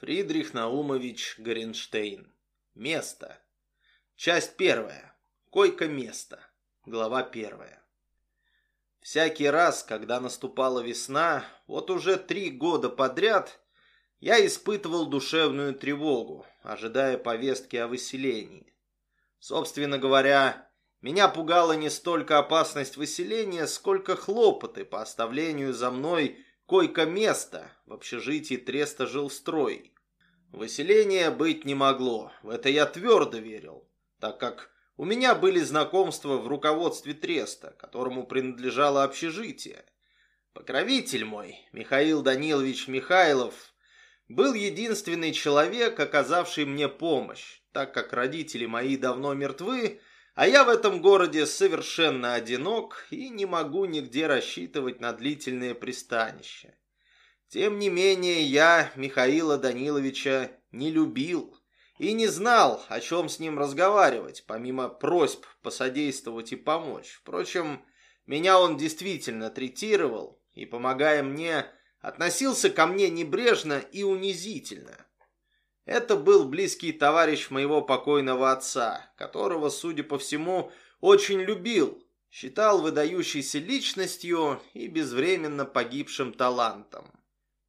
Фридрих Наумович Горенштейн. Место. Часть первая. Койко-место. Глава первая. Всякий раз, когда наступала весна, вот уже три года подряд, я испытывал душевную тревогу, ожидая повестки о выселении. Собственно говоря, меня пугала не столько опасность выселения, сколько хлопоты по оставлению за мной койко-место в общежитии Треста жилстрой. Выселения быть не могло, в это я твердо верил, так как у меня были знакомства в руководстве Треста, которому принадлежало общежитие. Покровитель мой, Михаил Данилович Михайлов, был единственный человек, оказавший мне помощь, так как родители мои давно мертвы, а я в этом городе совершенно одинок и не могу нигде рассчитывать на длительное пристанище. Тем не менее, я Михаила Даниловича не любил и не знал, о чем с ним разговаривать, помимо просьб посодействовать и помочь. Впрочем, меня он действительно третировал и, помогая мне, относился ко мне небрежно и унизительно. Это был близкий товарищ моего покойного отца, которого, судя по всему, очень любил, считал выдающейся личностью и безвременно погибшим талантом.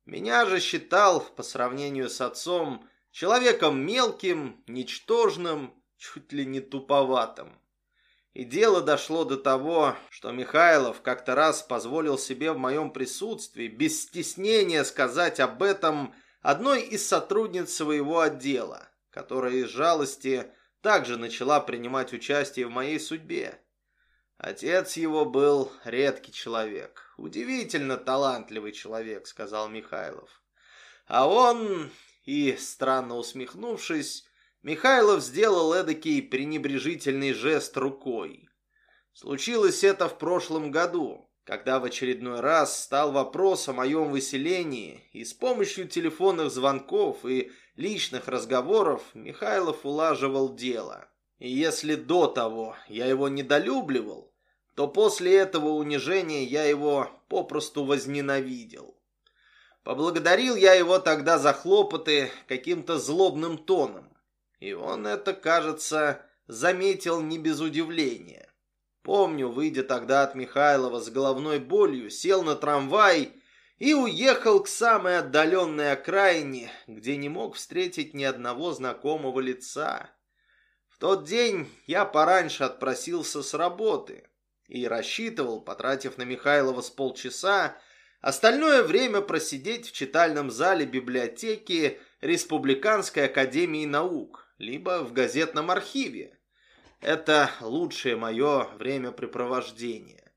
Меня же считал, по сравнению с отцом, человеком мелким, ничтожным, чуть ли не туповатым. И дело дошло до того, что Михайлов как-то раз позволил себе в моем присутствии без стеснения сказать об этом одной из сотрудниц своего отдела, которая из жалости также начала принимать участие в моей судьбе. Отец его был редкий человек, удивительно талантливый человек, сказал Михайлов. А он, и странно усмехнувшись, Михайлов сделал эдакий пренебрежительный жест рукой. Случилось это в прошлом году, когда в очередной раз стал вопрос о моем выселении, и с помощью телефонных звонков и личных разговоров Михайлов улаживал дело. И если до того я его недолюбливал, то после этого унижения я его попросту возненавидел. Поблагодарил я его тогда за хлопоты каким-то злобным тоном, и он это, кажется, заметил не без удивления. Помню, выйдя тогда от Михайлова с головной болью, сел на трамвай и уехал к самой отдаленной окраине, где не мог встретить ни одного знакомого лица. В тот день я пораньше отпросился с работы и рассчитывал, потратив на Михайлова с полчаса, остальное время просидеть в читальном зале библиотеки Республиканской академии наук, либо в газетном архиве. Это лучшее мое времяпрепровождение.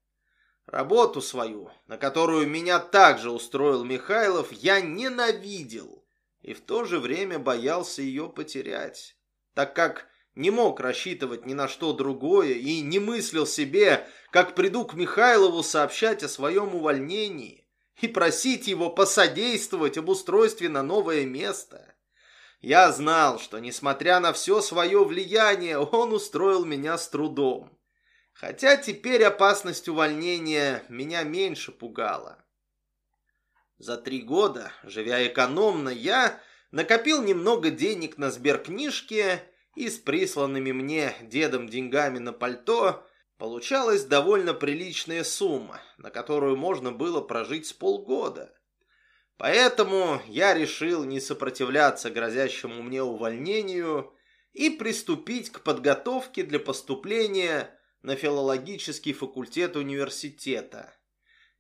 Работу свою, на которую меня также устроил Михайлов, я ненавидел и в то же время боялся ее потерять, так как не мог рассчитывать ни на что другое и не мыслил себе, как приду к Михайлову сообщать о своем увольнении и просить его посодействовать об устройстве на новое место. Я знал, что, несмотря на все свое влияние, он устроил меня с трудом. Хотя теперь опасность увольнения меня меньше пугала. За три года, живя экономно, я накопил немного денег на сберкнижке и с присланными мне дедом деньгами на пальто получалась довольно приличная сумма, на которую можно было прожить с полгода. Поэтому я решил не сопротивляться грозящему мне увольнению и приступить к подготовке для поступления на филологический факультет университета.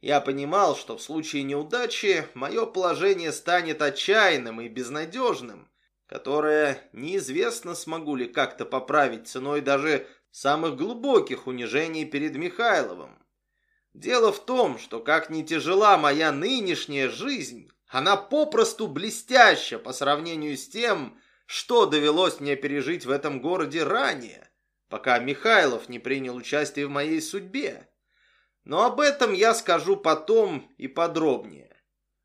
Я понимал, что в случае неудачи мое положение станет отчаянным и безнадежным, которое неизвестно смогу ли как-то поправить ценой даже самых глубоких унижений перед Михайловым. Дело в том, что как ни тяжела моя нынешняя жизнь, она попросту блестяща по сравнению с тем, что довелось мне пережить в этом городе ранее, пока Михайлов не принял участие в моей судьбе. Но об этом я скажу потом и подробнее.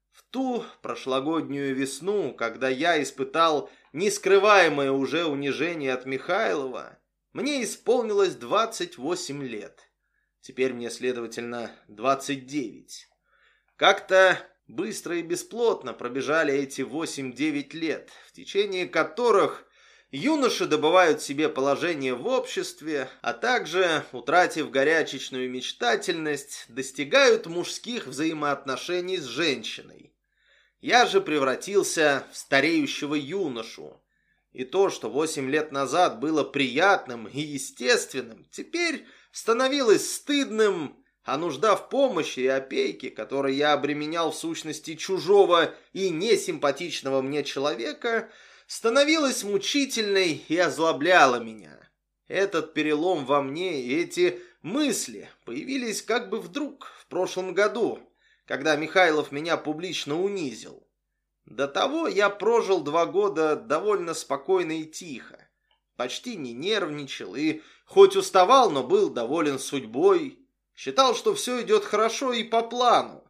В ту прошлогоднюю весну, когда я испытал нескрываемое уже унижение от Михайлова, мне исполнилось 28 лет. Теперь мне, следовательно, 29. Как-то Быстро и бесплотно пробежали эти 8-9 лет, в течение которых юноши добывают себе положение в обществе, а также, утратив горячечную мечтательность, достигают мужских взаимоотношений с женщиной. Я же превратился в стареющего юношу. И то, что восемь лет назад было приятным и естественным, теперь становилось стыдным, а нужда в помощи и опеке, которой я обременял в сущности чужого и несимпатичного мне человека, становилась мучительной и озлобляла меня. Этот перелом во мне и эти мысли появились как бы вдруг в прошлом году, когда Михайлов меня публично унизил. До того я прожил два года довольно спокойно и тихо. Почти не нервничал и, хоть уставал, но был доволен судьбой. Считал, что все идет хорошо и по плану.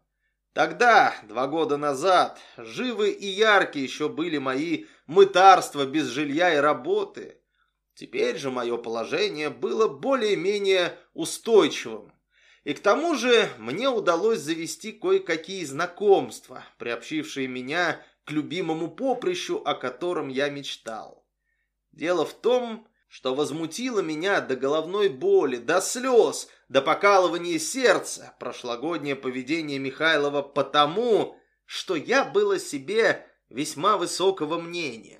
Тогда, два года назад, живы и яркие еще были мои мытарства без жилья и работы. Теперь же мое положение было более-менее устойчивым. И к тому же мне удалось завести кое-какие знакомства, приобщившие меня к любимому поприщу, о котором я мечтал. Дело в том, что возмутило меня до головной боли, до слез, до покалывания сердца прошлогоднее поведение Михайлова потому, что я было себе весьма высокого мнения.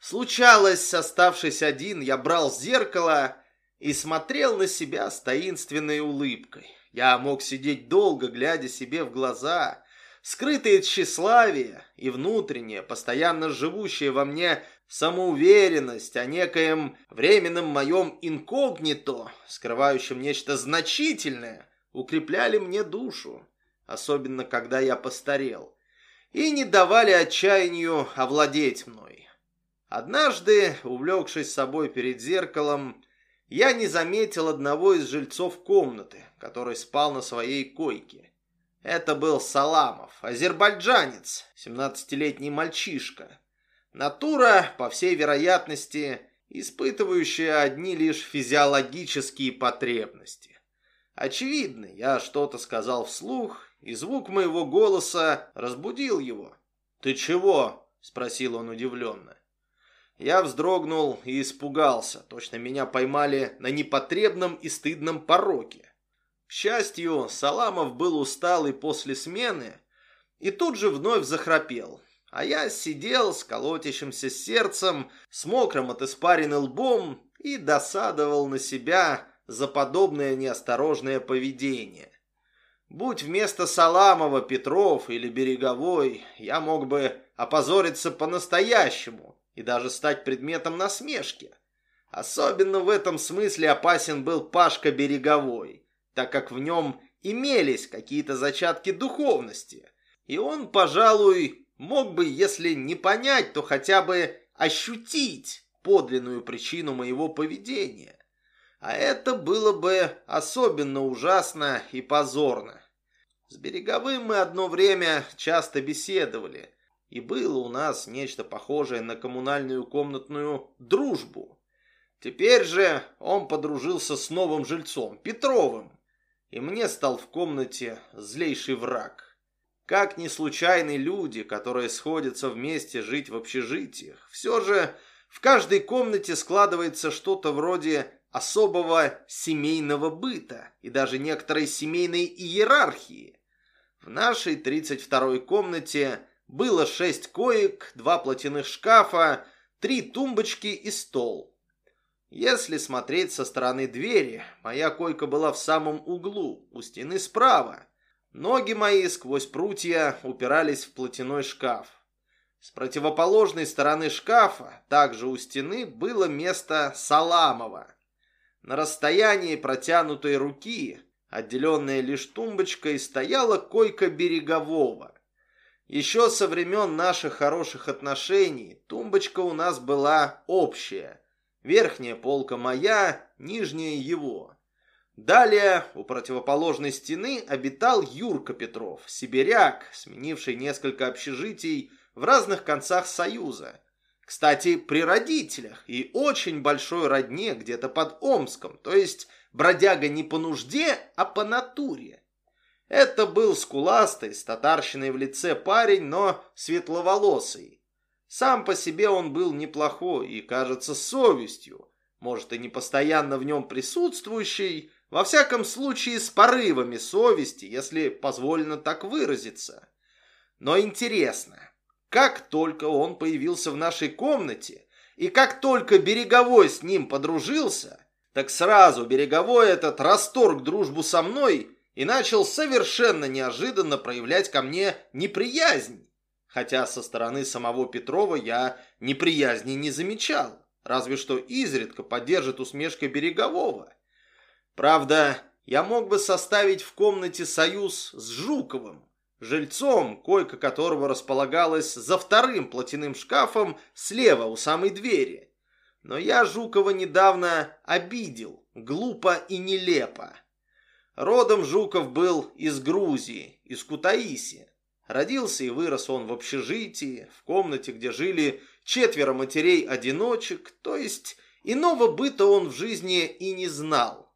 Случалось, оставшись один, я брал зеркало и смотрел на себя с таинственной улыбкой. Я мог сидеть долго, глядя себе в глаза. Скрытое тщеславие и внутреннее, постоянно живущее во мне самоуверенность о некоем временном моем инкогнито, скрывающем нечто значительное, укрепляли мне душу, особенно когда я постарел, и не давали отчаянию овладеть мной. Однажды, увлекшись собой перед зеркалом, я не заметил одного из жильцов комнаты, который спал на своей койке. Это был Саламов, азербайджанец, 17-летний мальчишка. Натура, по всей вероятности, испытывающая одни лишь физиологические потребности. Очевидно, я что-то сказал вслух, и звук моего голоса разбудил его. «Ты чего?» – спросил он удивленно. Я вздрогнул и испугался. Точно меня поймали на непотребном и стыдном пороке. К счастью, Саламов был усталый после смены и тут же вновь захрапел. А я сидел с колотящимся сердцем, с мокрым от испарины лбом и досадовал на себя за подобное неосторожное поведение. Будь вместо Саламова Петров или Береговой, я мог бы опозориться по-настоящему и даже стать предметом насмешки. Особенно в этом смысле опасен был Пашка Береговой, так как в нем имелись какие-то зачатки духовности. И он, пожалуй, мог бы, если не понять, то хотя бы ощутить подлинную причину моего поведения. А это было бы особенно ужасно и позорно. С Береговым мы одно время часто беседовали, и было у нас нечто похожее на коммунальную комнатную дружбу. Теперь же он подружился с новым жильцом, Петровым, и мне стал в комнате злейший враг. Как не случайны люди, которые сходятся вместе жить в общежитиях, все же в каждой комнате складывается что-то вроде особого семейного быта и даже некоторой семейной иерархии. В нашей 32-й комнате было шесть коек, два платяных шкафа, три тумбочки и стол. Если смотреть со стороны двери, моя койка была в самом углу, у стены справа. Ноги мои сквозь прутья упирались в платяной шкаф. С противоположной стороны шкафа, также у стены, было место Саламова. На расстоянии протянутой руки, отделенная лишь тумбочкой, стояла койка Берегового. Еще со времен наших хороших отношений тумбочка у нас была общая. Верхняя полка моя, нижняя его. Далее у противоположной стены обитал Юрка Петров, сибиряк, сменивший несколько общежитий в разных концах Союза. Кстати, при родителях и очень большой родне где-то под Омском, то есть бродяга не по нужде, а по натуре. Это был скуластый, с татарщиной в лице парень, но светловолосый. Сам по себе он был неплохой и, кажется, совестью, может и не постоянно в нем присутствующий, во всяком случае с порывами совести, если позволено так выразиться. Но интересно, как только он появился в нашей комнате, и как только Береговой с ним подружился, так сразу Береговой этот расторг дружбу со мной и начал совершенно неожиданно проявлять ко мне неприязнь. Хотя со стороны самого Петрова я неприязни не замечал, разве что изредка поддержит усмешкой Берегового. Правда, я мог бы составить в комнате союз с Жуковым, жильцом, койка которого располагалась за вторым платяным шкафом слева у самой двери. Но я Жукова недавно обидел, глупо и нелепо. Родом Жуков был из Грузии, из Кутаиси. Родился и вырос он в общежитии, в комнате, где жили четверо матерей-одиночек, то есть иного быта он в жизни и не знал.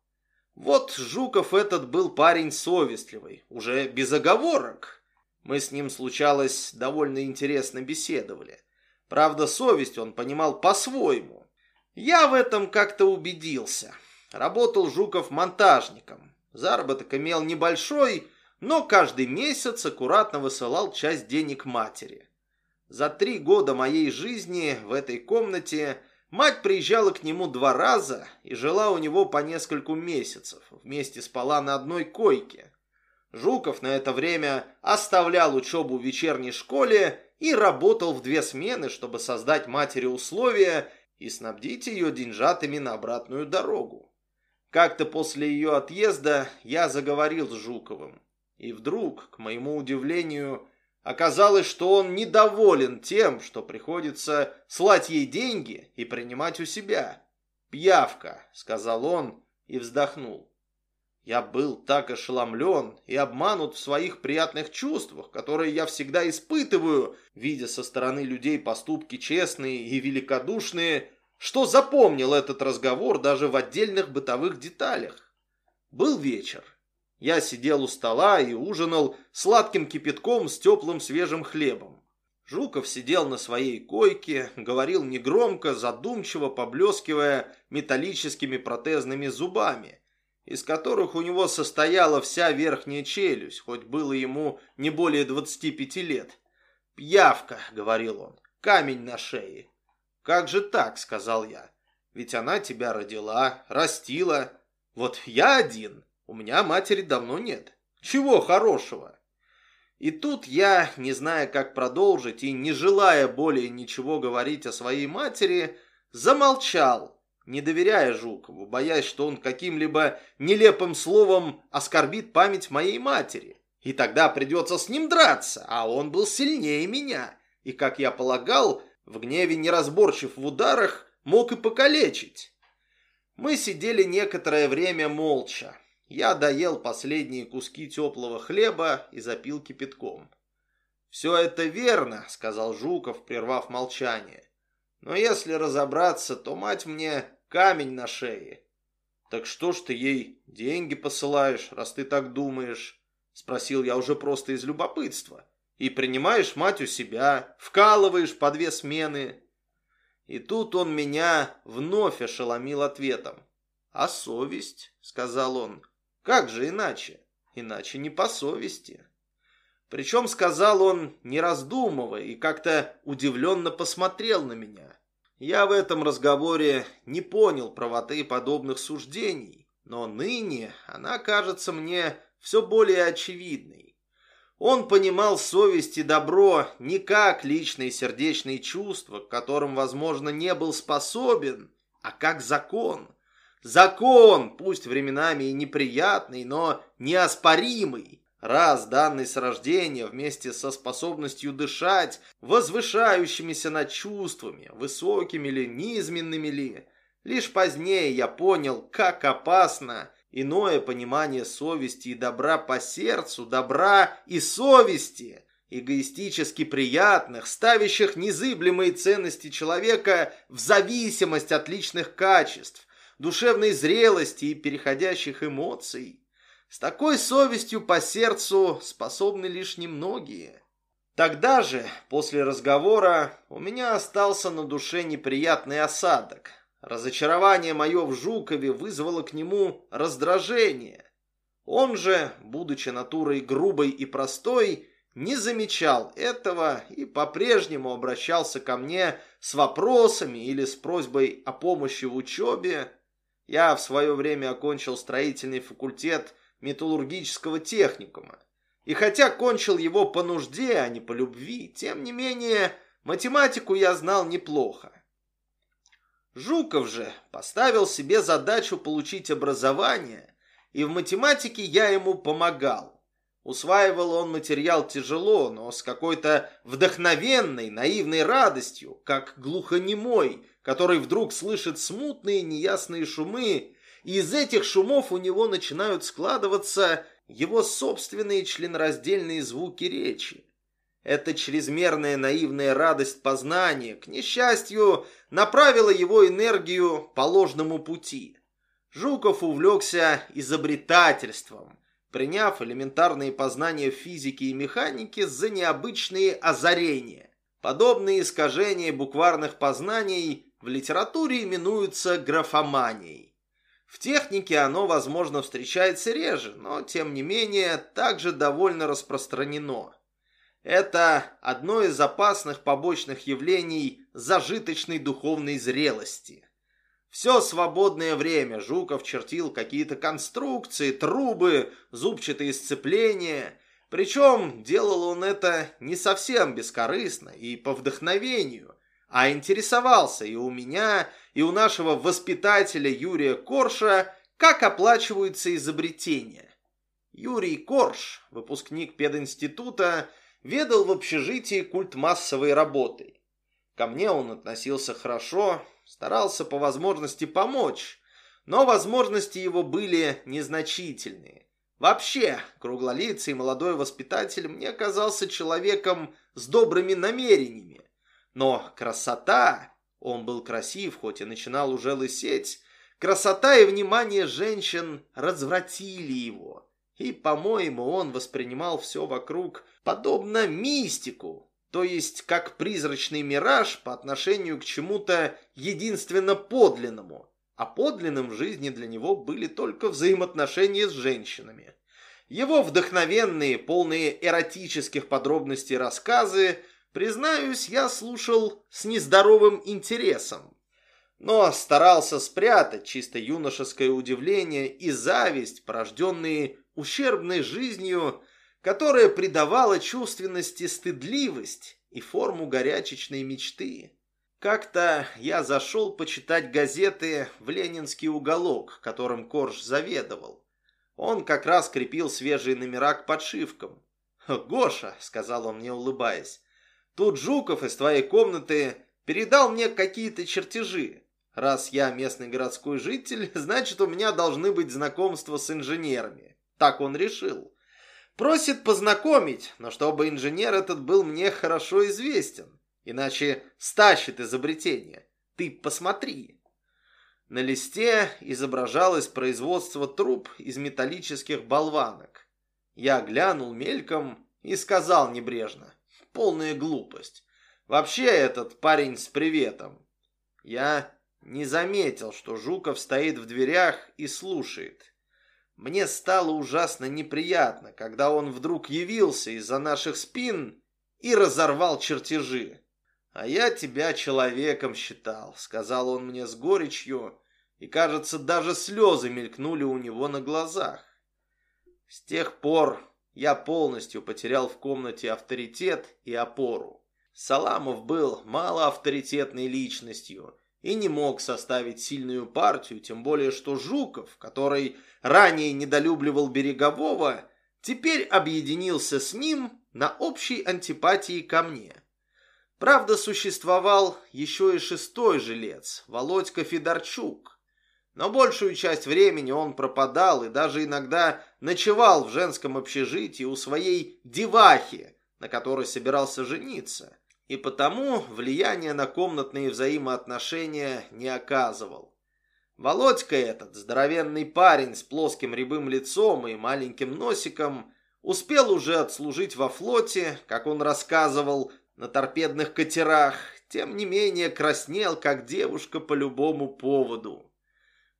Вот Жуков этот был парень совестливый, уже без оговорок. Мы с ним, случалось, довольно интересно беседовали. Правда, совесть он понимал по-своему. Я в этом как-то убедился. Работал Жуков монтажником. Заработок имел небольшой, но каждый месяц аккуратно высылал часть денег матери. За три года моей жизни в этой комнате Мать приезжала к нему два раза и жила у него по нескольку месяцев, вместе спала на одной койке. Жуков на это время оставлял учебу в вечерней школе и работал в две смены, чтобы создать матери условия и снабдить ее деньжатами на обратную дорогу. Как-то после ее отъезда я заговорил с Жуковым, и вдруг, к моему удивлению, Оказалось, что он недоволен тем, что приходится слать ей деньги и принимать у себя. «Пьявка», — сказал он и вздохнул. Я был так ошеломлен и обманут в своих приятных чувствах, которые я всегда испытываю, видя со стороны людей поступки честные и великодушные, что запомнил этот разговор даже в отдельных бытовых деталях. Был вечер. Я сидел у стола и ужинал сладким кипятком с теплым свежим хлебом. Жуков сидел на своей койке, говорил негромко, задумчиво поблескивая металлическими протезными зубами, из которых у него состояла вся верхняя челюсть, хоть было ему не более 25 лет. «Пьявка», — говорил он, — «камень на шее». «Как же так?» — сказал я. «Ведь она тебя родила, растила. Вот я один, у меня матери давно нет. Чего хорошего? И тут я, не зная, как продолжить и не желая более ничего говорить о своей матери, замолчал, не доверяя Жукову, боясь, что он каким-либо нелепым словом оскорбит память моей матери. И тогда придется с ним драться, а он был сильнее меня. И, как я полагал, в гневе неразборчив в ударах, мог и покалечить. Мы сидели некоторое время молча. Я доел последние куски теплого хлеба и запил кипятком. «Все это верно», — сказал Жуков, прервав молчание. «Но если разобраться, то мать мне камень на шее». «Так что ж ты ей деньги посылаешь, раз ты так думаешь?» — спросил я уже просто из любопытства. «И принимаешь мать у себя, вкалываешь по две смены». И тут он меня вновь ошеломил ответом. «А совесть?» — сказал он. Как же иначе? Иначе не по совести. Причем сказал он, не раздумывая, и как-то удивленно посмотрел на меня. Я в этом разговоре не понял правоты подобных суждений, но ныне она кажется мне все более очевидной. Он понимал совесть и добро не как личные сердечные чувства, к которым, возможно, не был способен, а как закон – Закон, пусть временами и неприятный, но неоспоримый, раз данный с рождения вместе со способностью дышать, возвышающимися над чувствами, высокими ли, низменными ли. Лишь позднее я понял, как опасно иное понимание совести и добра по сердцу, добра и совести, эгоистически приятных, ставящих незыблемые ценности человека в зависимость от личных качеств, душевной зрелости и переходящих эмоций. С такой совестью по сердцу способны лишь немногие. Тогда же, после разговора, у меня остался на душе неприятный осадок. Разочарование мое в Жукове вызвало к нему раздражение. Он же, будучи натурой грубой и простой, не замечал этого и по-прежнему обращался ко мне с вопросами или с просьбой о помощи в учебе. Я в свое время окончил строительный факультет металлургического техникума. И хотя кончил его по нужде, а не по любви, тем не менее математику я знал неплохо. Жуков же поставил себе задачу получить образование, и в математике я ему помогал. Усваивал он материал тяжело, но с какой-то вдохновенной, наивной радостью, как глухонемой, который вдруг слышит смутные неясные шумы, и из этих шумов у него начинают складываться его собственные членораздельные звуки речи. Эта чрезмерная наивная радость познания, к несчастью, направила его энергию по ложному пути. Жуков увлекся изобретательством, приняв элементарные познания физики и механики за необычные озарения. Подобные искажения букварных познаний в литературе именуются графоманией. В технике оно, возможно, встречается реже, но, тем не менее, также довольно распространено. Это одно из опасных побочных явлений зажиточной духовной зрелости – все свободное время Жуков чертил какие-то конструкции, трубы, зубчатые сцепления. Причем делал он это не совсем бескорыстно и по вдохновению, а интересовался и у меня, и у нашего воспитателя Юрия Корша, как оплачиваются изобретения. Юрий Корш, выпускник пединститута, ведал в общежитии культ массовой работы. Ко мне он относился хорошо, старался по возможности помочь, но возможности его были незначительные. Вообще, круглолицый молодой воспитатель мне казался человеком с добрыми намерениями. Но красота, он был красив, хоть и начинал уже лысеть, красота и внимание женщин развратили его. И, по-моему, он воспринимал все вокруг подобно мистику, то есть как призрачный мираж по отношению к чему-то единственно подлинному, а подлинным в жизни для него были только взаимоотношения с женщинами. Его вдохновенные, полные эротических подробностей рассказы, признаюсь, я слушал с нездоровым интересом, но старался спрятать чисто юношеское удивление и зависть, порожденные ущербной жизнью, которая придавала чувственности стыдливость и форму горячечной мечты. Как-то я зашел почитать газеты в Ленинский уголок, которым Корж заведовал. Он как раз крепил свежие номера к подшивкам. «Гоша», — сказал он мне, улыбаясь, — «тут Жуков из твоей комнаты передал мне какие-то чертежи. Раз я местный городской житель, значит, у меня должны быть знакомства с инженерами». Так он решил. Просит познакомить, но чтобы инженер этот был мне хорошо известен. Иначе стащит изобретение. Ты посмотри. На листе изображалось производство труб из металлических болванок. Я глянул мельком и сказал небрежно. Полная глупость. Вообще этот парень с приветом. Я не заметил, что Жуков стоит в дверях и слушает. Мне стало ужасно неприятно, когда он вдруг явился из-за наших спин и разорвал чертежи. «А я тебя человеком считал», — сказал он мне с горечью, и, кажется, даже слезы мелькнули у него на глазах. С тех пор я полностью потерял в комнате авторитет и опору. Саламов был малоавторитетной личностью и не мог составить сильную партию, тем более что Жуков, который ранее недолюбливал Берегового, теперь объединился с ним на общей антипатии ко мне. Правда, существовал еще и шестой жилец, Володька Федорчук. Но большую часть времени он пропадал и даже иногда ночевал в женском общежитии у своей девахи, на которой собирался жениться, и потому влияния на комнатные взаимоотношения не оказывал. Володька этот, здоровенный парень с плоским рябым лицом и маленьким носиком, успел уже отслужить во флоте, как он рассказывал, на торпедных катерах, тем не менее краснел, как девушка по любому поводу.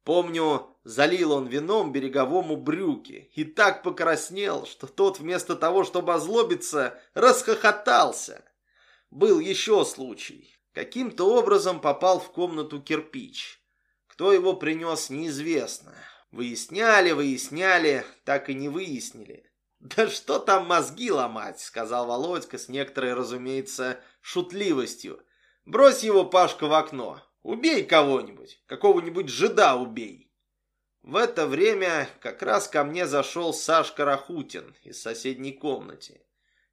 Помню, залил он вином береговому брюки и так покраснел, что тот вместо того, чтобы озлобиться, расхохотался. Был еще случай. Каким-то образом попал в комнату кирпич. Кто его принес, неизвестно. Выясняли, выясняли, так и не выяснили. «Да что там мозги ломать?» — сказал Володька с некоторой, разумеется, шутливостью. «Брось его, Пашка, в окно. Убей кого-нибудь, какого-нибудь жида убей». В это время как раз ко мне зашел Сашка Рахутин из соседней комнаты.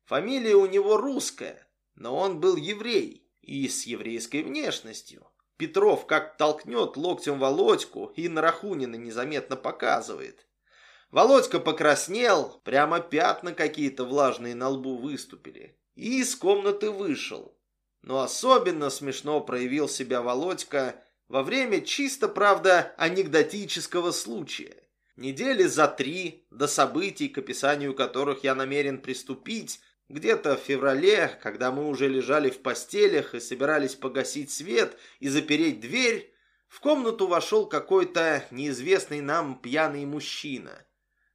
Фамилия у него русская, но он был еврей и с еврейской внешностью. Петров как толкнет локтем Володьку и на Рахунина незаметно показывает. Володька покраснел, прямо пятна какие-то влажные на лбу выступили, и из комнаты вышел. Но особенно смешно проявил себя Володька во время чисто, правда, анекдотического случая. Недели за три до событий, к описанию которых я намерен приступить, где-то в феврале, когда мы уже лежали в постелях и собирались погасить свет и запереть дверь, в комнату вошел какой-то неизвестный нам пьяный мужчина –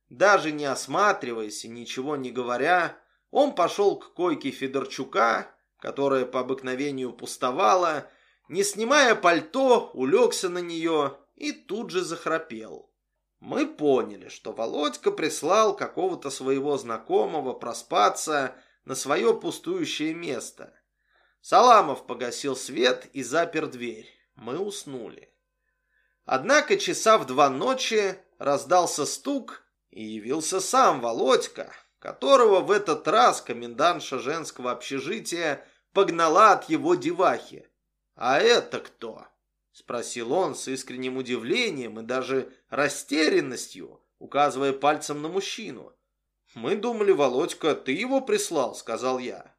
даже не осматриваясь и ничего не говоря, он пошел к койке Федорчука, которая по обыкновению пустовала, не снимая пальто, улегся на нее и тут же захрапел. Мы поняли, что Володька прислал какого-то своего знакомого проспаться на свое пустующее место. Саламов погасил свет и запер дверь. Мы уснули. Однако часа в два ночи раздался стук, и явился сам Володька, которого в этот раз комендантша женского общежития погнала от его девахи. «А это кто?» — спросил он с искренним удивлением и даже растерянностью, указывая пальцем на мужчину. «Мы думали, Володька, ты его прислал», — сказал я.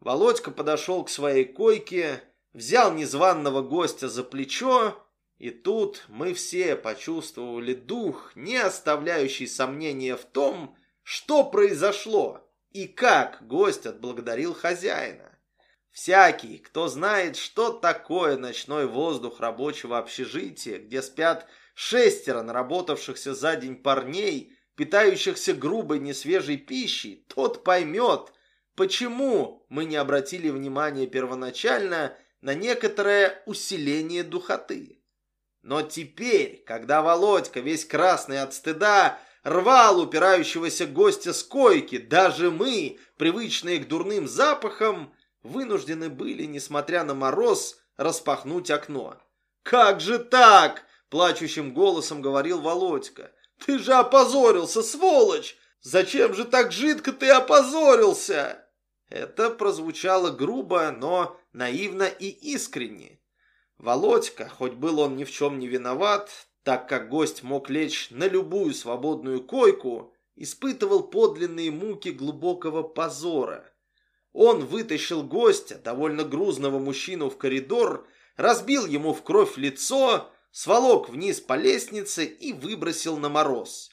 Володька подошел к своей койке, взял незваного гостя за плечо и тут мы все почувствовали дух, не оставляющий сомнения в том, что произошло и как гость отблагодарил хозяина. Всякий, кто знает, что такое ночной воздух рабочего общежития, где спят шестеро наработавшихся за день парней, питающихся грубой несвежей пищей, тот поймет, почему мы не обратили внимания первоначально на некоторое усиление духоты. Но теперь, когда Володька, весь красный от стыда, рвал упирающегося гостя с койки, даже мы, привычные к дурным запахам, вынуждены были, несмотря на мороз, распахнуть окно. «Как же так?» – плачущим голосом говорил Володька. «Ты же опозорился, сволочь! Зачем же так жидко ты опозорился?» Это прозвучало грубо, но наивно и искренне. Володька, хоть был он ни в чем не виноват, так как гость мог лечь на любую свободную койку, испытывал подлинные муки глубокого позора. Он вытащил гостя, довольно грузного мужчину, в коридор, разбил ему в кровь лицо, сволок вниз по лестнице и выбросил на мороз.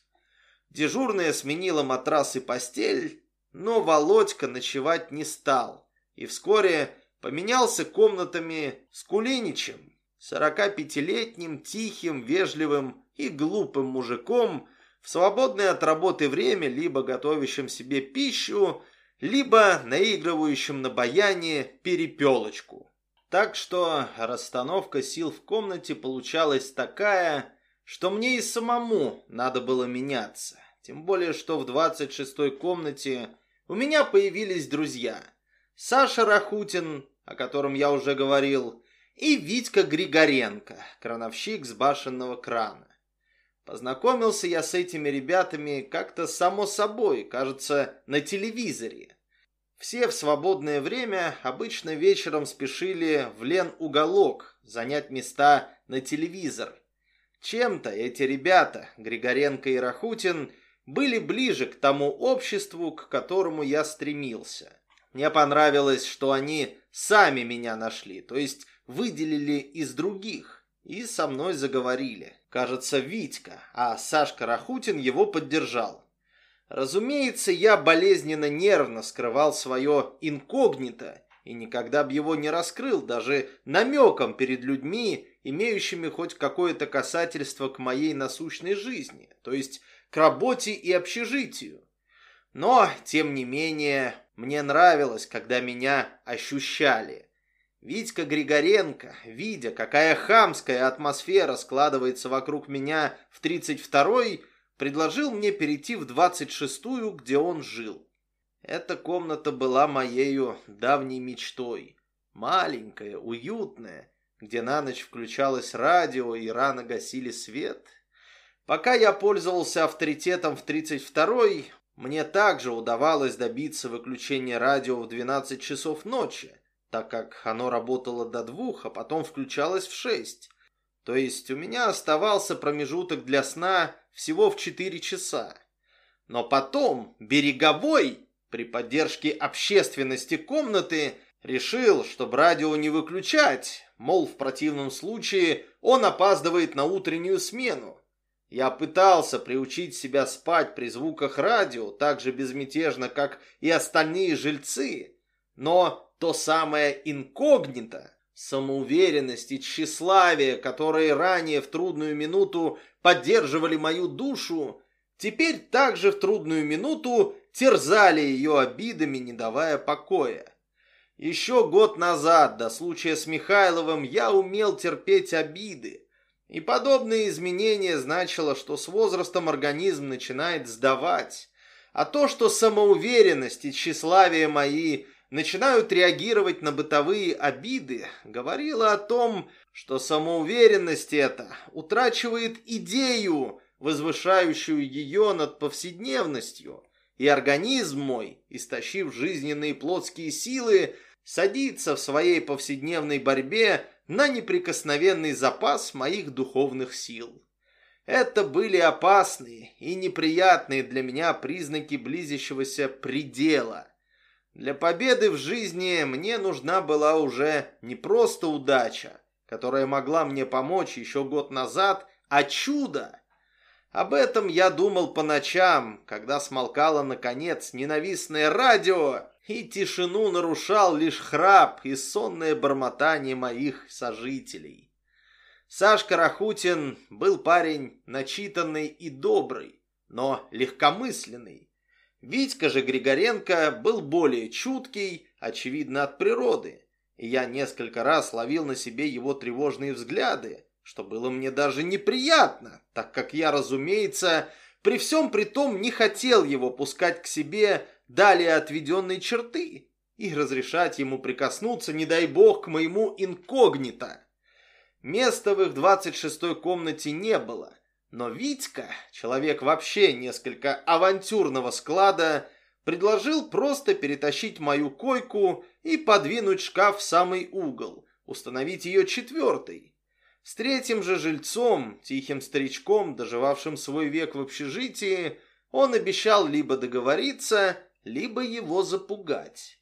Дежурная сменила матрас и постель, но Володька ночевать не стал, и вскоре поменялся комнатами с Кулиничем, 45-летним, тихим, вежливым и глупым мужиком, в свободное от работы время либо готовящим себе пищу, либо наигрывающим на баяне перепелочку. Так что расстановка сил в комнате получалась такая, что мне и самому надо было меняться. Тем более, что в 26-й комнате у меня появились друзья – Саша Рахутин, о котором я уже говорил, и Витька Григоренко, крановщик с башенного крана. Познакомился я с этими ребятами как-то само собой, кажется, на телевизоре. Все в свободное время обычно вечером спешили в Лен-уголок занять места на телевизор. Чем-то эти ребята, Григоренко и Рахутин, были ближе к тому обществу, к которому я стремился. Мне понравилось, что они сами меня нашли, то есть выделили из других. и со мной заговорили. Кажется, Витька, а Сашка Рахутин его поддержал. Разумеется, я болезненно нервно скрывал свое инкогнито и никогда бы его не раскрыл даже намеком перед людьми, имеющими хоть какое-то касательство к моей насущной жизни, то есть к работе и общежитию. Но, тем не менее, мне нравилось, когда меня ощущали. Витька Григоренко, видя, какая хамская атмосфера складывается вокруг меня в 32-й, предложил мне перейти в 26-ю, где он жил. Эта комната была моею давней мечтой. Маленькая, уютная, где на ночь включалось радио и рано гасили свет. Пока я пользовался авторитетом в 32-й, мне также удавалось добиться выключения радио в 12 часов ночи, так как оно работало до двух, а потом включалось в 6. То есть у меня оставался промежуток для сна всего в 4 часа. Но потом береговой при поддержке общественности комнаты решил, чтобы радио не выключать, мол, в противном случае он опаздывает на утреннюю смену. Я пытался приучить себя спать при звуках радио так же безмятежно, как и остальные жильцы, но то самое инкогнито, самоуверенность и тщеславие, которые ранее в трудную минуту поддерживали мою душу, теперь также в трудную минуту терзали ее обидами, не давая покоя. Еще год назад, до случая с Михайловым, я умел терпеть обиды, и подобные изменения значило, что с возрастом организм начинает сдавать, а то, что самоуверенность и тщеславие мои начинают реагировать на бытовые обиды, говорило о том, что самоуверенность эта утрачивает идею, возвышающую ее над повседневностью, и организм мой, истощив жизненные плотские силы, садится в своей повседневной борьбе на неприкосновенный запас моих духовных сил. Это были опасные и неприятные для меня признаки близящегося предела. Для победы в жизни мне нужна была уже не просто удача, которая могла мне помочь еще год назад, а чудо, об этом я думал по ночам, когда смолкало, наконец, ненавистное радио, и тишину нарушал лишь храп и сонное бормотание моих сожителей. Сашка Рахутин был парень начитанный и добрый, но легкомысленный. Витька же Григоренко был более чуткий, очевидно, от природы, и я несколько раз ловил на себе его тревожные взгляды, что было мне даже неприятно, так как я, разумеется, при всем при том не хотел его пускать к себе далее отведенной черты и разрешать ему прикоснуться, не дай бог, к моему инкогнито. Места в их двадцать шестой комнате не было, но Витька, человек вообще несколько авантюрного склада, предложил просто перетащить мою койку и подвинуть шкаф в самый угол, установить ее четвертой, с третьим же жильцом, тихим старичком, доживавшим свой век в общежитии, он обещал либо договориться, либо его запугать.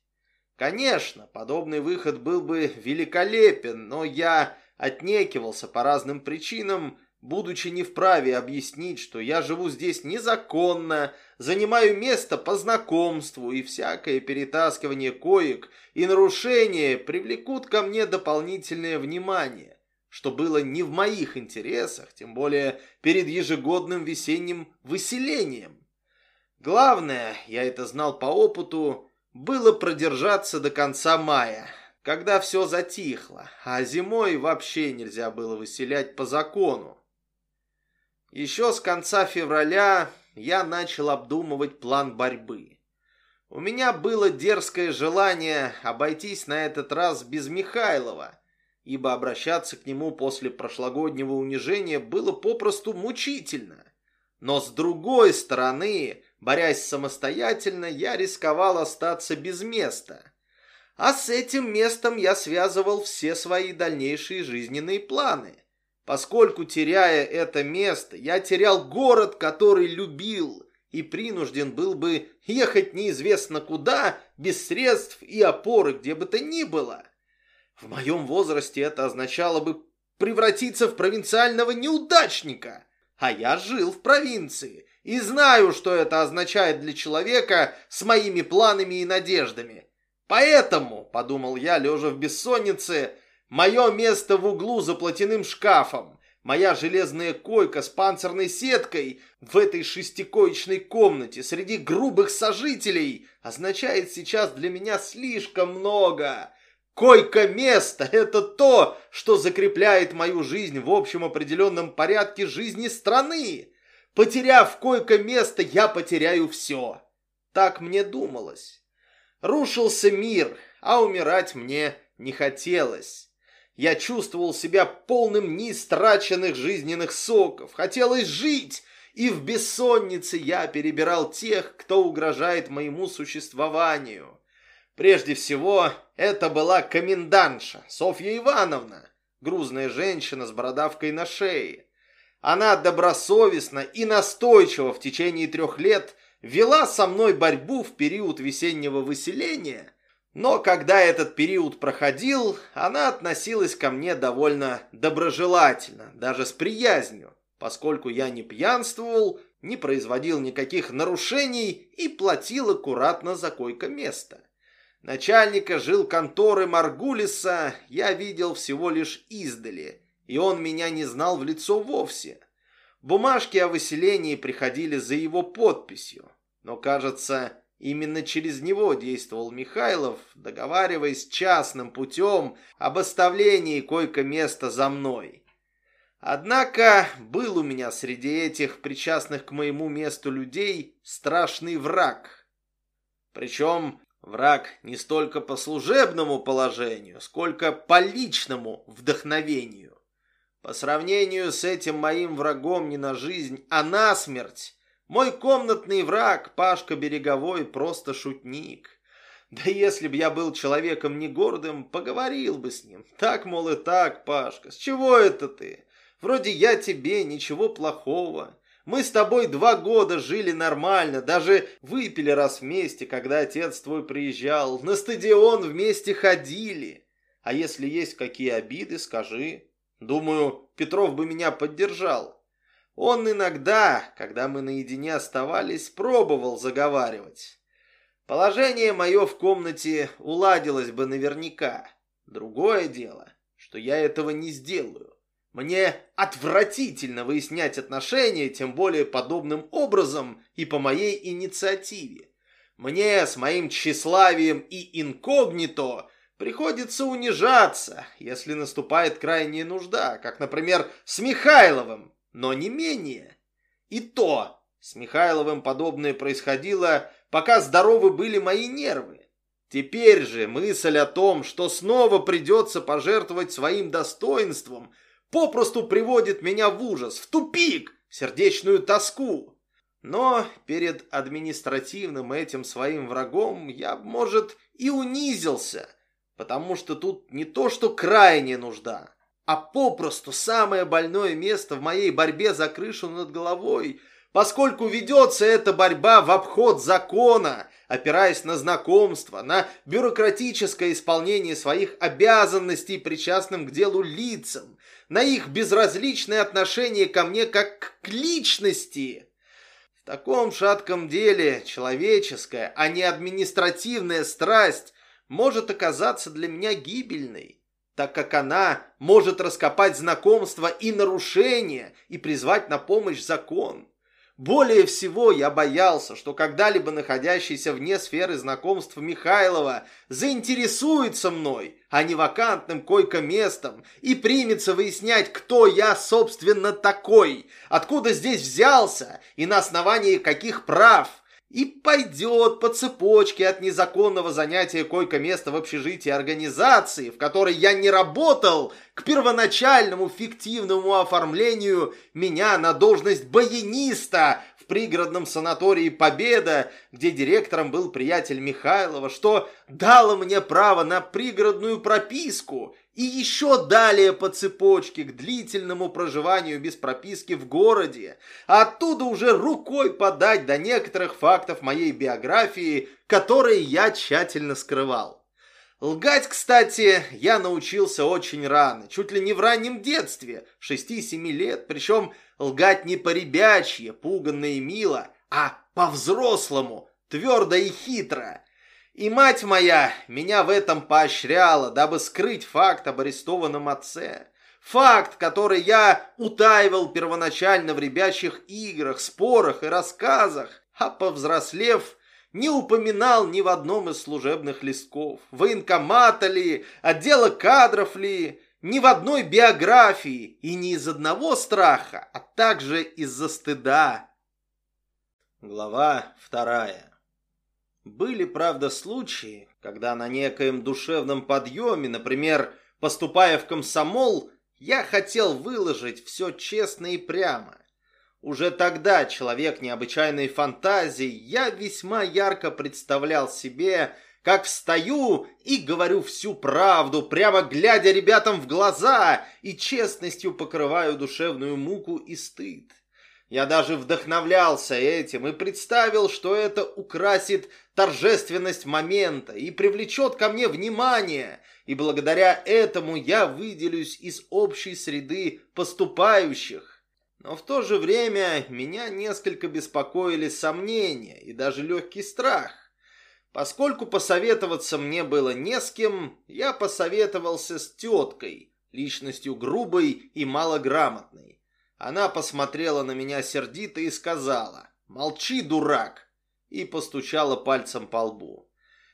Конечно, подобный выход был бы великолепен, но я отнекивался по разным причинам, будучи не вправе объяснить, что я живу здесь незаконно, занимаю место по знакомству, и всякое перетаскивание коек и нарушение привлекут ко мне дополнительное внимание что было не в моих интересах, тем более перед ежегодным весенним выселением. Главное, я это знал по опыту, было продержаться до конца мая, когда все затихло, а зимой вообще нельзя было выселять по закону. Еще с конца февраля я начал обдумывать план борьбы. У меня было дерзкое желание обойтись на этот раз без Михайлова – ибо обращаться к нему после прошлогоднего унижения было попросту мучительно. Но с другой стороны, борясь самостоятельно, я рисковал остаться без места. А с этим местом я связывал все свои дальнейшие жизненные планы. Поскольку, теряя это место, я терял город, который любил, и принужден был бы ехать неизвестно куда, без средств и опоры где бы то ни было – в моем возрасте это означало бы превратиться в провинциального неудачника. А я жил в провинции и знаю, что это означает для человека с моими планами и надеждами. Поэтому, подумал я, лежа в бессоннице, мое место в углу за платяным шкафом, моя железная койка с панцирной сеткой в этой шестикоечной комнате среди грубых сожителей означает сейчас для меня слишком много. Койко-место – это то, что закрепляет мою жизнь в общем определенном порядке жизни страны. Потеряв койко-место, я потеряю все. Так мне думалось. Рушился мир, а умирать мне не хотелось. Я чувствовал себя полным неистраченных жизненных соков. Хотелось жить, и в бессоннице я перебирал тех, кто угрожает моему существованию. Прежде всего, это была комендантша Софья Ивановна, грузная женщина с бородавкой на шее. Она добросовестно и настойчиво в течение трех лет вела со мной борьбу в период весеннего выселения, но когда этот период проходил, она относилась ко мне довольно доброжелательно, даже с приязнью, поскольку я не пьянствовал, не производил никаких нарушений и платил аккуратно за койко-место. Начальника жил конторы Маргулиса я видел всего лишь издали, и он меня не знал в лицо вовсе. Бумажки о выселении приходили за его подписью. Но, кажется, именно через него действовал Михайлов, договариваясь частным путем об оставлении койко-места за мной. Однако был у меня среди этих причастных к моему месту людей страшный враг. Причем враг не столько по служебному положению, сколько по личному вдохновению. По сравнению с этим моим врагом не на жизнь, а на смерть, мой комнатный враг, Пашка Береговой, просто шутник. Да если б я был человеком не гордым, поговорил бы с ним. Так, мол, и так, Пашка, с чего это ты? Вроде я тебе ничего плохого. Мы с тобой два года жили нормально, даже выпили раз вместе, когда отец твой приезжал. На стадион вместе ходили. А если есть какие обиды, скажи. Думаю, Петров бы меня поддержал. Он иногда, когда мы наедине оставались, пробовал заговаривать. Положение мое в комнате уладилось бы наверняка. Другое дело, что я этого не сделаю. Мне отвратительно выяснять отношения, тем более подобным образом и по моей инициативе. Мне с моим тщеславием и инкогнито приходится унижаться, если наступает крайняя нужда, как, например, с Михайловым, но не менее. И то с Михайловым подобное происходило, пока здоровы были мои нервы. Теперь же мысль о том, что снова придется пожертвовать своим достоинством, попросту приводит меня в ужас, в тупик, сердечную тоску. Но перед административным этим своим врагом я, может, и унизился, потому что тут не то, что крайняя нужда, а попросту самое больное место в моей борьбе за крышу над головой, поскольку ведется эта борьба в обход закона, опираясь на знакомство, на бюрократическое исполнение своих обязанностей причастным к делу лицам, на их безразличное отношение ко мне как к личности. В таком шатком деле человеческая, а не административная страсть может оказаться для меня гибельной так как она может раскопать знакомства и нарушения и призвать на помощь закон. Более всего я боялся, что когда-либо находящийся вне сферы знакомств Михайлова заинтересуется мной, а не вакантным койко-местом, и примется выяснять, кто я, собственно, такой, откуда здесь взялся и на основании каких прав – и пойдет по цепочке от незаконного занятия койко-места в общежитии организации, в которой я не работал, к первоначальному фиктивному оформлению меня на должность баяниста пригородном санатории «Победа», где директором был приятель Михайлова, что дало мне право на пригородную прописку и еще далее по цепочке к длительному проживанию без прописки в городе, а оттуда уже рукой подать до некоторых фактов моей биографии, которые я тщательно скрывал. Лгать, кстати, я научился очень рано, чуть ли не в раннем детстве, 6-7 лет, причем лгать не по-ребячье, пуганно и мило, а по-взрослому, твердо и хитро. И мать моя меня в этом поощряла, дабы скрыть факт об арестованном отце. Факт, который я утаивал первоначально в ребячьих играх, спорах и рассказах, а повзрослев, не упоминал ни в одном из служебных листков, военкомата ли, отдела кадров ли, ни в одной биографии и не из одного страха, а также из-за стыда. Глава вторая. Были, правда, случаи, когда на некоем душевном подъеме, например, поступая в комсомол, я хотел выложить все честно и прямо. Уже тогда, человек необычайной фантазии, я весьма ярко представлял себе, как встаю и говорю всю правду, прямо глядя ребятам в глаза и честностью покрываю душевную муку и стыд. Я даже вдохновлялся этим и представил, что это украсит торжественность момента и привлечет ко мне внимание, и благодаря этому я выделюсь из общей среды поступающих. Но в то же время меня несколько беспокоили сомнения и даже легкий страх. Поскольку посоветоваться мне было не с кем, я посоветовался с теткой, личностью грубой и малограмотной. Она посмотрела на меня сердито и сказала «Молчи, дурак!» и постучала пальцем по лбу.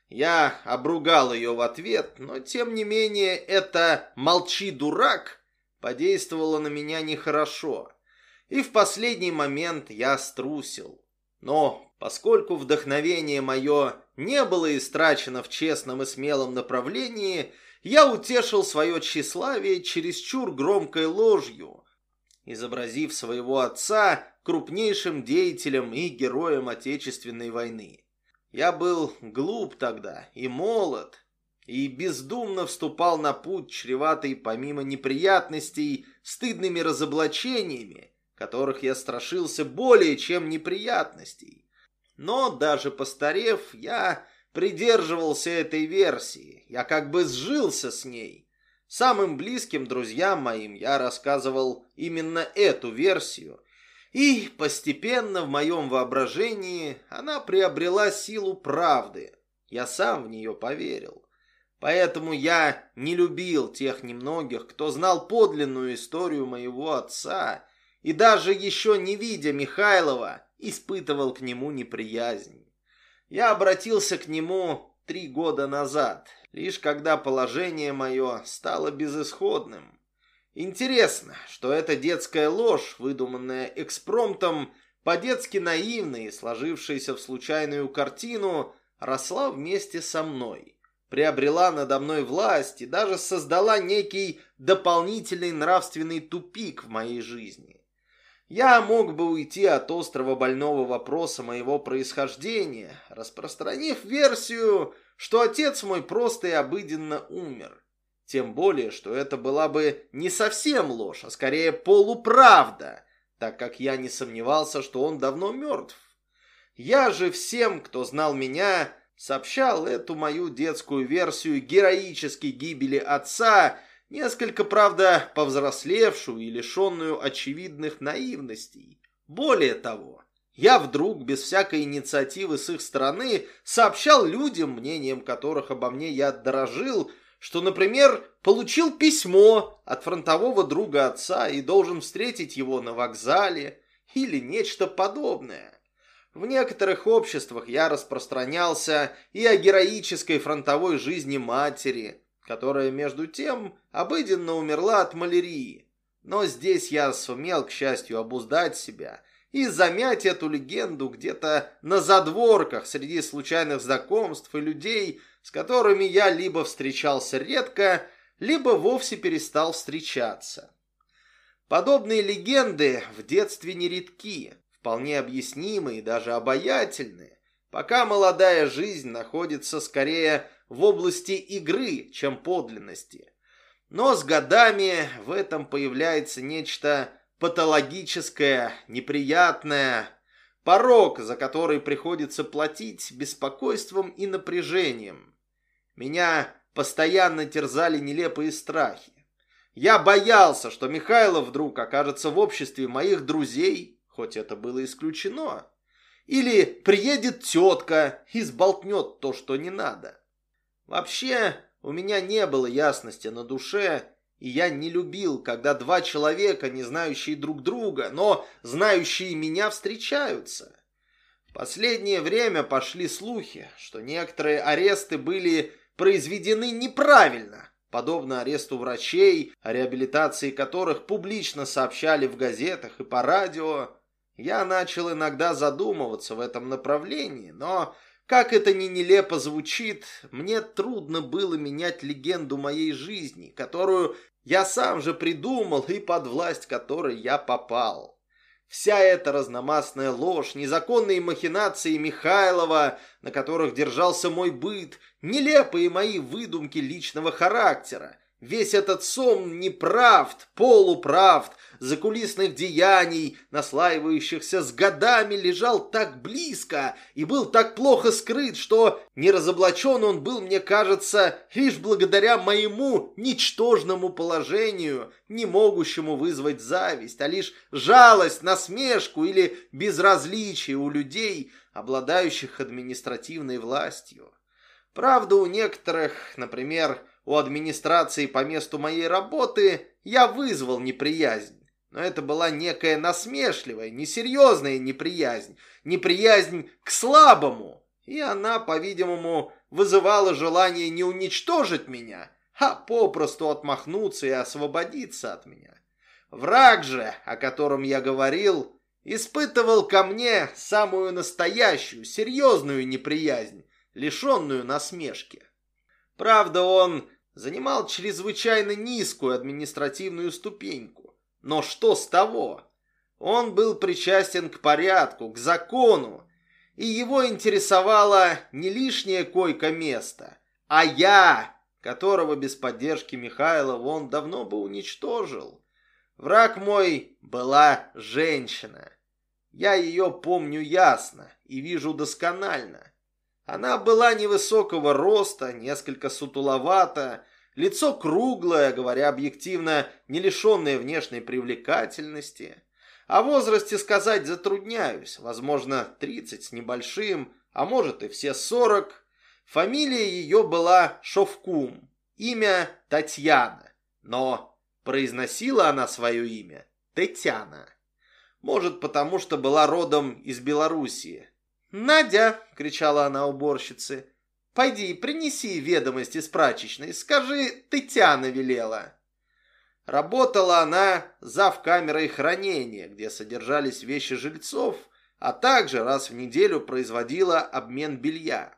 Я обругал ее в ответ, но тем не менее это «молчи, дурак» подействовало на меня нехорошо и в последний момент я струсил. Но поскольку вдохновение мое не было истрачено в честном и смелом направлении, я утешил свое тщеславие чересчур громкой ложью, изобразив своего отца крупнейшим деятелем и героем Отечественной войны. Я был глуп тогда и молод, и бездумно вступал на путь, чреватый помимо неприятностей, стыдными разоблачениями, которых я страшился более чем неприятностей. Но даже постарев, я придерживался этой версии, я как бы сжился с ней. Самым близким друзьям моим я рассказывал именно эту версию, и постепенно в моем воображении она приобрела силу правды. Я сам в нее поверил. Поэтому я не любил тех немногих, кто знал подлинную историю моего отца и даже еще не видя Михайлова, испытывал к нему неприязнь. Я обратился к нему три года назад, лишь когда положение мое стало безысходным. Интересно, что эта детская ложь, выдуманная экспромтом, по-детски наивная и сложившаяся в случайную картину, росла вместе со мной, приобрела надо мной власть и даже создала некий дополнительный нравственный тупик в моей жизни. Я мог бы уйти от острова больного вопроса моего происхождения, распространив версию, что отец мой просто и обыденно умер. Тем более, что это была бы не совсем ложь, а скорее полуправда, так как я не сомневался, что он давно мертв. Я же всем, кто знал меня, сообщал эту мою детскую версию героической гибели отца – Несколько, правда, повзрослевшую и лишенную очевидных наивностей. Более того, я вдруг, без всякой инициативы с их стороны, сообщал людям, мнением которых обо мне я дорожил, что, например, получил письмо от фронтового друга отца и должен встретить его на вокзале или нечто подобное. В некоторых обществах я распространялся и о героической фронтовой жизни матери, которая, между тем, обыденно умерла от малярии. Но здесь я сумел, к счастью, обуздать себя и замять эту легенду где-то на задворках среди случайных знакомств и людей, с которыми я либо встречался редко, либо вовсе перестал встречаться. Подобные легенды в детстве нередки, вполне объяснимые и даже обаятельные, пока молодая жизнь находится скорее в области игры, чем подлинности. Но с годами в этом появляется нечто патологическое, неприятное, порог, за который приходится платить беспокойством и напряжением. Меня постоянно терзали нелепые страхи. Я боялся, что Михайлов вдруг окажется в обществе моих друзей, хоть это было исключено. Или приедет тетка и сболтнет то, что не надо. Вообще, у меня не было ясности на душе, и я не любил, когда два человека, не знающие друг друга, но знающие меня, встречаются. В последнее время пошли слухи, что некоторые аресты были произведены неправильно, подобно аресту врачей, о реабилитации которых публично сообщали в газетах и по радио. Я начал иногда задумываться в этом направлении, но, как это ни нелепо звучит, мне трудно было менять легенду моей жизни, которую я сам же придумал и под власть которой я попал. Вся эта разномастная ложь, незаконные махинации Михайлова, на которых держался мой быт, нелепые мои выдумки личного характера, Весь этот сон неправд, полуправд, закулисных деяний, наслаивающихся с годами, лежал так близко и был так плохо скрыт, что не разоблачен он был, мне кажется, лишь благодаря моему ничтожному положению, не могущему вызвать зависть, а лишь жалость, насмешку или безразличие у людей, обладающих административной властью. Правда, у некоторых, например, у администрации по месту моей работы я вызвал неприязнь. Но это была некая насмешливая, несерьезная неприязнь, неприязнь к слабому. И она, по-видимому, вызывала желание не уничтожить меня, а попросту отмахнуться и освободиться от меня. Враг же, о котором я говорил, испытывал ко мне самую настоящую, серьезную неприязнь, лишенную насмешки. Правда, он занимал чрезвычайно низкую административную ступеньку. Но что с того? Он был причастен к порядку, к закону, и его интересовало не лишнее койко-место, а я, которого без поддержки Михайлова он давно бы уничтожил. Враг мой была женщина. Я ее помню ясно и вижу досконально. Она была невысокого роста, несколько сутуловата, лицо круглое, говоря объективно, не лишенное внешней привлекательности. О возрасте сказать затрудняюсь, возможно, 30 с небольшим, а может и все 40. Фамилия ее была Шовкум, имя Татьяна, но произносила она свое имя Татьяна. Может, потому что была родом из Белоруссии, «Надя!» — кричала она уборщице. «Пойди, принеси ведомости с прачечной, скажи, Тетяна велела». Работала она зав камерой хранения, где содержались вещи жильцов, а также раз в неделю производила обмен белья.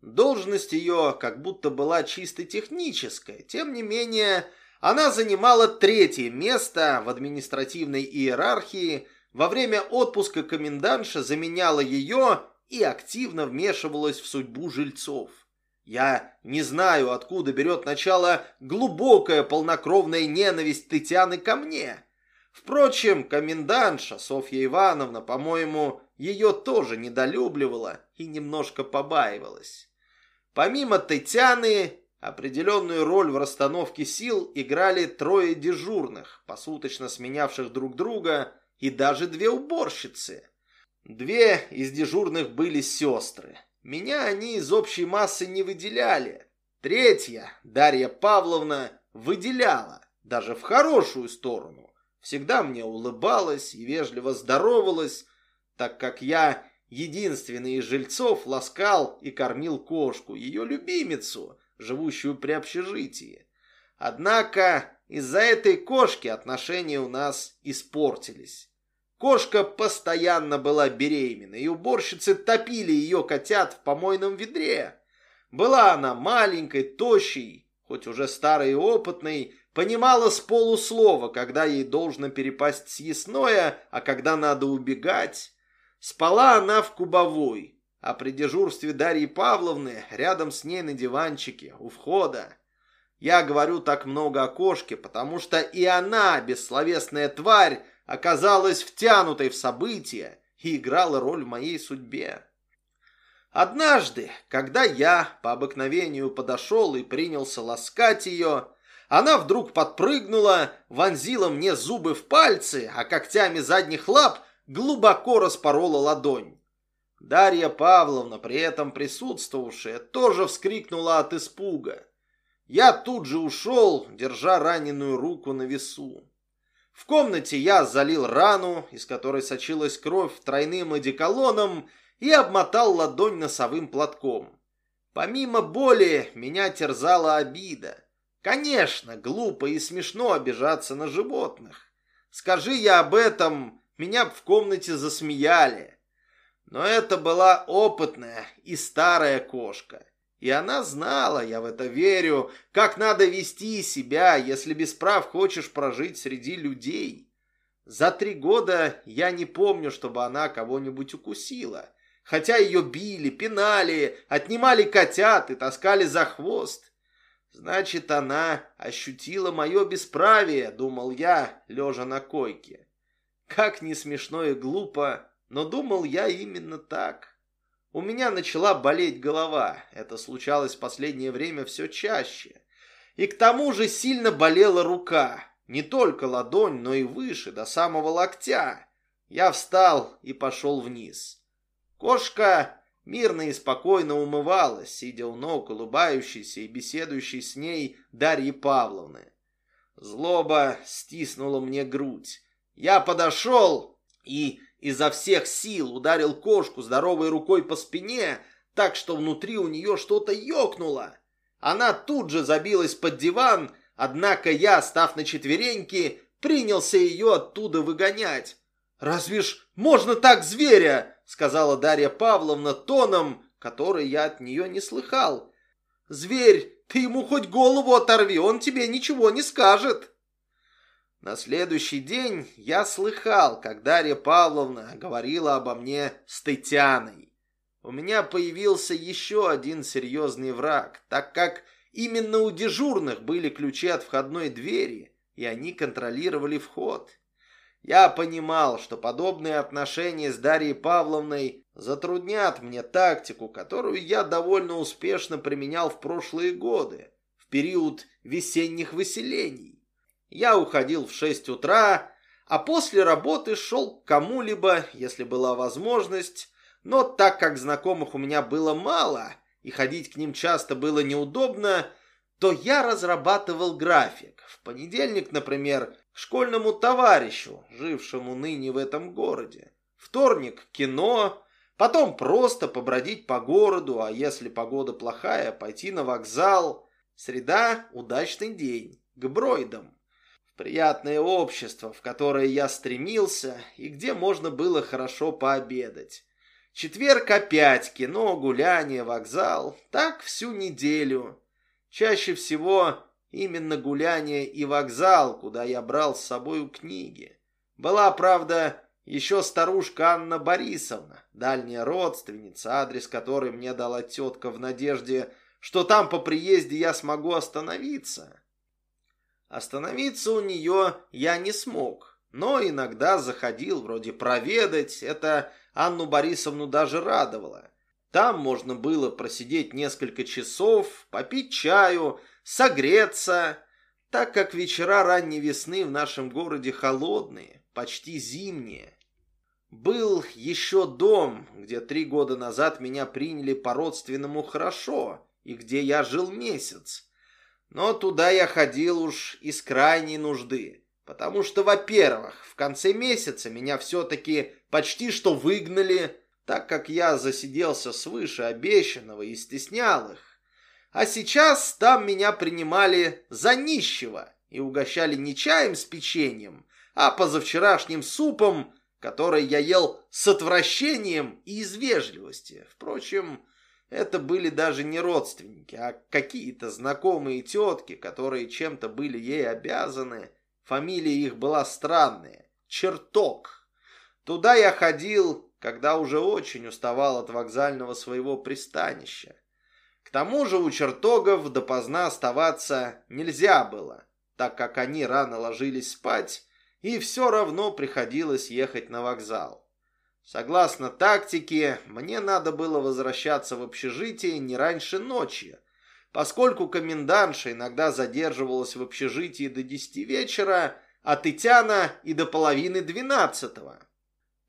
Должность ее как будто была чисто техническая, тем не менее она занимала третье место в административной иерархии – во время отпуска комендантша заменяла ее и активно вмешивалась в судьбу жильцов. Я не знаю, откуда берет начало глубокая полнокровная ненависть Тетяны ко мне. Впрочем, комендантша Софья Ивановна, по-моему, ее тоже недолюбливала и немножко побаивалась. Помимо Тетяны, определенную роль в расстановке сил играли трое дежурных, посуточно сменявших друг друга и даже две уборщицы. Две из дежурных были сестры. Меня они из общей массы не выделяли. Третья, Дарья Павловна, выделяла, даже в хорошую сторону. Всегда мне улыбалась и вежливо здоровалась, так как я единственный из жильцов ласкал и кормил кошку, ее любимицу, живущую при общежитии. Однако из-за этой кошки отношения у нас испортились. Кошка постоянно была беременна, и уборщицы топили ее котят в помойном ведре. Была она маленькой, тощей, хоть уже старой и опытной, понимала с полуслова, когда ей должно перепасть съестное, а когда надо убегать. Спала она в кубовой, а при дежурстве Дарьи Павловны рядом с ней на диванчике у входа. Я говорю так много о кошке, потому что и она, бессловесная тварь, оказалась втянутой в события и играла роль в моей судьбе. Однажды, когда я по обыкновению подошел и принялся ласкать ее, она вдруг подпрыгнула, вонзила мне зубы в пальцы, а когтями задних лап глубоко распорола ладонь. Дарья Павловна, при этом присутствовавшая, тоже вскрикнула от испуга. Я тут же ушел, держа раненую руку на весу. В комнате я залил рану, из которой сочилась кровь тройным одеколоном, и обмотал ладонь носовым платком. Помимо боли, меня терзала обида. Конечно, глупо и смешно обижаться на животных. Скажи я об этом, меня б в комнате засмеяли. Но это была опытная и старая кошка. И она знала, я в это верю, как надо вести себя, если без прав хочешь прожить среди людей. За три года я не помню, чтобы она кого-нибудь укусила. Хотя ее били, пинали, отнимали котят и таскали за хвост. Значит, она ощутила мое бесправие, думал я, лежа на койке. Как не смешно и глупо, но думал я именно так. У меня начала болеть голова, это случалось в последнее время все чаще. И к тому же сильно болела рука, не только ладонь, но и выше, до самого локтя. Я встал и пошел вниз. Кошка мирно и спокойно умывалась, сидя у ног улыбающейся и беседующей с ней Дарьи Павловны. Злоба стиснула мне грудь. Я подошел и изо всех сил ударил кошку здоровой рукой по спине, так что внутри у нее что-то ёкнуло. Она тут же забилась под диван, однако я, став на четвереньки, принялся ее оттуда выгонять. «Разве ж можно так зверя?» сказала Дарья Павловна тоном, который я от нее не слыхал. «Зверь, ты ему хоть голову оторви, он тебе ничего не скажет!» На следующий день я слыхал, как Дарья Павловна говорила обо мне с Тетяной. У меня появился еще один серьезный враг, так как именно у дежурных были ключи от входной двери, и они контролировали вход. Я понимал, что подобные отношения с Дарьей Павловной затруднят мне тактику, которую я довольно успешно применял в прошлые годы, в период весенних выселений. Я уходил в 6 утра, а после работы шел к кому-либо, если была возможность, но так как знакомых у меня было мало и ходить к ним часто было неудобно, то я разрабатывал график. В понедельник, например, школьному товарищу, жившему ныне в этом городе. Вторник – кино, потом просто побродить по городу, а если погода плохая, пойти на вокзал. Среда – удачный день, к Бройдам. Приятное общество, в которое я стремился и где можно было хорошо пообедать. Четверг опять кино, гуляние, вокзал. Так всю неделю. Чаще всего Именно гуляние и вокзал, куда я брал с собой книги. Была, правда, еще старушка Анна Борисовна, дальняя родственница, адрес которой мне дала тетка в надежде, что там по приезде я смогу остановиться. Остановиться у нее я не смог, но иногда заходил вроде проведать, это Анну Борисовну даже радовало. Там можно было просидеть несколько часов, попить чаю, согреться, так как вечера ранней весны в нашем городе холодные, почти зимние. Был еще дом, где три года назад меня приняли по-родственному хорошо и где я жил месяц. Но туда я ходил уж из крайней нужды, потому что, во-первых, в конце месяца меня все-таки почти что выгнали, так как я засиделся свыше обещанного и стеснял их. А сейчас там меня принимали за нищего и угощали не чаем с печеньем, а позавчерашним супом, который я ел с отвращением и из вежливости. Впрочем, это были даже не родственники, а какие-то знакомые тетки, которые чем-то были ей обязаны. Фамилия их была странная – Черток. Туда я ходил, когда уже очень уставал от вокзального своего пристанища. К тому же у чертогов допоздна оставаться нельзя было, так как они рано ложились спать, и все равно приходилось ехать на вокзал. Согласно тактике, мне надо было возвращаться в общежитие не раньше ночи, поскольку комендантша иногда задерживалась в общежитии до 10 вечера, а Тетяна и до половины двенадцатого.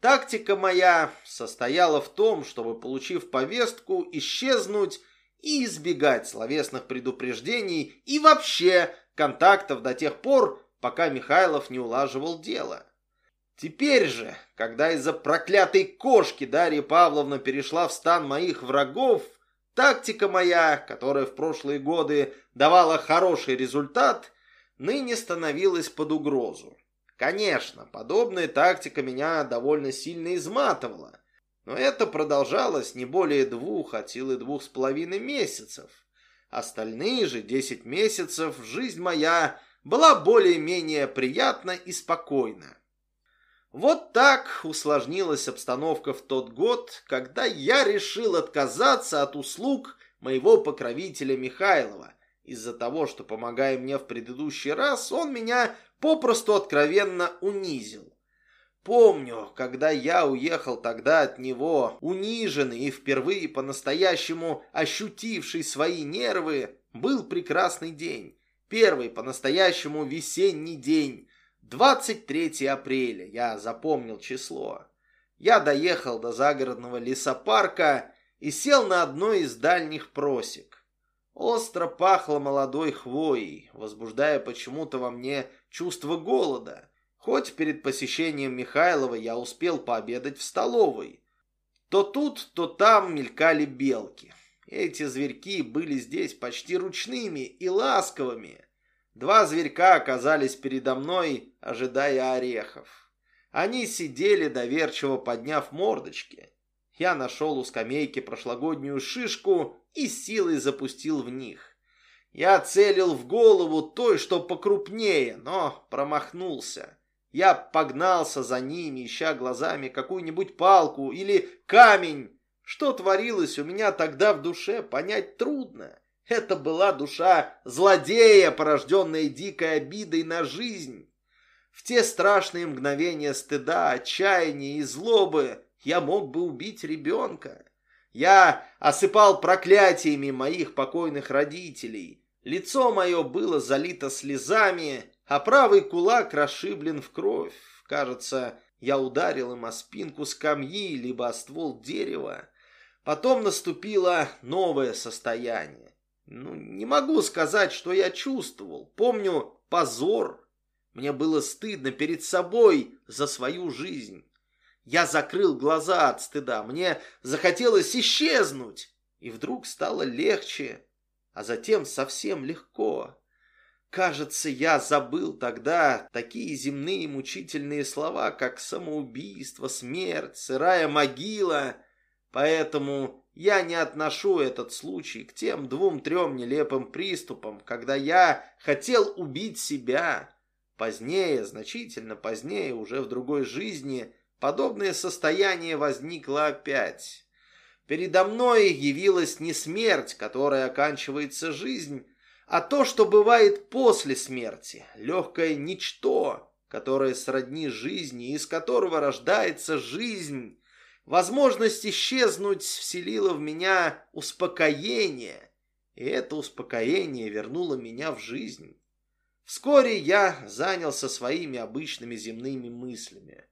Тактика моя состояла в том, чтобы, получив повестку, исчезнуть и избегать словесных предупреждений и вообще контактов до тех пор, пока Михайлов не улаживал дело. Теперь же, когда из-за проклятой кошки Дарья Павловна перешла в стан моих врагов, тактика моя, которая в прошлые годы давала хороший результат, ныне становилась под угрозу. Конечно, подобная тактика меня довольно сильно изматывала, но это продолжалось не более двух от силы двух с половиной месяцев. Остальные же десять месяцев жизнь моя была более-менее приятна и спокойна. Вот так усложнилась обстановка в тот год, когда я решил отказаться от услуг моего покровителя Михайлова, из-за того, что, помогая мне в предыдущий раз, он меня попросту откровенно унизил. Помню, когда я уехал тогда от него, униженный и впервые по-настоящему ощутивший свои нервы, был прекрасный день. Первый по-настоящему весенний день. 23 апреля, я запомнил число. Я доехал до загородного лесопарка и сел на одной из дальних просек. Остро пахло молодой хвоей, возбуждая почему-то во мне чувство голода. Хоть перед посещением Михайлова я успел пообедать в столовой. То тут, то там мелькали белки. Эти зверьки были здесь почти ручными и ласковыми. Два зверька оказались передо мной, ожидая орехов. Они сидели, доверчиво подняв мордочки. Я нашел у скамейки прошлогоднюю шишку и силой запустил в них. Я целил в голову той, что покрупнее, но промахнулся. Я погнался за ними, ища глазами какую-нибудь палку или камень. Что творилось у меня тогда в душе, понять трудно. Это была душа злодея, порожденная дикой обидой на жизнь. В те страшные мгновения стыда, отчаяния и злобы я мог бы убить ребенка. Я осыпал проклятиями моих покойных родителей. Лицо мое было залито слезами, а правый кулак расшиблен в кровь. Кажется, я ударил им о спинку скамьи, либо о ствол дерева. Потом наступило новое состояние. Ну, не могу сказать, что я чувствовал. Помню позор. Мне было стыдно перед собой за свою жизнь. Я закрыл глаза от стыда, мне захотелось исчезнуть. И вдруг стало легче, а затем совсем легко. Кажется, я забыл тогда такие земные мучительные слова, как самоубийство, смерть, сырая могила. Поэтому я не отношу этот случай к тем двум-трем нелепым приступам, когда я хотел убить себя. Позднее, значительно позднее, уже в другой жизни, Подобное состояние возникло опять. Передо мной явилась не смерть, которая оканчивается жизнь, а то, что бывает после смерти, легкое ничто, которое сродни жизни, из которого рождается жизнь. Возможность исчезнуть вселила в меня успокоение, и это успокоение вернуло меня в жизнь. Вскоре я занялся своими обычными земными мыслями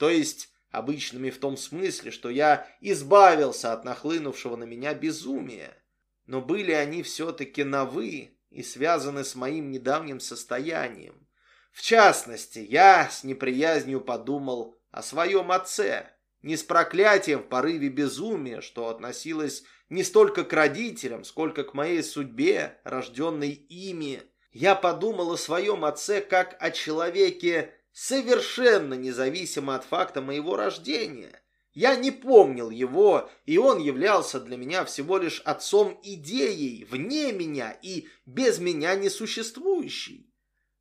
то есть обычными в том смысле, что я избавился от нахлынувшего на меня безумия. Но были они все-таки новы и связаны с моим недавним состоянием. В частности, я с неприязнью подумал о своем отце, не с проклятием в порыве безумия, что относилось не столько к родителям, сколько к моей судьбе, рожденной ими. Я подумал о своем отце как о человеке, совершенно независимо от факта моего рождения. Я не помнил его, и он являлся для меня всего лишь отцом идеей, вне меня и без меня несуществующей.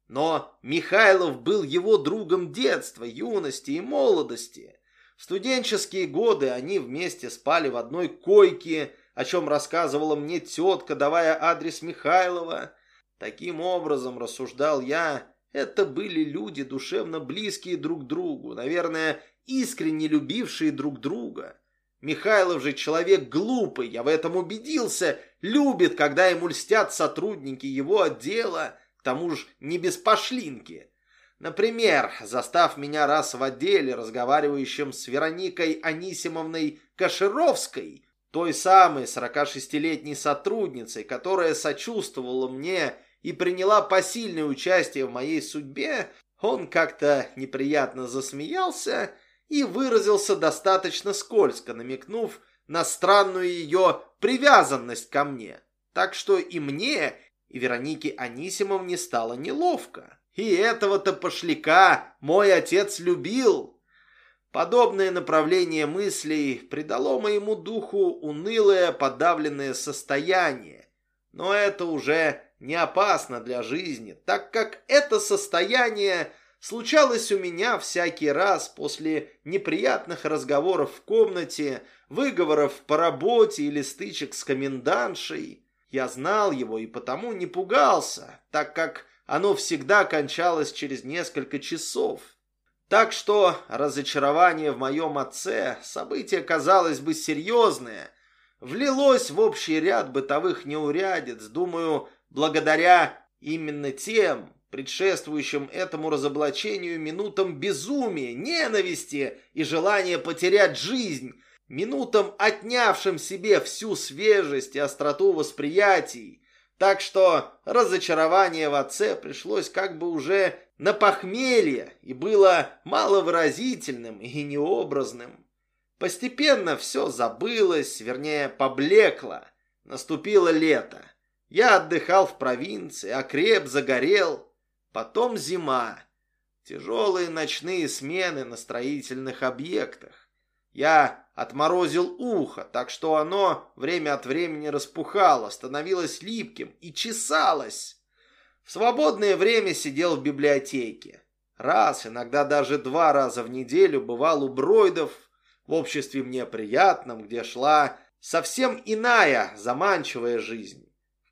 Но Михайлов был его другом детства, юности и молодости. В студенческие годы они вместе спали в одной койке, о чем рассказывала мне тетка, давая адрес Михайлова. Таким образом, рассуждал я, Это были люди, душевно близкие друг другу, наверное, искренне любившие друг друга. Михайлов же человек глупый, я в этом убедился, любит, когда ему льстят сотрудники его отдела, к тому же не без пошлинки. Например, застав меня раз в отделе, разговаривающим с Вероникой Анисимовной Кашировской, той самой 46-летней сотрудницей, которая сочувствовала мне и приняла посильное участие в моей судьбе, он как-то неприятно засмеялся и выразился достаточно скользко, намекнув на странную ее привязанность ко мне. Так что и мне, и Веронике Анисимовне стало неловко. И этого-то пошляка мой отец любил. Подобное направление мыслей придало моему духу унылое подавленное состояние. Но это уже не опасно для жизни, так как это состояние случалось у меня всякий раз после неприятных разговоров в комнате, выговоров по работе или стычек с комендантшей. Я знал его и потому не пугался, так как оно всегда кончалось через несколько часов. Так что разочарование в моем отце, событие, казалось бы, серьезное, влилось в общий ряд бытовых неурядиц, думаю, благодаря именно тем, предшествующим этому разоблачению минутам безумия, ненависти и желания потерять жизнь, минутам отнявшим себе всю свежесть и остроту восприятий. Так что разочарование в отце пришлось как бы уже на похмелье и было маловыразительным и необразным. Постепенно все забылось, вернее, поблекло. Наступило лето. Я отдыхал в провинции, окреп, загорел. Потом зима. Тяжелые ночные смены на строительных объектах. Я отморозил ухо, так что оно время от времени распухало, становилось липким и чесалось. В свободное время сидел в библиотеке. Раз, иногда даже два раза в неделю бывал у Бройдов в обществе мне приятном, где шла совсем иная заманчивая жизнь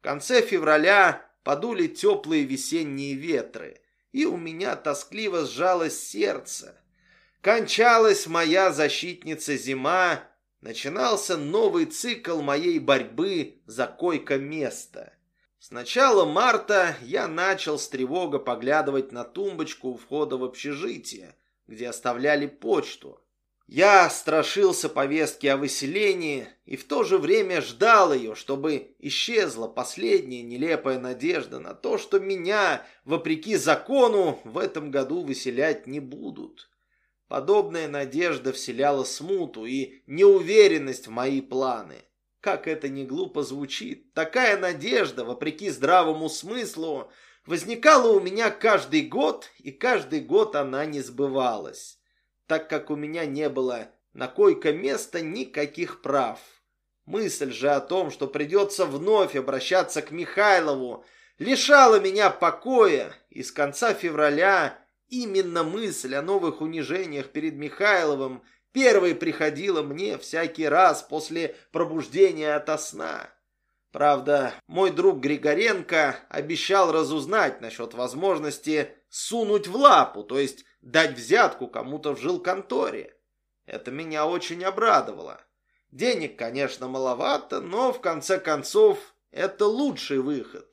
конце февраля подули теплые весенние ветры, и у меня тоскливо сжалось сердце. Кончалась моя защитница зима, начинался новый цикл моей борьбы за койко-место. С начала марта я начал с тревога поглядывать на тумбочку у входа в общежитие, где оставляли почту. Я страшился повестки о выселении и в то же время ждал ее, чтобы исчезла последняя нелепая надежда на то, что меня, вопреки закону, в этом году выселять не будут. Подобная надежда вселяла смуту и неуверенность в мои планы. Как это не глупо звучит, такая надежда, вопреки здравому смыслу, возникала у меня каждый год, и каждый год она не сбывалась так как у меня не было на койко-место никаких прав. Мысль же о том, что придется вновь обращаться к Михайлову, лишала меня покоя, и с конца февраля именно мысль о новых унижениях перед Михайловым первой приходила мне всякий раз после пробуждения ото сна. Правда, мой друг Григоренко обещал разузнать насчет возможности сунуть в лапу, то есть дать взятку кому-то в жилконторе. Это меня очень обрадовало. Денег, конечно, маловато, но в конце концов это лучший выход.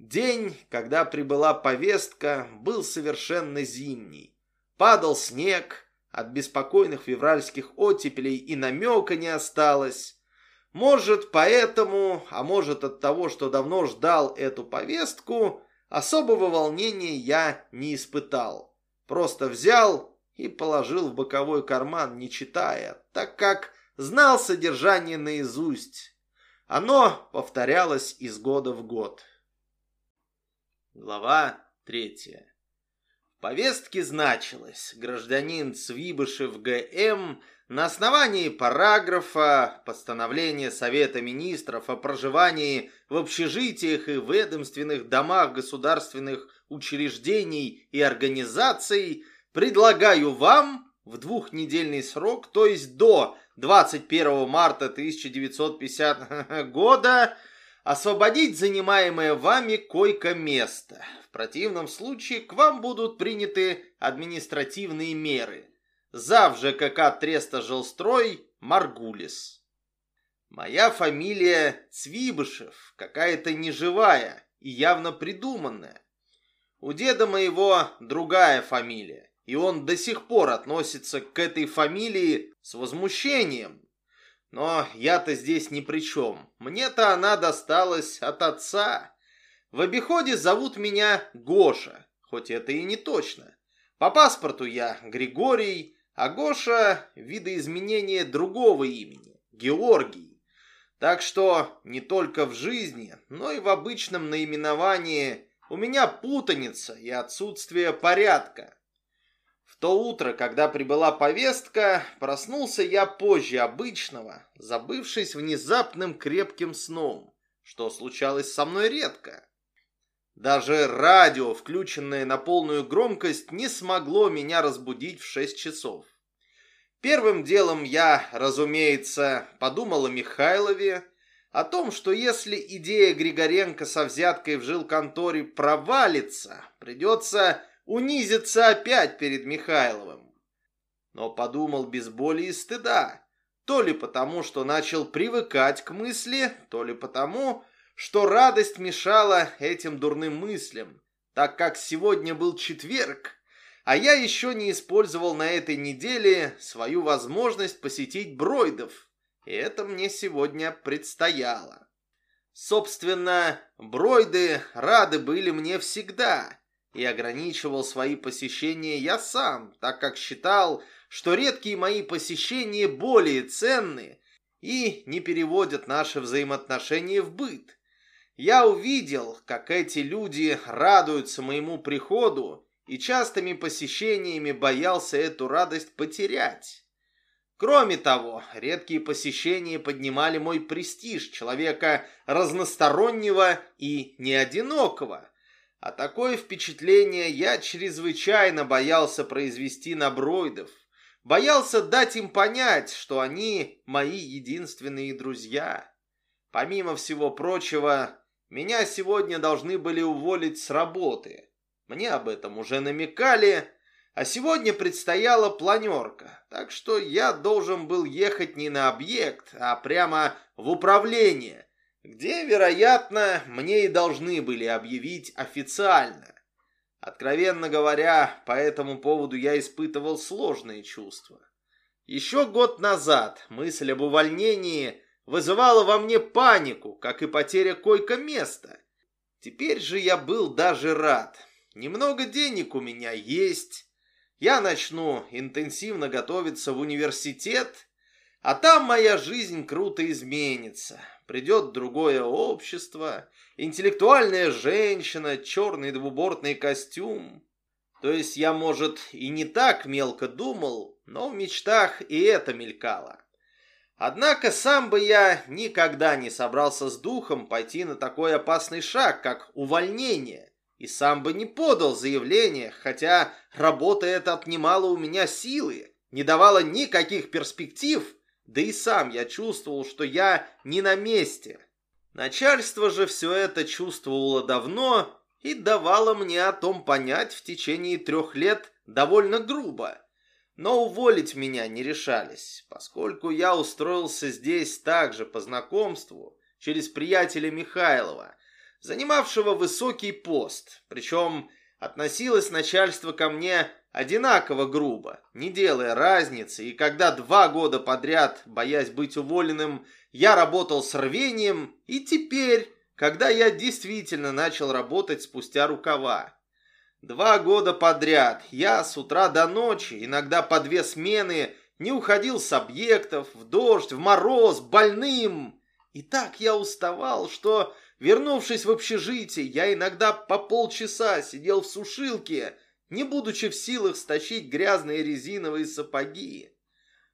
День, когда прибыла повестка, был совершенно зимний. Падал снег, от беспокойных февральских оттепелей и намека не осталось. Может, поэтому, а может от того, что давно ждал эту повестку, особого волнения я не испытал. Просто взял и положил в боковой карман, не читая, так как знал содержание наизусть. Оно повторялось из года в год. Глава третья. В повестке значилось «Гражданин Цвибышев Г.М. на основании параграфа постановления Совета Министров о проживании в общежитиях и ведомственных домах государственных учреждений и организаций, предлагаю вам в двухнедельный срок, то есть до 21 марта 1950 года, освободить занимаемое вами койко-место. В противном случае к вам будут приняты административные меры. Зав ЖКК Треста Жилстрой Маргулис. Моя фамилия Цвибышев, какая-то неживая и явно придуманная. У деда моего другая фамилия, и он до сих пор относится к этой фамилии с возмущением. Но я-то здесь ни при чем. Мне-то она досталась от отца. В обиходе зовут меня Гоша, хоть это и не точно. По паспорту я Григорий, а Гоша – видоизменение другого имени – Георгий. Так что не только в жизни, но и в обычном наименовании у меня путаница и отсутствие порядка. То утро, когда прибыла повестка, проснулся я позже обычного, забывшись внезапным крепким сном, что случалось со мной редко. Даже радио, включенное на полную громкость, не смогло меня разбудить в шесть часов. Первым делом я, разумеется, подумал о Михайлове, о том, что если идея Григоренко со взяткой в жилконторе провалится, придется унизиться опять перед Михайловым. Но подумал без боли и стыда, то ли потому, что начал привыкать к мысли, то ли потому, что радость мешала этим дурным мыслям, так как сегодня был четверг, а я еще не использовал на этой неделе свою возможность посетить Бройдов, и это мне сегодня предстояло. Собственно, Бройды рады были мне всегда, и ограничивал свои посещения я сам, так как считал, что редкие мои посещения более ценны и не переводят наши взаимоотношения в быт. Я увидел, как эти люди радуются моему приходу и частыми посещениями боялся эту радость потерять. Кроме того, редкие посещения поднимали мой престиж человека разностороннего и неодинокого, а такое впечатление я чрезвычайно боялся произвести на Бройдов, боялся дать им понять, что они мои единственные друзья. Помимо всего прочего, меня сегодня должны были уволить с работы. Мне об этом уже намекали, а сегодня предстояла планерка, так что я должен был ехать не на объект, а прямо в управление, где, вероятно, мне и должны были объявить официально. Откровенно говоря, по этому поводу я испытывал сложные чувства. Еще год назад мысль об увольнении вызывала во мне панику, как и потеря койко-места. Теперь же я был даже рад. Немного денег у меня есть. Я начну интенсивно готовиться в университет, а там моя жизнь круто изменится. Придет другое общество, интеллектуальная женщина, черный двубортный костюм. То есть я, может, и не так мелко думал, но в мечтах и это мелькало. Однако сам бы я никогда не собрался с духом пойти на такой опасный шаг, как увольнение, и сам бы не подал заявление, хотя работа эта отнимала у меня силы, не давала никаких перспектив, да и сам я чувствовал, что я не на месте. Начальство же все это чувствовало давно и давало мне о том понять в течение трех лет довольно грубо но уволить меня не решались, поскольку я устроился здесь также по знакомству через приятеля Михайлова, занимавшего высокий пост, причем относилось начальство ко мне одинаково грубо, не делая разницы, и когда два года подряд, боясь быть уволенным, я работал с рвением, и теперь, когда я действительно начал работать спустя рукава, Два года подряд я с утра до ночи, иногда по две смены, не уходил с объектов, в дождь, в мороз, больным. И так я уставал, что, вернувшись в общежитие, я иногда по полчаса сидел в сушилке, не будучи в силах стащить грязные резиновые сапоги.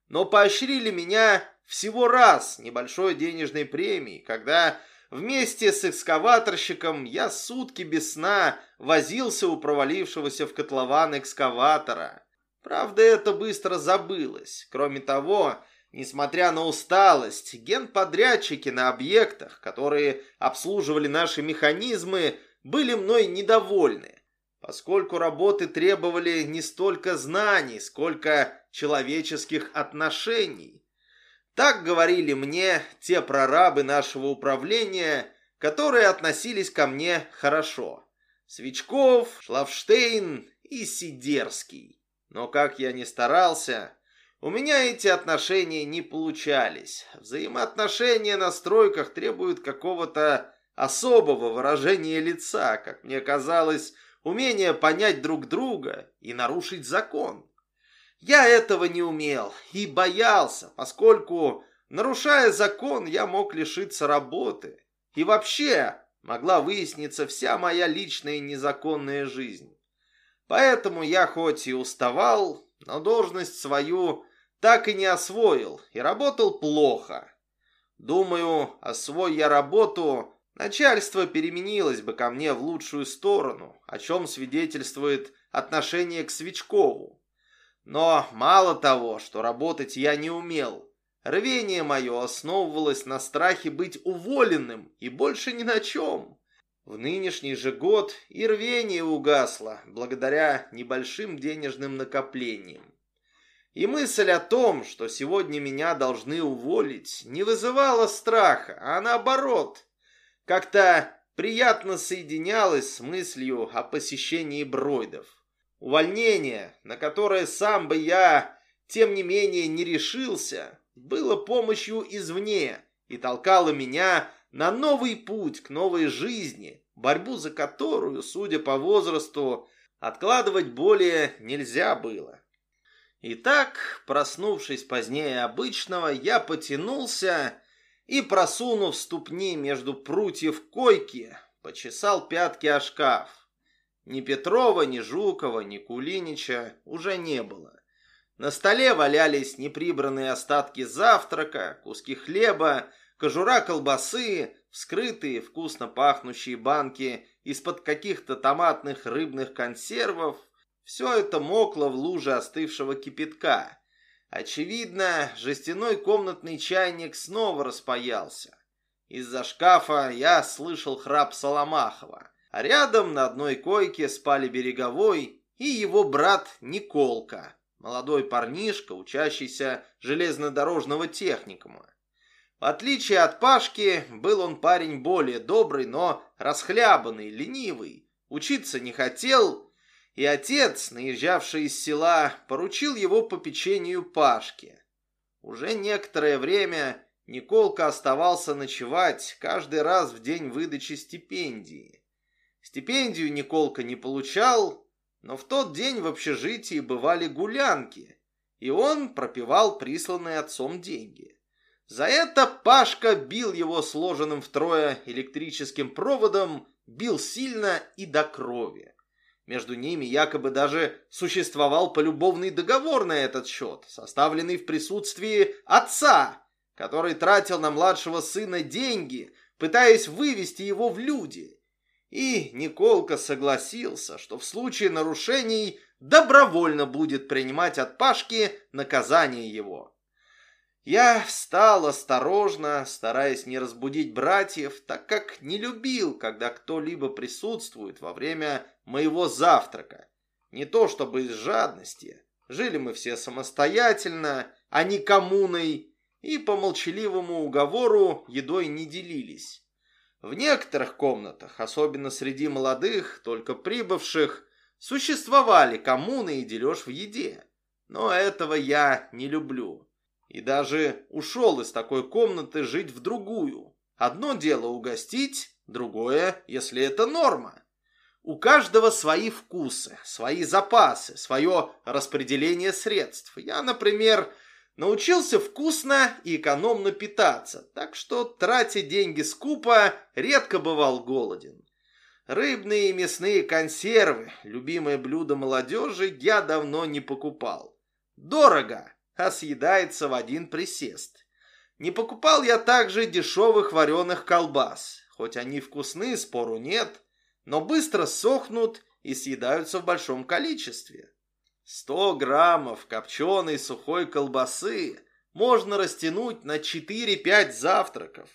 Но поощрили меня всего раз небольшой денежной премией, когда Вместе с экскаваторщиком я сутки без сна возился у провалившегося в котлован экскаватора. Правда, это быстро забылось. Кроме того, Несмотря на усталость, генподрядчики на объектах, которые обслуживали наши механизмы, были мной недовольны, поскольку работы требовали не столько знаний, сколько человеческих отношений. Так говорили мне те прорабы нашего управления, которые относились ко мне хорошо. Свечков, Шлавштейн и Сидерский. Но как я ни старался, у меня эти отношения не получались. Взаимоотношения на стройках требуют какого-то особого выражения лица, как мне казалось, умения понять друг друга и нарушить закон. Я этого не умел и боялся, поскольку, нарушая закон, я мог лишиться работы. И вообще могла выясниться вся моя личная незаконная жизнь. Поэтому я хоть и уставал, но должность свою так и не освоил и работал плохо. Думаю, освой я работу, начальство переменилось бы ко мне в лучшую сторону, о чем свидетельствует отношение к Свечкову. Но мало того, что работать я не умел, рвение мое основывалось на страхе быть уволенным и больше ни на чем. В нынешний же год и рвение угасло, благодаря небольшим денежным накоплениям. И мысль о том, что сегодня меня должны уволить, не вызывала страха, а наоборот, как-то приятно соединялась с мыслью о посещении Бройдов. Увольнение, на которое сам бы я, тем не менее, не решился, было помощью извне и толкало меня на новый путь к новой жизни, борьбу за которую, судя по возрасту, откладывать более нельзя было. Итак, проснувшись позднее обычного, я потянулся и, просунув ступни между прутьев койки, почесал пятки о шкаф. Ни Петрова, ни Жукова, ни Кулинича уже не было. На столе валялись неприбранные остатки завтрака, куски хлеба, кожура колбасы, вскрытые вкусно пахнущие банки из-под каких-то томатных рыбных консервов. Все это мокло в луже остывшего кипятка. Очевидно, жестяной комнатный чайник снова распаялся. Из-за шкафа я слышал храп Соломахова, а рядом на одной койке спали Береговой и его брат Николка, молодой парнишка, учащийся железнодорожного техникума. В отличие от Пашки, был он парень более добрый, но расхлябанный, ленивый. Учиться не хотел, и отец, наезжавший из села, поручил его по печенью Пашке. Уже некоторое время Николка оставался ночевать каждый раз в день выдачи стипендии. Стипендию Николка не получал, но в тот день в общежитии бывали гулянки, и он пропивал присланные отцом деньги. За это Пашка бил его сложенным втрое электрическим проводом, бил сильно и до крови. Между ними якобы даже существовал полюбовный договор на этот счет, составленный в присутствии отца, который тратил на младшего сына деньги, пытаясь вывести его в люди. И Николка согласился, что в случае нарушений добровольно будет принимать от Пашки наказание его. Я встал осторожно, стараясь не разбудить братьев, так как не любил, когда кто-либо присутствует во время моего завтрака. Не то чтобы из жадности. Жили мы все самостоятельно, а не коммуной, и по молчаливому уговору едой не делились. В некоторых комнатах, особенно среди молодых, только прибывших, существовали коммуны и дележ в еде. Но этого я не люблю. И даже ушел из такой комнаты жить в другую. Одно дело угостить, другое, если это норма. У каждого свои вкусы, свои запасы, свое распределение средств. Я, например, научился вкусно и экономно питаться, так что, тратя деньги скупо, редко бывал голоден. Рыбные и мясные консервы, любимое блюдо молодежи, я давно не покупал. Дорого, а съедается в один присест. Не покупал я также дешевых вареных колбас, хоть они вкусны, спору нет, но быстро сохнут и съедаются в большом количестве. Сто граммов копченой сухой колбасы можно растянуть на 4-5 завтраков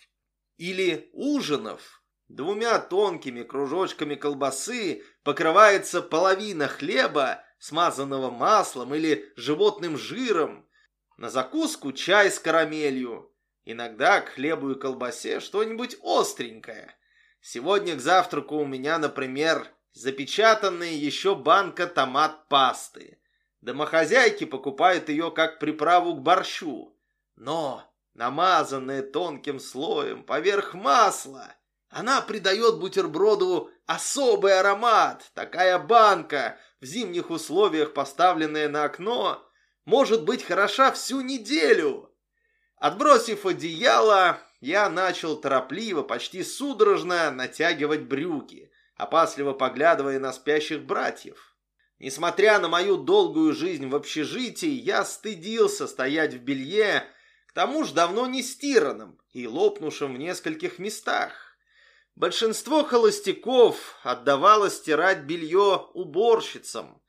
или ужинов. Двумя тонкими кружочками колбасы покрывается половина хлеба, смазанного маслом или животным жиром. На закуску чай с карамелью. Иногда к хлебу и колбасе что-нибудь остренькое. Сегодня к завтраку у меня, например, запечатанная еще банка томат-пасты. Домохозяйки покупают ее как приправу к борщу. Но, намазанная тонким слоем поверх масла, она придает бутерброду особый аромат. Такая банка, в зимних условиях поставленная на окно, может быть хороша всю неделю. Отбросив одеяло, я начал торопливо, почти судорожно натягивать брюки, опасливо поглядывая на спящих братьев. Несмотря на мою долгую жизнь в общежитии, я стыдился стоять в белье, к тому же давно не стиранном и лопнувшем в нескольких местах. Большинство холостяков отдавало стирать белье уборщицам,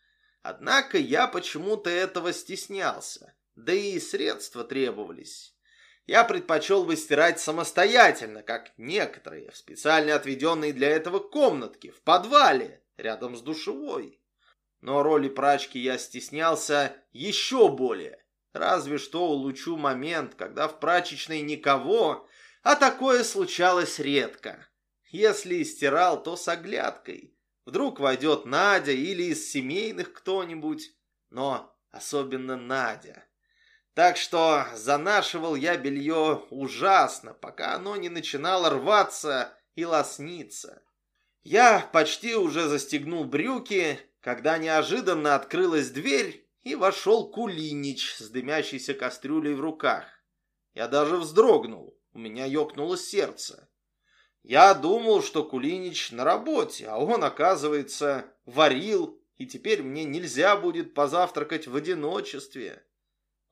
однако я почему-то этого стеснялся, да и средства требовались. Я предпочел бы стирать самостоятельно, как некоторые, в специально отведенной для этого комнатке, в подвале, рядом с душевой. Но роли прачки я стеснялся еще более. Разве что улучу момент, когда в прачечной никого, а такое случалось редко. Если и стирал, то с оглядкой. Вдруг войдет Надя или из семейных кто-нибудь, но особенно Надя. Так что занашивал я белье ужасно, пока оно не начинало рваться и лосниться. Я почти уже застегнул брюки, когда неожиданно открылась дверь, и вошел Кулинич с дымящейся кастрюлей в руках. Я даже вздрогнул, у меня ёкнуло сердце. Я думал, что Кулинич на работе, а он, оказывается, варил, и теперь мне нельзя будет позавтракать в одиночестве.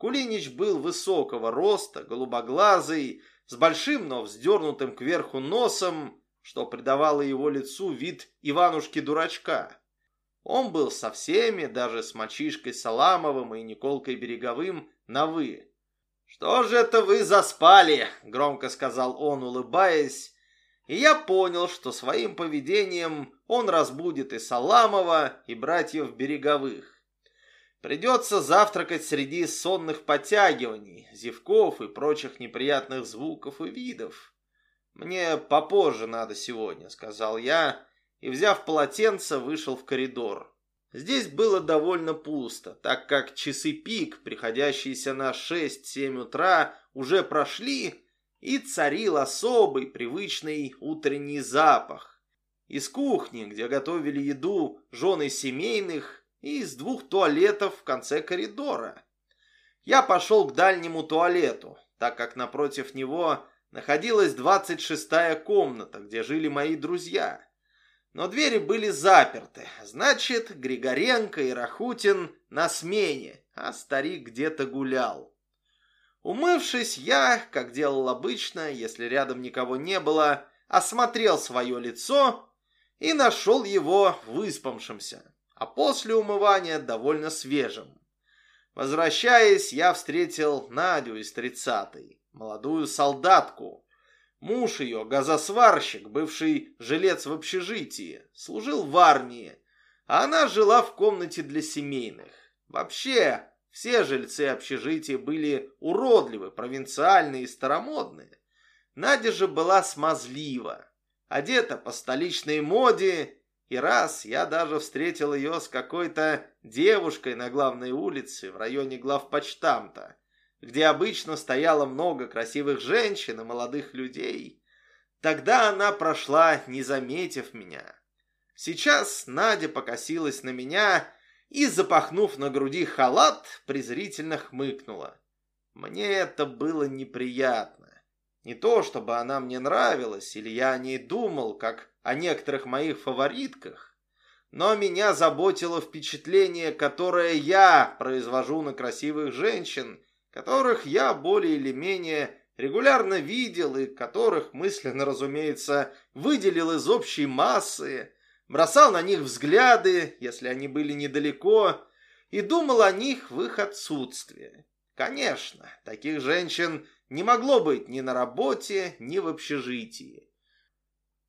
Кулинич был высокого роста, голубоглазый, с большим, но вздернутым кверху носом, что придавало его лицу вид Иванушки-дурачка. Он был со всеми, даже с мальчишкой Саламовым и Николкой Береговым, на «вы». «Что же это вы заспали?» — громко сказал он, улыбаясь. И я понял, что своим поведением он разбудит и Саламова, и братьев Береговых. Придется завтракать среди сонных подтягиваний, зевков и прочих неприятных звуков и видов. «Мне попозже надо сегодня», — сказал я, и, взяв полотенце, вышел в коридор. Здесь было довольно пусто, так как часы пик, приходящиеся на 6-7 утра, уже прошли, и царил особый, привычный утренний запах. Из кухни, где готовили еду жены семейных, и из двух туалетов в конце коридора. Я пошел к дальнему туалету, так как напротив него находилась 26-я комната, где жили мои друзья. Но двери были заперты. Значит, Григоренко и Рахутин на смене, а старик где-то гулял. Умывшись, я, как делал обычно, если рядом никого не было, осмотрел свое лицо и нашел его выспавшимся, а после умывания довольно свежим. Возвращаясь, я встретил Надю из тридцатой, молодую солдатку, Муж ее, газосварщик, бывший жилец в общежитии, служил в армии, а она жила в комнате для семейных. Вообще, все жильцы общежития были уродливы, провинциальные и старомодные. Надя же была смазлива, одета по столичной моде, и раз я даже встретил ее с какой-то девушкой на главной улице в районе главпочтамта, где обычно стояло много красивых женщин и молодых людей. Тогда она прошла, не заметив меня. Сейчас Надя покосилась на меня и, запахнув на груди халат, презрительно хмыкнула. Мне это было неприятно. Не то, чтобы она мне нравилась, или я о ней думал, как о некоторых моих фаворитках, но меня заботило впечатление, которое я произвожу на красивых женщин которых я более или менее регулярно видел и которых мысленно, разумеется, выделил из общей массы, бросал на них взгляды, если они были недалеко, и думал о них в их отсутствие. Конечно, таких женщин не могло быть ни на работе, ни в общежитии.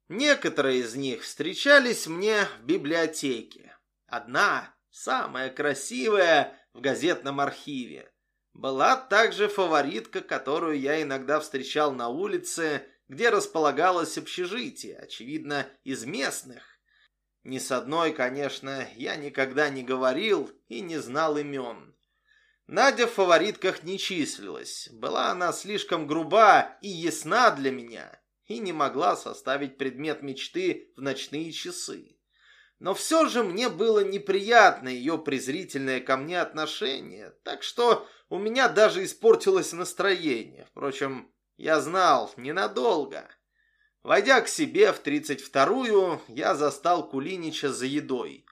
Некоторые из них встречались мне в библиотеке. Одна, самая красивая, в газетном архиве. Была также фаворитка, которую я иногда встречал на улице, где располагалось общежитие, очевидно, из местных. Ни с одной, конечно, я никогда не говорил и не знал имен. Надя в фаворитках не числилась. Была она слишком груба и ясна для меня и не могла составить предмет мечты в ночные часы. Но все же мне было неприятно ее презрительное ко мне отношение, так что у меня даже испортилось настроение. Впрочем, я знал, ненадолго. Войдя к себе в тридцать вторую, я застал Кулинича за едой.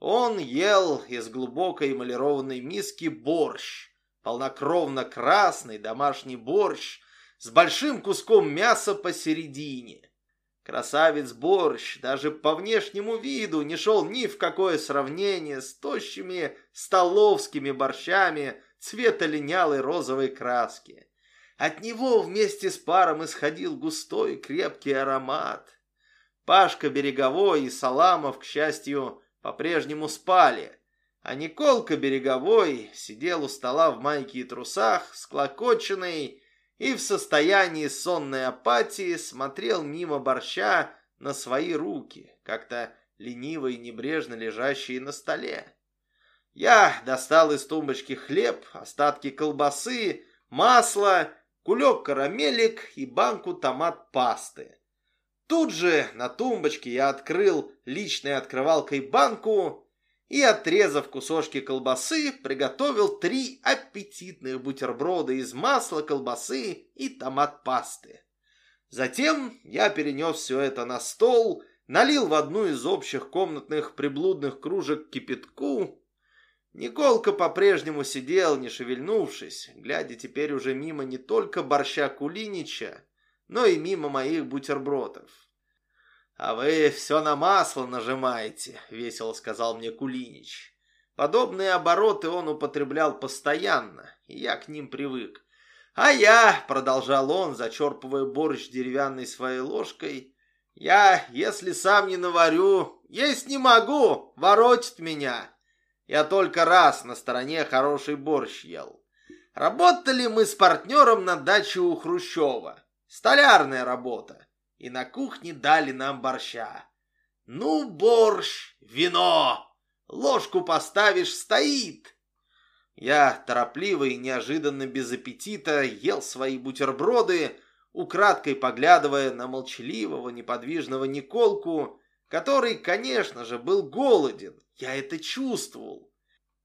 Он ел из глубокой эмалированной миски борщ, полнокровно красный домашний борщ с большим куском мяса посередине. Красавец борщ даже по внешнему виду не шел ни в какое сравнение с тощими столовскими борщами цвета линялой розовой краски. От него вместе с паром исходил густой крепкий аромат. Пашка Береговой и Саламов, к счастью, по-прежнему спали, а Николка Береговой сидел у стола в майке и трусах, склокоченный и в состоянии сонной апатии смотрел мимо борща на свои руки, как-то лениво и небрежно лежащие на столе. Я достал из тумбочки хлеб, остатки колбасы, масло, кулек карамелек и банку томат-пасты. Тут же на тумбочке я открыл личной открывалкой банку и, отрезав кусочки колбасы, приготовил три аппетитных бутерброда из масла, колбасы и томат-пасты. Затем я перенес все это на стол, налил в одну из общих комнатных приблудных кружек кипятку. Николка по-прежнему сидел, не шевельнувшись, глядя теперь уже мимо не только борща Кулинича, но и мимо моих бутербродов. «А вы все на масло нажимаете», — весело сказал мне Кулинич. Подобные обороты он употреблял постоянно, и я к ним привык. «А я», — продолжал он, зачерпывая борщ деревянной своей ложкой, «я, если сам не наварю, есть не могу, воротит меня. Я только раз на стороне хороший борщ ел. Работали мы с партнером на даче у Хрущева. Столярная работа. И на кухне дали нам борща. Ну, борщ, вино. Ложку поставишь, стоит. Я торопливо и неожиданно без аппетита ел свои бутерброды, украдкой поглядывая на молчаливого, неподвижного Николку, который, конечно же, был голоден. Я это чувствовал.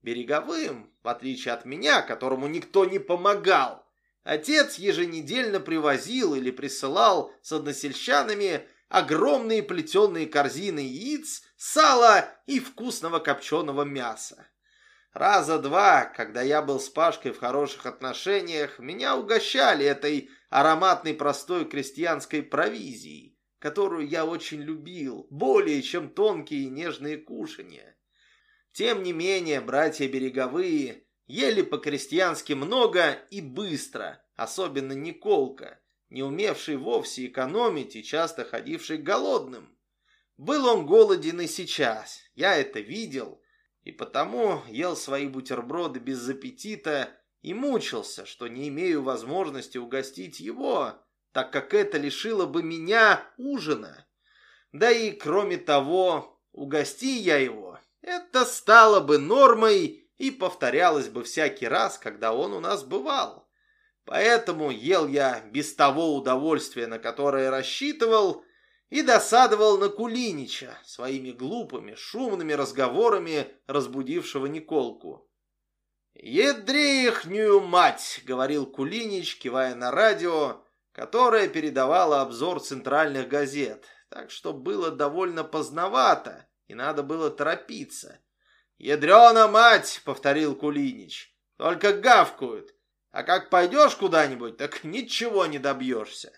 Береговым, в отличие от меня, которому никто не помогал, Отец еженедельно привозил или присылал с односельчанами огромные плетеные корзины яиц, сала и вкусного копченого мяса. Раза два, когда я был с Пашкой в хороших отношениях, меня угощали этой ароматной простой крестьянской провизией, которую я очень любил, более чем тонкие и нежные кушанья. Тем не менее, братья Береговые Ели по-крестьянски много и быстро, особенно Николка, не умевший вовсе экономить и часто ходивший голодным. Был он голоден и сейчас, я это видел, и потому ел свои бутерброды без аппетита и мучился, что не имею возможности угостить его, так как это лишило бы меня ужина. Да и кроме того, угости я его, это стало бы нормой и повторялось бы всякий раз, когда он у нас бывал. Поэтому ел я без того удовольствия, на которое рассчитывал, и досадовал на Кулинича своими глупыми, шумными разговорами, разбудившего Николку. «Едри ихнюю мать!» — говорил Кулинич, кивая на радио, которое передавало обзор центральных газет, так что было довольно поздновато, и надо было торопиться. «Ядрена мать!» — повторил Кулинич. «Только гавкают. А как пойдешь куда-нибудь, так ничего не добьешься.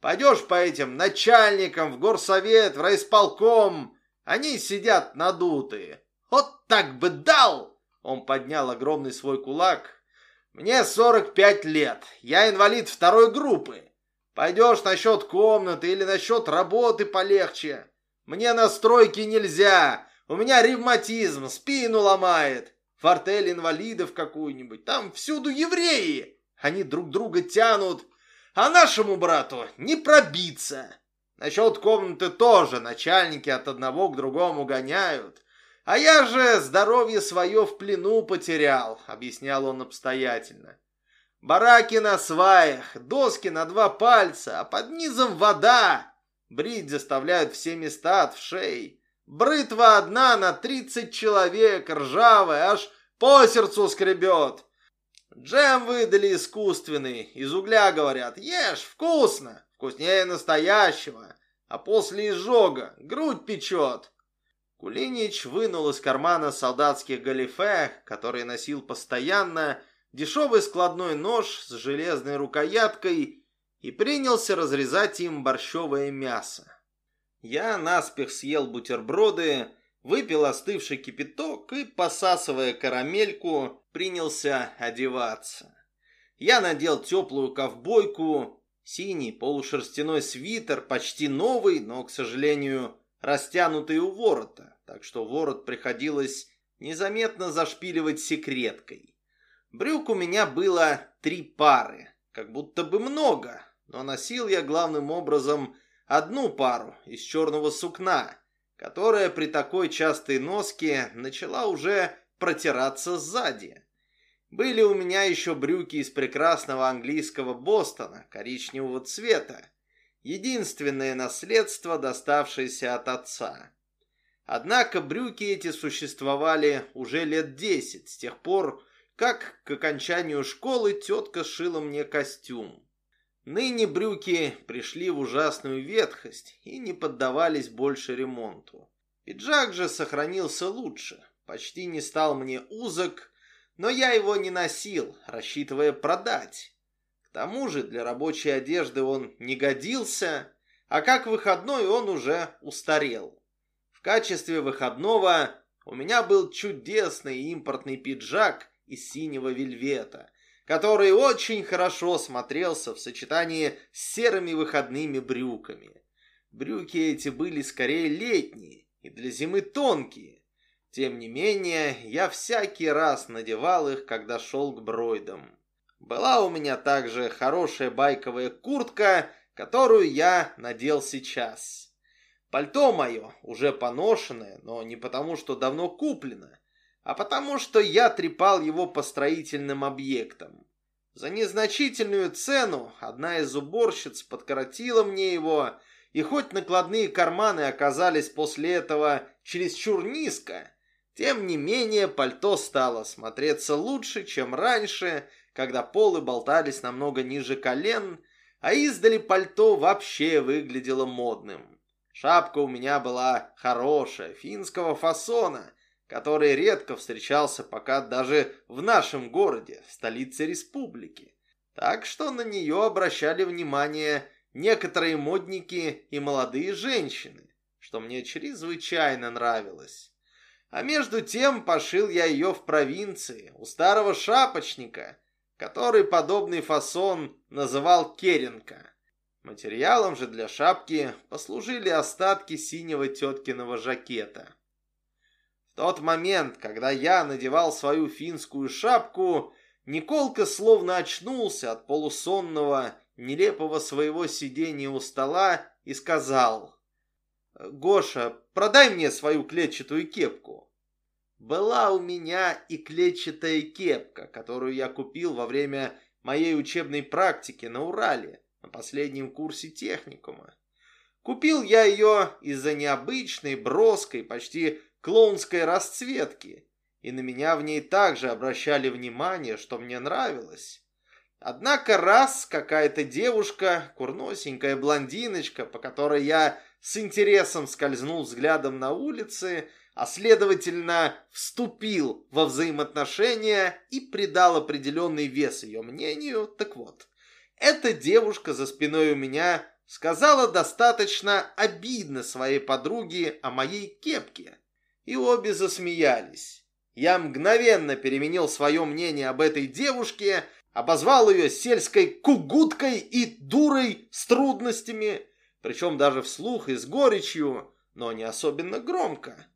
Пойдешь по этим начальникам в горсовет, в райисполком, они сидят надутые. Вот так бы дал!» Он поднял огромный свой кулак. Мне 45 лет, я инвалид второй группы. Пойдешь насчет комнаты или насчет работы полегче. Мне на стройке нельзя, у меня ревматизм, спину ломает. Фортель инвалидов какую-нибудь, там всюду евреи. Они друг друга тянут, а нашему брату не пробиться. Насчет комнаты тоже начальники от одного к другому гоняют. А я же здоровье свое в плену потерял, объяснял он обстоятельно. Бараки на сваях, доски на два пальца, а под низом вода. Брить заставляют все места от вшей. Брытва одна на тридцать человек, ржавая, аж по сердцу скребет. Джем выдали искусственный, из угля говорят, ешь, вкусно, вкуснее настоящего, а после изжога грудь печет. Кулинич вынул из кармана солдатских галифе, который носил постоянно, дешевый складной нож с железной рукояткой и принялся разрезать им борщевое мясо. Я наспех съел бутерброды, выпил остывший кипяток и, посасывая карамельку, принялся одеваться. Я надел теплую ковбойку, синий полушерстяной свитер, почти новый, но, к сожалению, растянутый у ворота, так что ворот приходилось незаметно зашпиливать секреткой. Брюк у меня было три пары, как будто бы много, но носил я главным образом одну пару из черного сукна, которая при такой частой носке начала уже протираться сзади. Были у меня еще брюки из прекрасного английского Бостона, коричневого цвета. Единственное наследство, доставшееся от отца. Однако брюки эти существовали уже лет десять, с тех пор, как к окончанию школы тетка шила мне костюм. Ныне брюки пришли в ужасную ветхость и не поддавались больше ремонту. Пиджак же сохранился лучше, почти не стал мне узок, но я его не носил, рассчитывая продать. К тому же для рабочей одежды он не годился, а как выходной он уже устарел. В качестве выходного у меня был чудесный импортный пиджак из синего вельвета, который очень хорошо смотрелся в сочетании с серыми выходными брюками. Брюки эти были скорее летние и для зимы тонкие. Тем не менее, я всякий раз надевал их, когда шел к Бройдам. Была у меня также хорошая байковая куртка, которую я надел сейчас. Пальто мое уже поношенное, но не потому, что давно куплено, а потому что я трепал его по строительным объектам. За незначительную цену одна из уборщиц подкоротила мне его, и хоть накладные карманы оказались после этого чересчур низко, тем не менее пальто стало смотреться лучше, чем раньше, когда полы болтались намного ниже колен, а издали пальто вообще выглядело модным. Шапка у меня была хорошая, финского фасона, который редко встречался пока даже в нашем городе, в столице республики. Так что на нее обращали внимание некоторые модники и молодые женщины, что мне чрезвычайно нравилось. А между тем пошил я ее в провинции, у старого шапочника, который подобный фасон называл Керенко. Материалом же для шапки послужили остатки синего теткиного жакета. Тот момент, когда я надевал свою финскую шапку, Николка словно очнулся от полусонного, нелепого своего сидения у стола и сказал, «Гоша, продай мне свою клетчатую кепку». Была у меня и клетчатая кепка, которую я купил во время моей учебной практики на Урале на последнем курсе техникума. Купил я ее из-за необычной, броской, почти клоунской расцветки, и на меня в ней также обращали внимание, что мне нравилось. Однако раз какая-то девушка, курносенькая блондиночка, по которой я с интересом скользнул взглядом на улице, а следовательно вступил во взаимоотношения и придал определенный вес ее мнению, так вот, эта девушка за спиной у меня сказала достаточно обидно своей подруге о моей кепке, и обе засмеялись. Я мгновенно переменил свое мнение об этой девушке, обозвал ее сельской кугуткой и дурой с трудностями, причем даже вслух и с горечью, но не особенно громко.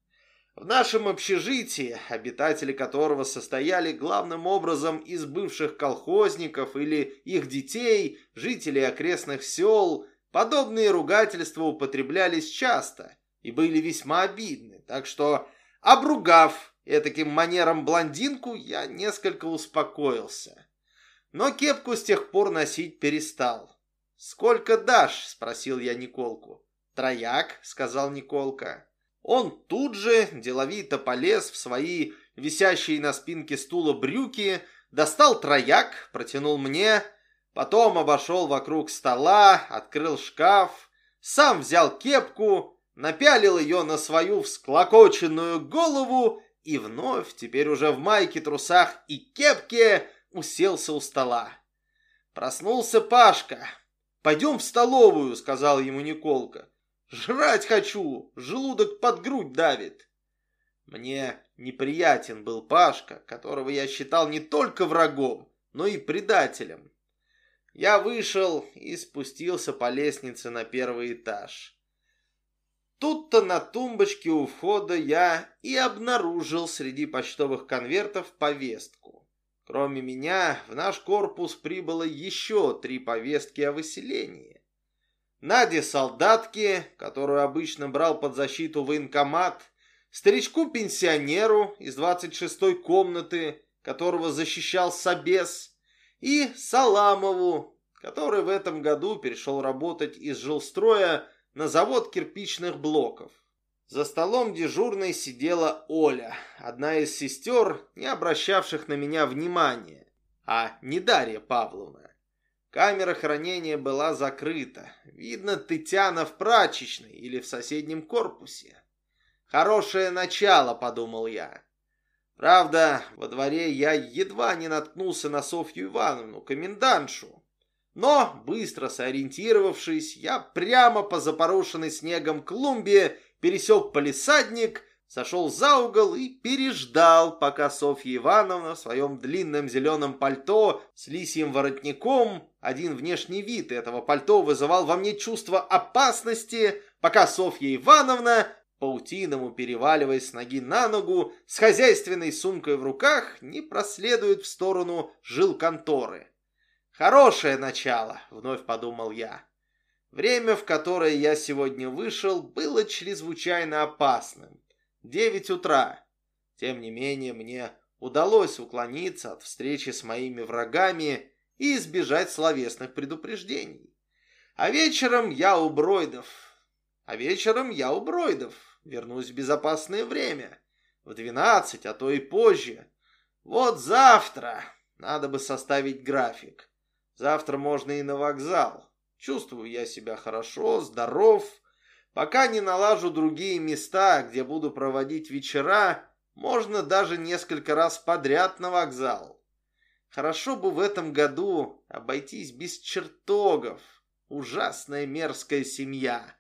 В нашем общежитии, обитатели которого состояли главным образом из бывших колхозников или их детей, жителей окрестных сел, подобные ругательства употреблялись часто и были весьма обидны, так что, обругав этаким манером блондинку, я несколько успокоился. Но кепку с тех пор носить перестал. «Сколько дашь?» — спросил я Николку. «Трояк», — сказал Николка. Он тут же деловито полез в свои висящие на спинке стула брюки, достал трояк, протянул мне, потом обошел вокруг стола, открыл шкаф, сам взял кепку, напялил ее на свою всклокоченную голову и вновь, теперь уже в майке, трусах и кепке, уселся у стола. Проснулся Пашка. «Пойдем в столовую», — сказал ему Николка. Жрать хочу, желудок под грудь давит. Мне неприятен был Пашка, которого я считал не только врагом, но и предателем. Я вышел и спустился по лестнице на первый этаж. Тут-то на тумбочке у входа я и обнаружил среди почтовых конвертов повестку. Кроме меня, в наш корпус прибыло еще три повестки о выселении. Наде солдатке, которую обычно брал под защиту военкомат, старичку-пенсионеру из 26-й комнаты, которого защищал Собес, и Саламову, который в этом году перешел работать из жилстроя на завод кирпичных блоков. За столом дежурной сидела Оля, одна из сестер, не обращавших на меня внимания, а не Дарья Павловна. Камера хранения была закрыта. Видно, Тытяна в прачечной или в соседнем корпусе. Хорошее начало, подумал я. Правда, во дворе я едва не наткнулся на Софью Ивановну, комендантшу. Но, быстро сориентировавшись, я прямо по запорошенной снегом клумбе пересек полисадник Сошел за угол и переждал, пока Софья Ивановна в своем длинном зеленом пальто с лисьим воротником, один внешний вид этого пальто вызывал во мне чувство опасности, пока Софья Ивановна, паутиному переваливаясь с ноги на ногу, с хозяйственной сумкой в руках, не проследует в сторону жилконторы. «Хорошее начало», — вновь подумал я. Время, в которое я сегодня вышел, было чрезвычайно опасным. Девять утра. Тем не менее, мне удалось уклониться от встречи с моими врагами и избежать словесных предупреждений. А вечером я у Бройдов. А вечером я у Бройдов. Вернусь в безопасное время. В двенадцать, а то и позже. Вот завтра надо бы составить график. Завтра можно и на вокзал. Чувствую я себя хорошо, здоров, Пока не налажу другие места, где буду проводить вечера, можно даже несколько раз подряд на вокзал. Хорошо бы в этом году обойтись без чертогов. Ужасная мерзкая семья.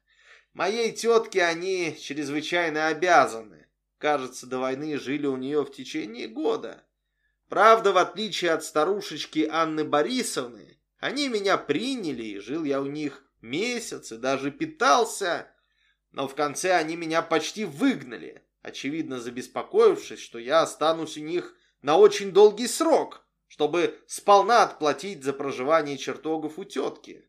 Моей тетке они чрезвычайно обязаны. Кажется, до войны жили у нее в течение года. Правда, в отличие от старушечки Анны Борисовны, они меня приняли, и жил я у них месяц, и даже питался но в конце они меня почти выгнали, очевидно забеспокоившись, что я останусь у них на очень долгий срок, чтобы сполна отплатить за проживание чертогов у тетки.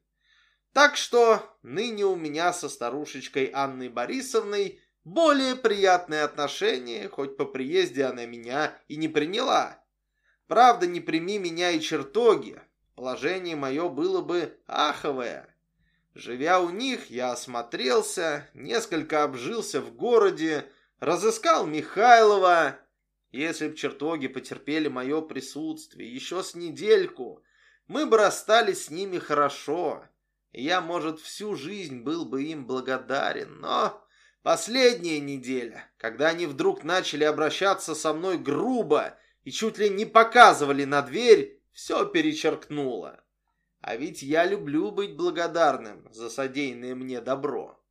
Так что ныне у меня со старушечкой Анной Борисовной более приятные отношения, хоть по приезде она меня и не приняла. Правда, не прими меня и чертоги, положение мое было бы аховое. Живя у них, я осмотрелся, несколько обжился в городе, разыскал Михайлова. Если б чертоги потерпели мое присутствие еще с недельку, мы бы расстались с ними хорошо. Я, может, всю жизнь был бы им благодарен, но последняя неделя, когда они вдруг начали обращаться со мной грубо и чуть ли не показывали на дверь, все перечеркнуло. А ведь я люблю быть благодарным за содеянное мне добро.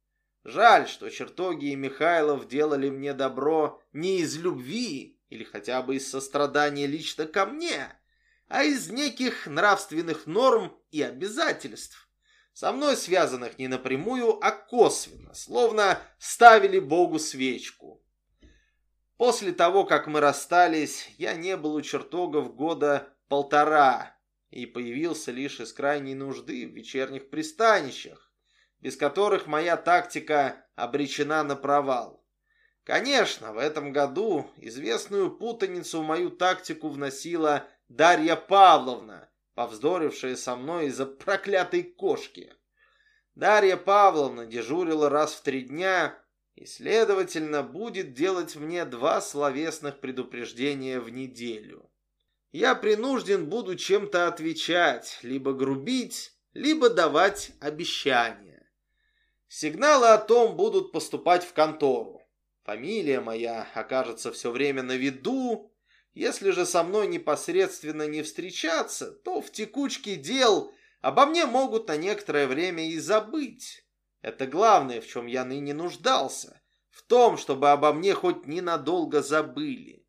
Жаль, что чертоги и Михайлов делали мне добро не из любви, или хотя бы из сострадания лично ко мне, а из неких нравственных норм и обязательств, со мной связанных не напрямую, а косвенно, словно ставили Богу свечку. После того, как мы расстались, я не был у чертогов года полтора и появился лишь из крайней нужды в вечерних пристанищах, без которых моя тактика обречена на провал. Конечно, в этом году известную путаницу в мою тактику вносила Дарья Павловна, повздорившая со мной из-за проклятой кошки. Дарья Павловна дежурила раз в три дня и, следовательно, будет делать мне два словесных предупреждения в неделю. Я принужден буду чем-то отвечать, либо грубить, либо давать обещания. Сигналы о том будут поступать в контору. Фамилия моя окажется все время на виду. Если же со мной непосредственно не встречаться, то в текучке дел обо мне могут на некоторое время и забыть. Это главное, в чем я ныне нуждался. В том, чтобы обо мне хоть ненадолго забыли.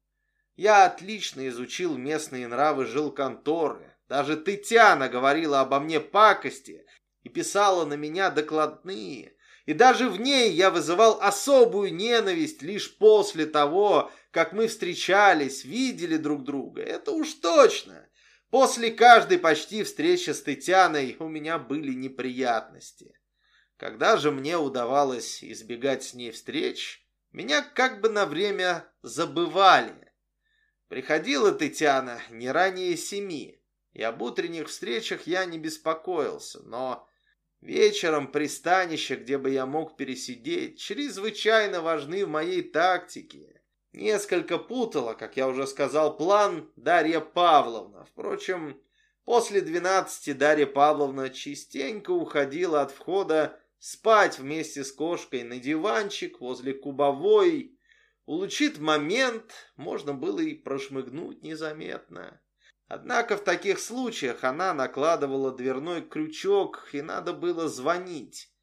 Я отлично изучил местные нравы жилконторы. Даже Тытяна говорила обо мне пакости и писала на меня докладные и даже в ней я вызывал особую ненависть лишь после того, как мы встречались, видели друг друга. Это уж точно. После каждой почти встречи с Татьяной у меня были неприятности. Когда же мне удавалось избегать с ней встреч, меня как бы на время забывали. Приходила Татьяна не ранее семи, и об утренних встречах я не беспокоился, но Вечером пристанище, где бы я мог пересидеть, чрезвычайно важны в моей тактике. Несколько путала, как я уже сказал, план Дарья Павловна. Впрочем, после двенадцати Дарья Павловна частенько уходила от входа спать вместе с кошкой на диванчик возле кубовой. Улучит момент, можно было и прошмыгнуть незаметно. Однако в таких случаях она накладывала дверной крючок, и надо было звонить.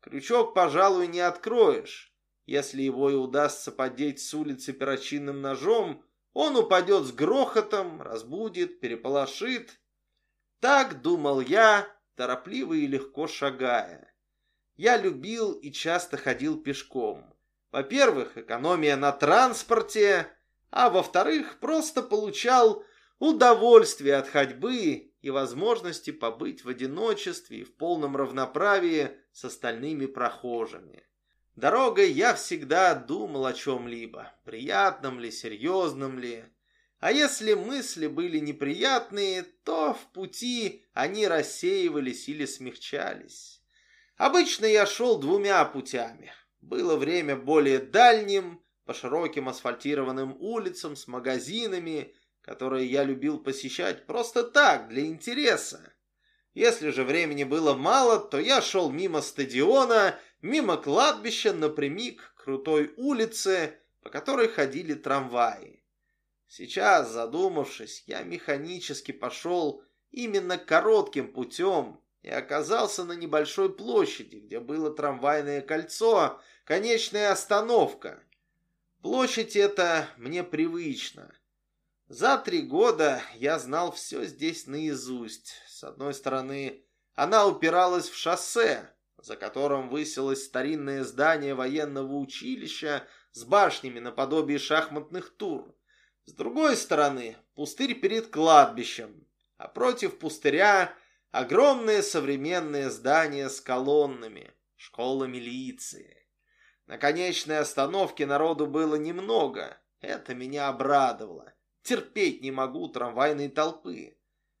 Крючок, пожалуй, не откроешь. Если его и удастся подеть с улицы перочинным ножом, он упадет с грохотом, разбудит, переполошит. Так думал я, торопливо и легко шагая. Я любил и часто ходил пешком. Во-первых, экономия на транспорте, а во-вторых, просто получал удовольствие от ходьбы и возможности побыть в одиночестве и в полном равноправии с остальными прохожими. Дорогой я всегда думал о чем-либо, приятном ли, серьезном ли. А если мысли были неприятные, то в пути они рассеивались или смягчались. Обычно я шел двумя путями. Было время более дальним, по широким асфальтированным улицам с магазинами, которые я любил посещать просто так, для интереса. Если же времени было мало, то я шел мимо стадиона, мимо кладбища напрямик крутой улице, по которой ходили трамваи. Сейчас, задумавшись, я механически пошел именно коротким путем и оказался на небольшой площади, где было трамвайное кольцо, конечная остановка. Площадь эта мне привычна. За три года я знал все здесь наизусть. С одной стороны, она упиралась в шоссе, за которым высилось старинное здание военного училища с башнями наподобие шахматных тур. С другой стороны, пустырь перед кладбищем, а против пустыря огромное современное здание с колоннами, школа милиции. На конечной остановке народу было немного, это меня обрадовало. Терпеть не могу трамвайной толпы.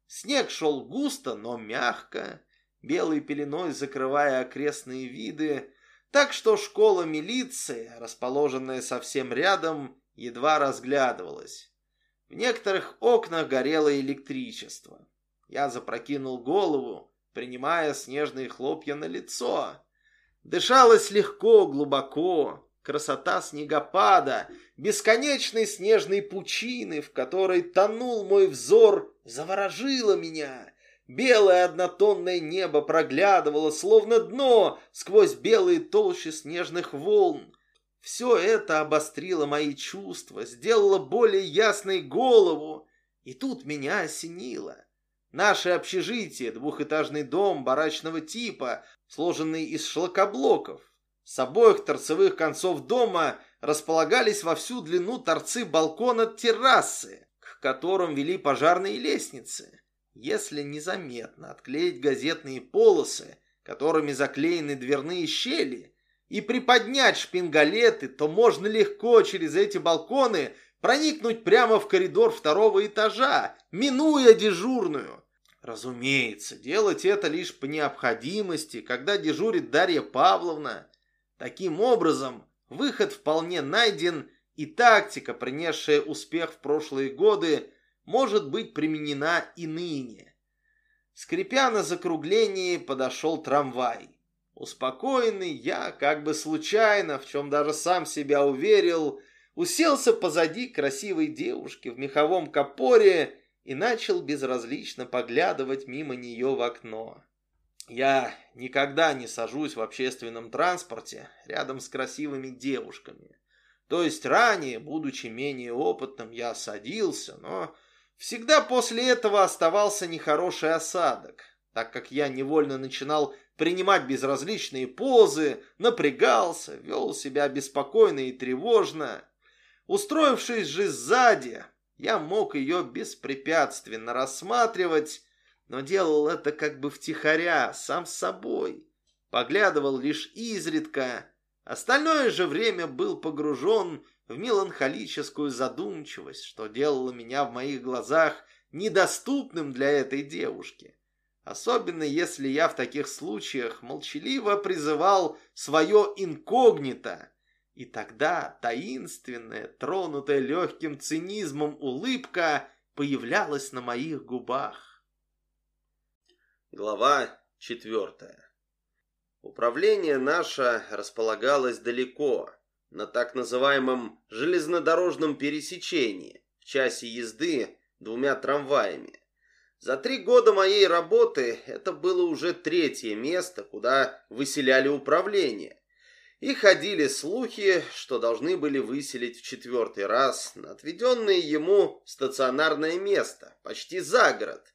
Снег шел густо, но мягко, белой пеленой закрывая окрестные виды, так что школа милиции, расположенная совсем рядом, едва разглядывалась. В некоторых окнах горело электричество. Я запрокинул голову, принимая снежные хлопья на лицо. Дышалось легко, глубоко, красота снегопада, бесконечной снежной пучины, в которой тонул мой взор, заворожила меня. Белое однотонное небо проглядывало, словно дно, сквозь белые толщи снежных волн. Все это обострило мои чувства, сделало более ясной голову, и тут меня осенило. Наше общежитие, двухэтажный дом барачного типа, сложенный из шлакоблоков. С обоих торцевых концов дома располагались во всю длину торцы балкона террасы, к которым вели пожарные лестницы. Если незаметно отклеить газетные полосы, которыми заклеены дверные щели, и приподнять шпингалеты, то можно легко через эти балконы проникнуть прямо в коридор второго этажа, минуя дежурную. Разумеется, делать это лишь по необходимости, когда дежурит Дарья Павловна. Таким образом, выход вполне найден, и тактика, принесшая успех в прошлые годы, может быть применена и ныне. Скрипя на закруглении, подошел трамвай. Успокоенный, я, как бы случайно, в чем даже сам себя уверил, уселся позади красивой девушки в меховом капоре и начал безразлично поглядывать мимо нее в окно. Я никогда не сажусь в общественном транспорте рядом с красивыми девушками. То есть ранее, будучи менее опытным, я садился, но всегда после этого оставался нехороший осадок, так как я невольно начинал принимать безразличные позы, напрягался, вел себя беспокойно и тревожно. Устроившись же сзади, я мог ее беспрепятственно рассматривать, но делал это как бы втихаря, сам с собой. Поглядывал лишь изредка, остальное же время был погружен в меланхолическую задумчивость, что делало меня в моих глазах недоступным для этой девушки. Особенно если я в таких случаях молчаливо призывал свое инкогнито, и тогда таинственная, тронутая легким цинизмом улыбка появлялась на моих губах. Глава четвертая. Управление наше располагалось далеко, на так называемом железнодорожном пересечении, в часе езды двумя трамваями. За три года моей работы это было уже третье место, куда выселяли управление. И ходили слухи, что должны были выселить в четвертый раз на отведенное ему стационарное место, почти за город,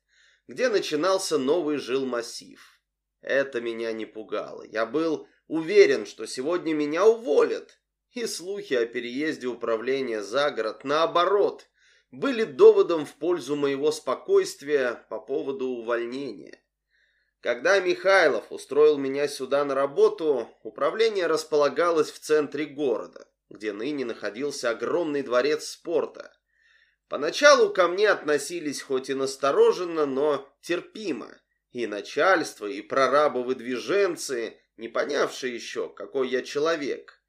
где начинался новый жилмассив. Это меня не пугало. Я был уверен, что сегодня меня уволят. И слухи о переезде управления за город, наоборот, были доводом в пользу моего спокойствия по поводу увольнения. Когда Михайлов устроил меня сюда на работу, управление располагалось в центре города, где ныне находился огромный дворец спорта. Поначалу ко мне относились хоть и настороженно, но терпимо. И начальство, и прорабы-выдвиженцы, не понявшие еще, какой я человек.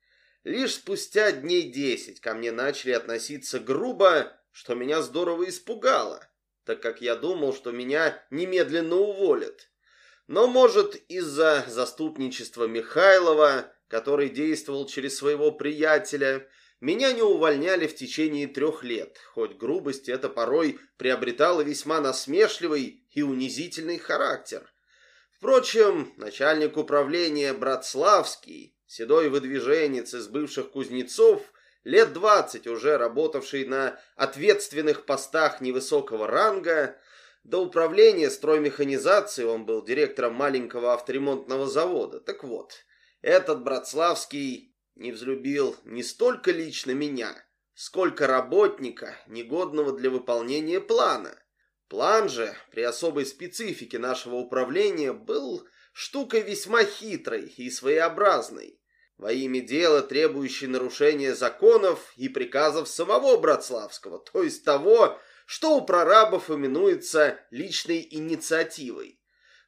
Лишь спустя дней десять ко мне начали относиться грубо что меня здорово испугало, так как я думал, что меня немедленно уволят. Но, может, из-за заступничества Михайлова, который действовал через своего приятеля, меня не увольняли в течение трех лет, хоть грубость это порой приобретала весьма насмешливый и унизительный характер. Впрочем, начальник управления Братславский, седой выдвиженец из бывших кузнецов, лет двадцать уже работавший на ответственных постах невысокого ранга, до управления строймеханизацией он был директором маленького авторемонтного завода. Так вот, этот Братславский не взлюбил не столько лично меня, сколько работника, негодного для выполнения плана. План же, при особой специфике нашего управления, был штукой весьма хитрой и своеобразной во имя дела, требующей нарушения законов и приказов самого Братславского, то есть того, что у прорабов именуется личной инициативой.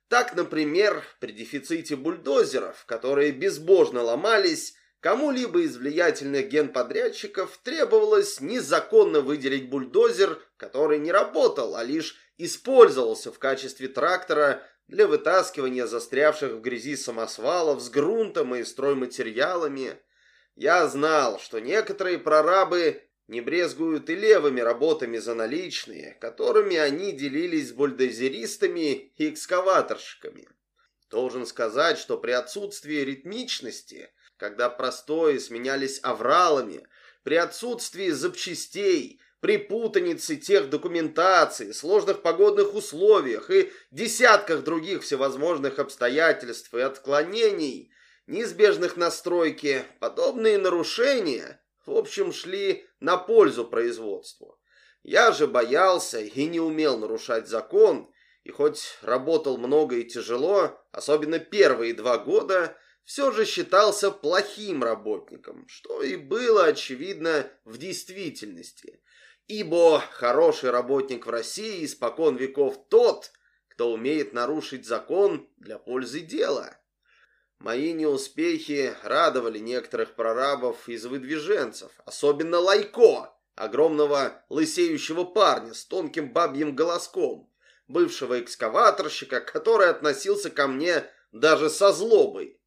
Так, например, при дефиците бульдозеров, которые безбожно ломались, кому-либо из влиятельных генподрядчиков требовалось незаконно выделить бульдозер, который не работал, а лишь использовался в качестве трактора для вытаскивания застрявших в грязи самосвалов с грунтом и стройматериалами. Я знал, что некоторые прорабы не брезгуют и левыми работами за наличные, которыми они делились с бульдозеристами и экскаваторщиками. Должен сказать, что при отсутствии ритмичности когда простои сменялись авралами, при отсутствии запчастей, при путанице тех документаций, сложных погодных условиях и десятках других всевозможных обстоятельств и отклонений, неизбежных на стройке, подобные нарушения, в общем, шли на пользу производству. Я же боялся и не умел нарушать закон, и хоть работал много и тяжело, особенно первые два года, все же считался плохим работником, что и было очевидно в действительности. Ибо хороший работник в России испокон веков тот, кто умеет нарушить закон для пользы дела. Мои неуспехи радовали некоторых прорабов из выдвиженцев, особенно Лайко, огромного лысеющего парня с тонким бабьим голоском, бывшего экскаваторщика, который относился ко мне даже со злобой.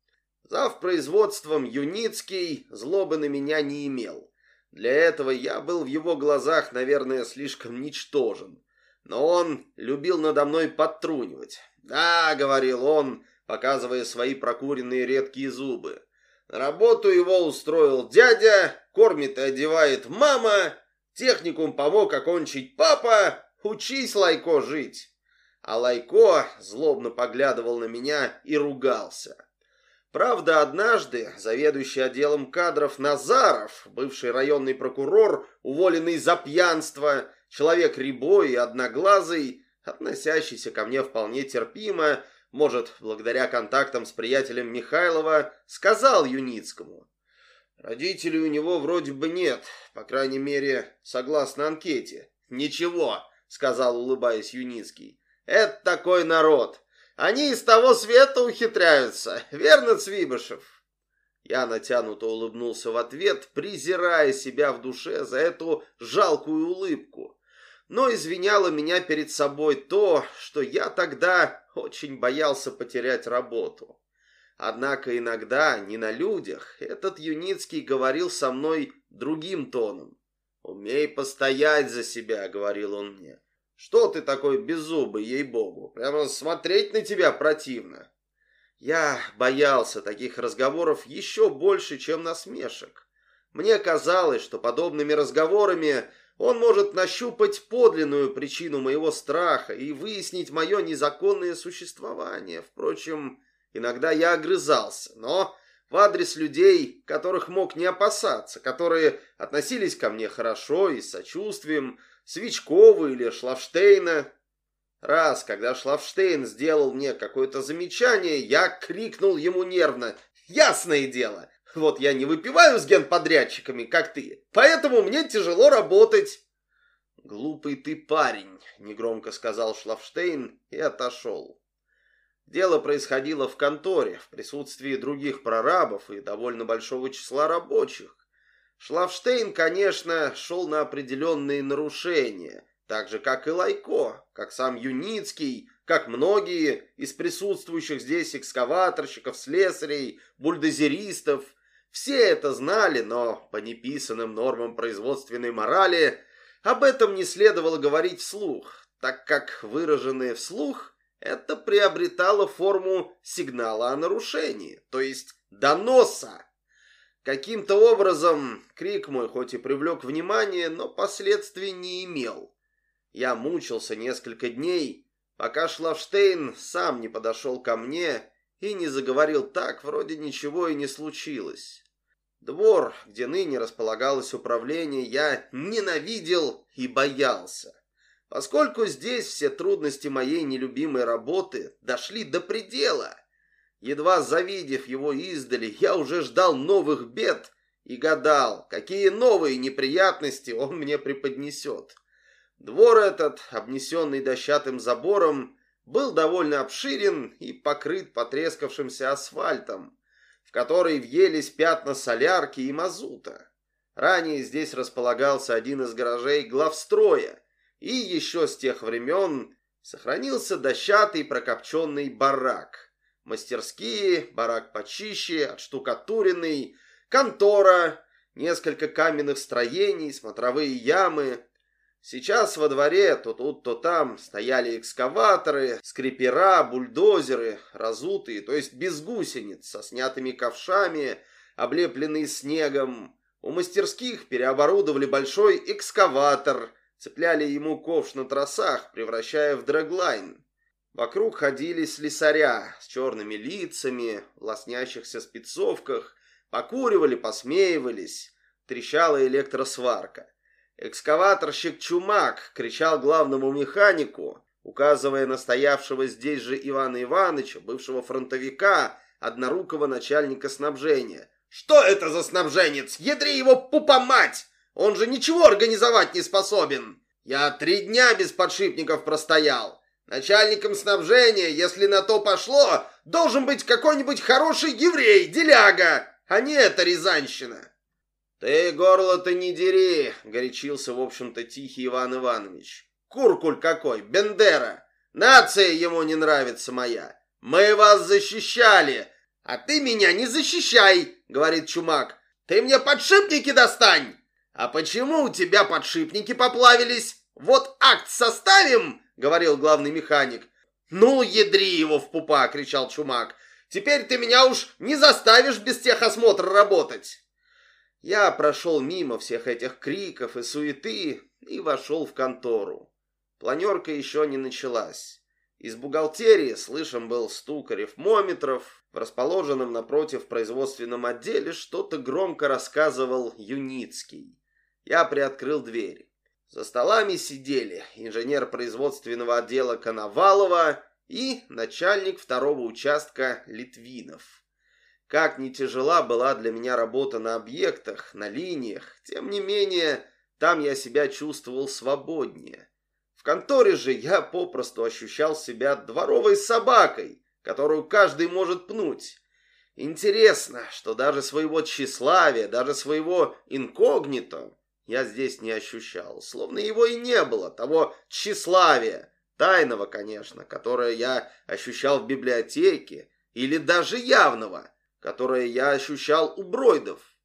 Зав производством Юницкий злобы на меня не имел. Для этого я был в его глазах, наверное, слишком ничтожен. Но он любил надо мной подтрунивать. «Да», — говорил он, показывая свои прокуренные редкие зубы. Работу его устроил дядя, кормит и одевает мама, техникум помог окончить папа, учись, Лайко, жить. А Лайко злобно поглядывал на меня и ругался. Правда, однажды заведующий отделом кадров Назаров, бывший районный прокурор, уволенный за пьянство, человек рябой и одноглазый, относящийся ко мне вполне терпимо, может, благодаря контактам с приятелем Михайлова, сказал Юницкому. Родителей у него вроде бы нет, по крайней мере, согласно анкете. «Ничего», — сказал, улыбаясь Юницкий, — «это такой народ». Они из того света ухитряются, верно, Цвибышев?» Я натянуто улыбнулся в ответ, презирая себя в душе за эту жалкую улыбку. Но извиняло меня перед собой то, что я тогда очень боялся потерять работу. Однако иногда, не на людях, этот Юницкий говорил со мной другим тоном. «Умей постоять за себя», — говорил он мне. Что ты такой беззубый, ей-богу? Прямо смотреть на тебя противно. Я боялся таких разговоров еще больше, чем насмешек. Мне казалось, что подобными разговорами он может нащупать подлинную причину моего страха и выяснить мое незаконное существование. Впрочем, иногда я огрызался, но в адрес людей, которых мог не опасаться, которые относились ко мне хорошо и с сочувствием, Свечкова или Шлафштейна. Раз, когда Шлафштейн сделал мне какое-то замечание, я крикнул ему нервно. «Ясное дело! Вот я не выпиваю с генподрядчиками, как ты, поэтому мне тяжело работать». «Глупый ты парень», — негромко сказал Шлафштейн и отошел. Дело происходило в конторе, в присутствии других прорабов и довольно большого числа рабочих. Шлафштейн, конечно, шел на определенные нарушения, так же, как и Лайко, как сам Юницкий, как многие из присутствующих здесь экскаваторщиков, слесарей, бульдозеристов. Все это знали, но по неписанным нормам производственной морали об этом не следовало говорить вслух, так как выраженное вслух это приобретало форму сигнала о нарушении, то есть доноса. Каким-то образом крик мой хоть и привлек внимание, но последствий не имел. Я мучился несколько дней, пока Шлафштейн сам не подошел ко мне и не заговорил так, вроде ничего и не случилось. Двор, где ныне располагалось управление, я ненавидел и боялся. Поскольку здесь все трудности моей нелюбимой работы дошли до предела, Едва завидев его издали, я уже ждал новых бед и гадал, какие новые неприятности он мне преподнесет. Двор этот, обнесенный дощатым забором, был довольно обширен и покрыт потрескавшимся асфальтом, в который въелись пятна солярки и мазута. Ранее здесь располагался один из гаражей главстроя, и еще с тех времен сохранился дощатый прокопченный барак – мастерские, барак почище, отштукатуренный, контора, несколько каменных строений, смотровые ямы. Сейчас во дворе то тут, то там стояли экскаваторы, скрипера, бульдозеры, разутые, то есть без гусениц, со снятыми ковшами, облепленные снегом. У мастерских переоборудовали большой экскаватор, цепляли ему ковш на тросах, превращая в дрэглайн. Вокруг ходили слесаря с черными лицами, в лоснящихся спецовках, покуривали, посмеивались, трещала электросварка. Экскаваторщик Чумак кричал главному механику, указывая на стоявшего здесь же Ивана Ивановича, бывшего фронтовика, однорукого начальника снабжения. «Что это за снабженец? Ядри его пупа мать! Он же ничего организовать не способен! Я три дня без подшипников простоял. Начальником снабжения, если на то пошло, должен быть какой-нибудь хороший еврей, деляга, а не эта рязанщина». «Ты горло-то не дери!» — горячился, в общем-то, тихий Иван Иванович. «Куркуль какой! Бендера! Нация ему не нравится моя! Мы вас защищали! А ты меня не защищай!» — говорит Чумак. «Ты мне подшипники достань!» «А почему у тебя подшипники поплавились? Вот акт составим!» — говорил главный механик. «Ну, ядри его в пупа!» — кричал Чумак. «Теперь ты меня уж не заставишь без техосмотра работать!» Я прошел мимо всех этих криков и суеты и вошел в контору. Планерка еще не началась. Из бухгалтерии слышен был стук арифмометров. В расположенном напротив производственном отделе что-то громко рассказывал Юницкий. Я приоткрыл дверь. За столами сидели инженер производственного отдела Коновалова и начальник второго участка Литвинов. Как ни тяжела была для меня работа на объектах, на линиях, тем не менее, там я себя чувствовал свободнее. В конторе же я попросту ощущал себя дворовой собакой, которую каждый может пнуть. Интересно, что даже своего тщеславия, даже своего инкогнито я здесь не ощущал, словно его и не было, того тщеславия, тайного, конечно, которое я ощущал в библиотеке, или даже явного – которое я ощущал у Бройдов.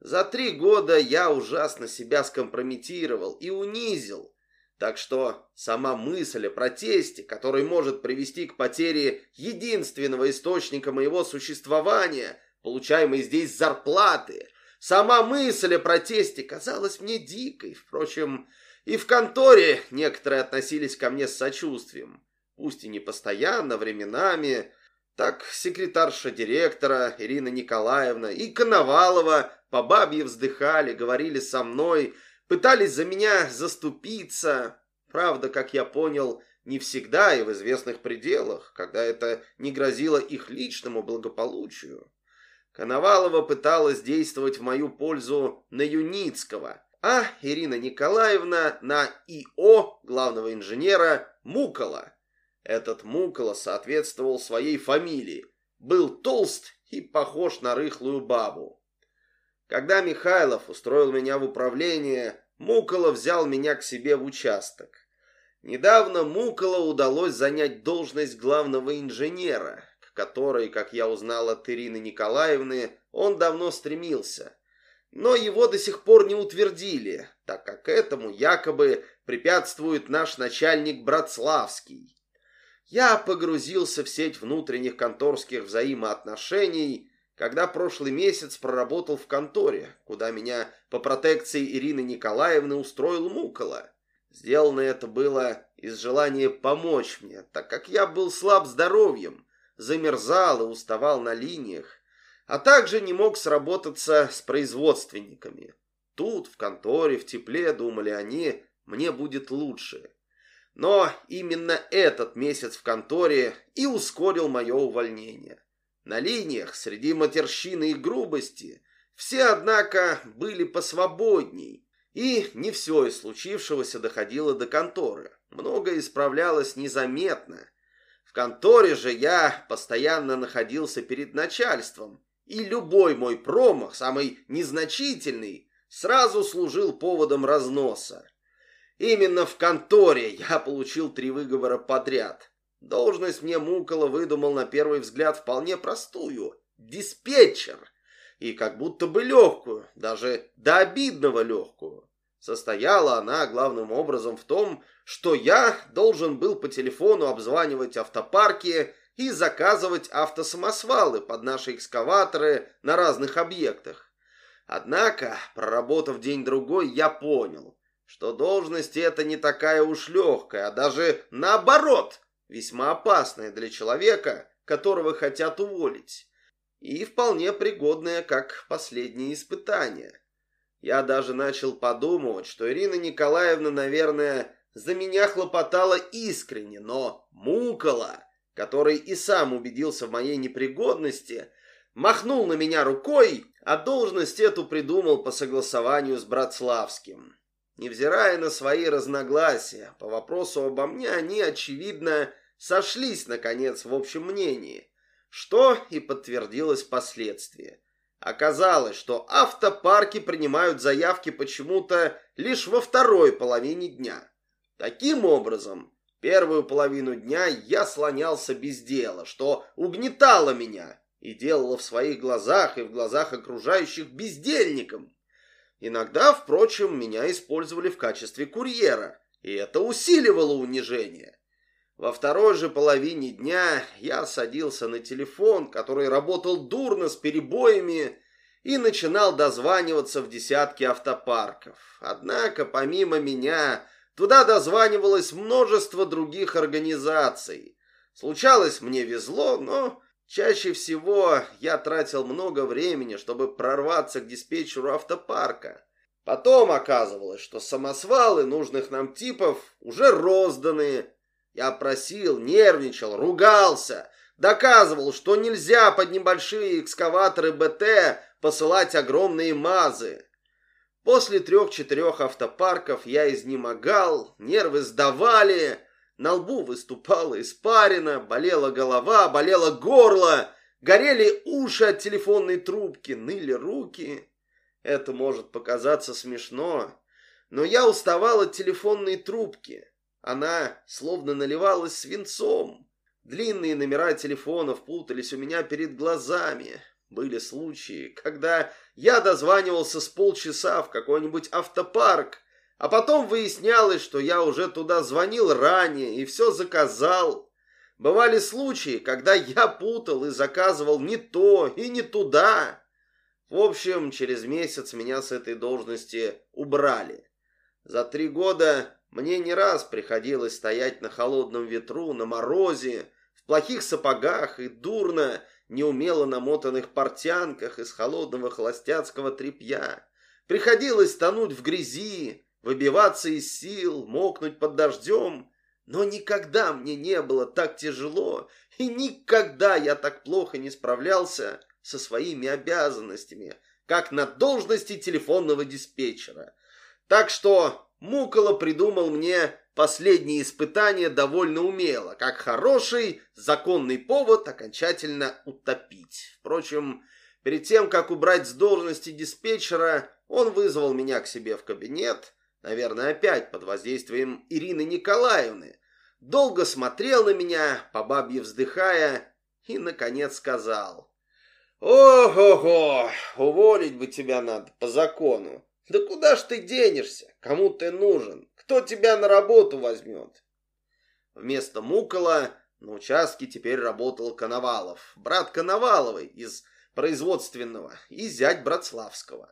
За три года я ужасно себя скомпрометировал и унизил, так что сама мысль о протесте, который может привести к потере единственного источника моего существования, получаемой здесь зарплаты, сама мысль о протесте казалась мне дикой. Впрочем, и в конторе некоторые относились ко мне с сочувствием, пусть и не постоянно, временами, так секретарша директора Ирина Николаевна и Коновалова по бабье вздыхали, говорили со мной, пытались за меня заступиться. Правда, как я понял, не всегда и в известных пределах, когда это не грозило их личному благополучию. Коновалова пыталась действовать в мою пользу на Юницкого, а Ирина Николаевна на ИО главного инженера Мукола. Этот Мукола соответствовал своей фамилии, был толст и похож на рыхлую бабу. Когда Михайлов устроил меня в управление, Мукола взял меня к себе в участок. Недавно Мукола удалось занять должность главного инженера, к которой, как я узнал от Ирины Николаевны, он давно стремился. Но его до сих пор не утвердили, так как этому якобы препятствует наш начальник Братславский я погрузился в сеть внутренних конторских взаимоотношений, когда прошлый месяц проработал в конторе, куда меня по протекции Ирины Николаевны устроил Мукола. Сделано это было из желания помочь мне, так как я был слаб здоровьем, замерзал и уставал на линиях, а также не мог сработаться с производственниками. Тут, в конторе, в тепле, думали они, мне будет лучше. Но именно этот месяц в конторе и ускорил мое увольнение. На линиях, среди матерщины и грубости, все, однако, были посвободней, и не все из случившегося доходило до конторы. Многое исправлялось незаметно. В конторе же я постоянно находился перед начальством, и любой мой промах, самый незначительный, сразу служил поводом разноса. Именно в конторе я получил три выговора подряд. Должность мне Мукола выдумал на первый взгляд вполне простую – диспетчер. И как будто бы легкую, даже до обидного легкую. Состояла она главным образом в том, что я должен был по телефону обзванивать автопарки и заказывать автосамосвалы под наши экскаваторы на разных объектах. Однако, проработав день-другой, я понял, что должность эта не такая уж легкая, а даже наоборот, весьма опасная для человека, которого хотят уволить, и вполне пригодная как последнее испытание. Я даже начал подумывать, что Ирина Николаевна, наверное, за меня хлопотала искренне, но мукала, который и сам убедился в моей непригодности, махнул на меня рукой, а должность эту придумал по согласованию с Братславским. Невзирая на свои разногласия, по вопросу обо мне они, очевидно, сошлись, наконец, в общем мнении, что и подтвердилось впоследствии. Оказалось, что автопарки принимают заявки почему-то лишь во второй половине дня. Таким образом, первую половину дня я слонялся без дела, что угнетало меня и делало в своих глазах и в глазах окружающих бездельником. Иногда, впрочем, меня использовали в качестве курьера, и это усиливало унижение. Во второй же половине дня я садился на телефон, который работал дурно с перебоями, и начинал дозваниваться в десятки автопарков. Однако, помимо меня, Туда дозванивалось множество других организаций. Случалось, мне везло, но чаще всего я тратил много времени, чтобы прорваться к диспетчеру автопарка. Потом оказывалось, что самосвалы нужных нам типов уже розданы. Я просил, нервничал, ругался, доказывал, что нельзя под небольшие экскаваторы БТ посылать огромные МАЗы. После трех-четырех автопарков я изнемогал, нервы сдавали, на лбу выступала испарина, болела голова, болело горло, горели уши от телефонной трубки, ныли руки. Это может показаться смешно, но я уставал от телефонной трубки. Она словно наливалась свинцом. Длинные номера телефонов путались у меня перед глазами. Были случаи, когда я дозванивался с полчаса в какой-нибудь автопарк, а потом выяснялось, что я уже туда звонил ранее и все заказал. Бывали случаи, когда я путал и заказывал не то и не туда. В общем, через месяц меня с этой должности убрали. За три года мне не раз приходилось стоять на холодном ветру, на морозе, в плохих сапогах и дурно, неумело намотанных портянках из холодного холостяцкого тряпья. Приходилось тонуть в грязи, выбиваться из сил, мокнуть под дождем. Но никогда мне не было так тяжело, и никогда я так плохо не справлялся со своими обязанностями, как на должности телефонного диспетчера. Так что Мукола придумал мне последнее испытание довольно умело, как хороший законный повод окончательно утопить. Впрочем, перед тем, как убрать с должности диспетчера, он вызвал меня к себе в кабинет, наверное, опять под воздействием Ирины Николаевны, долго смотрел на меня, по бабье вздыхая, и, наконец, сказал, «Ого-го, уволить бы тебя надо по закону. Да куда ж ты денешься? Кому ты нужен? Кто тебя на работу возьмет? Вместо Мукола на участке теперь работал Коновалов, брат Коноваловой из производственного и зять Братславского.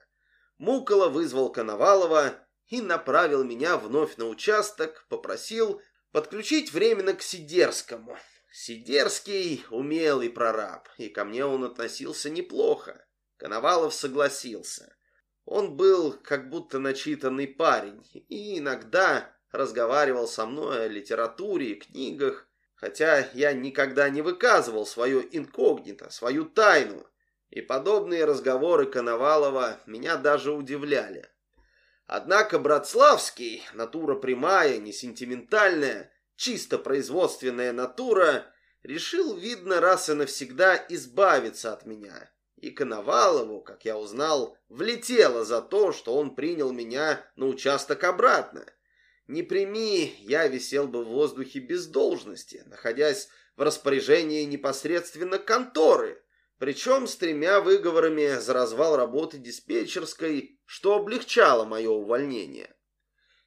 Мукола вызвал Коновалова и направил меня вновь на участок, попросил подключить временно к Сидерскому. Сидерский умелый прораб, и ко мне он относился неплохо. Коновалов согласился. Он был как будто начитанный парень и иногда разговаривал со мной о литературе и книгах, хотя я никогда не выказывал свое инкогнито, свою тайну, и подобные разговоры Коновалова меня даже удивляли. Однако Братславский, натура прямая, не сентиментальная, чисто производственная натура, решил, видно, раз и навсегда избавиться от меня и Коновалову, как я узнал, влетело за то, что он принял меня на участок обратно. Не прими, я висел бы в воздухе без должности, находясь в распоряжении непосредственно конторы, причем с тремя выговорами за развал работы диспетчерской, что облегчало мое увольнение.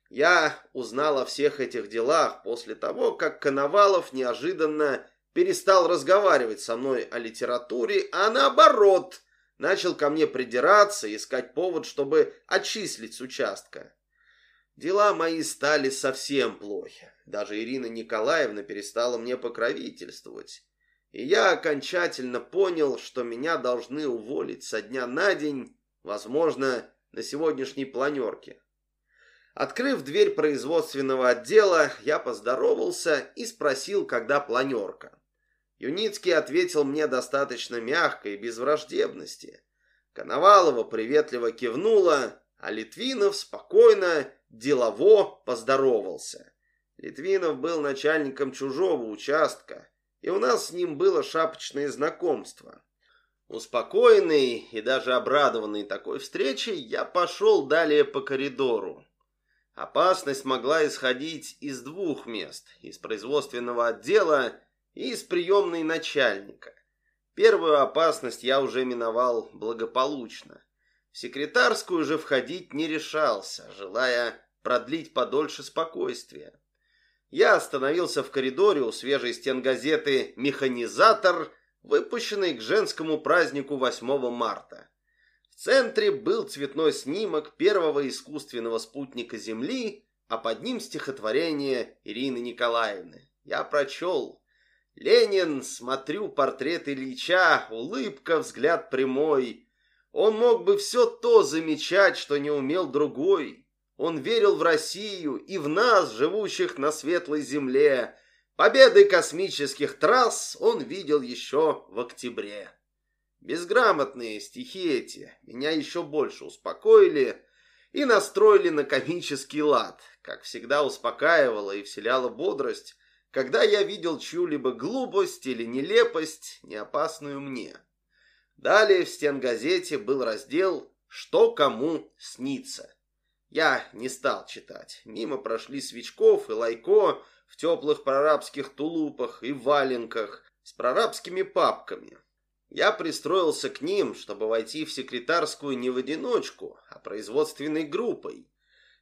Я узнал о всех этих делах после того, как Коновалов неожиданно перестал разговаривать со мной о литературе, а наоборот, начал ко мне придираться, искать повод, чтобы отчислить с участка. Дела мои стали совсем плохи. Даже Ирина Николаевна перестала мне покровительствовать. И я окончательно понял, что меня должны уволить со дня на день, возможно, на сегодняшней планерке. Открыв дверь производственного отдела, я поздоровался и спросил, когда планерка. Юницкий ответил мне достаточно мягко и без враждебности. Коновалова приветливо кивнула, а Литвинов спокойно, делово поздоровался. Литвинов был начальником чужого участка, и у нас с ним было шапочное знакомство. Успокоенный и даже обрадованный такой встречей, я пошел далее по коридору. Опасность могла исходить из двух мест, из производственного отдела и из приемной начальника. Первую опасность я уже миновал благополучно. В секретарскую же входить не решался, желая продлить подольше спокойствие. Я остановился в коридоре у свежей стенгазеты «Механизатор», выпущенной к женскому празднику 8 марта. В центре был цветной снимок первого искусственного спутника Земли, а под ним стихотворение Ирины Николаевны. Я прочел Ленин, смотрю портрет Ильича, улыбка, взгляд прямой. Он мог бы все то замечать, что не умел другой. Он верил в Россию и в нас, живущих на светлой земле. Победы космических трасс он видел еще в октябре. Безграмотные стихи эти меня еще больше успокоили и настроили на комический лад, как всегда успокаивало и вселяло бодрость, когда я видел чью-либо глупость или нелепость, не опасную мне. Далее в стенгазете был раздел «Что кому снится». Я не стал читать. Мимо прошли Свечков и Лайко в теплых прорабских тулупах и валенках с прорабскими папками. Я пристроился к ним, чтобы войти в секретарскую не в одиночку, а производственной группой.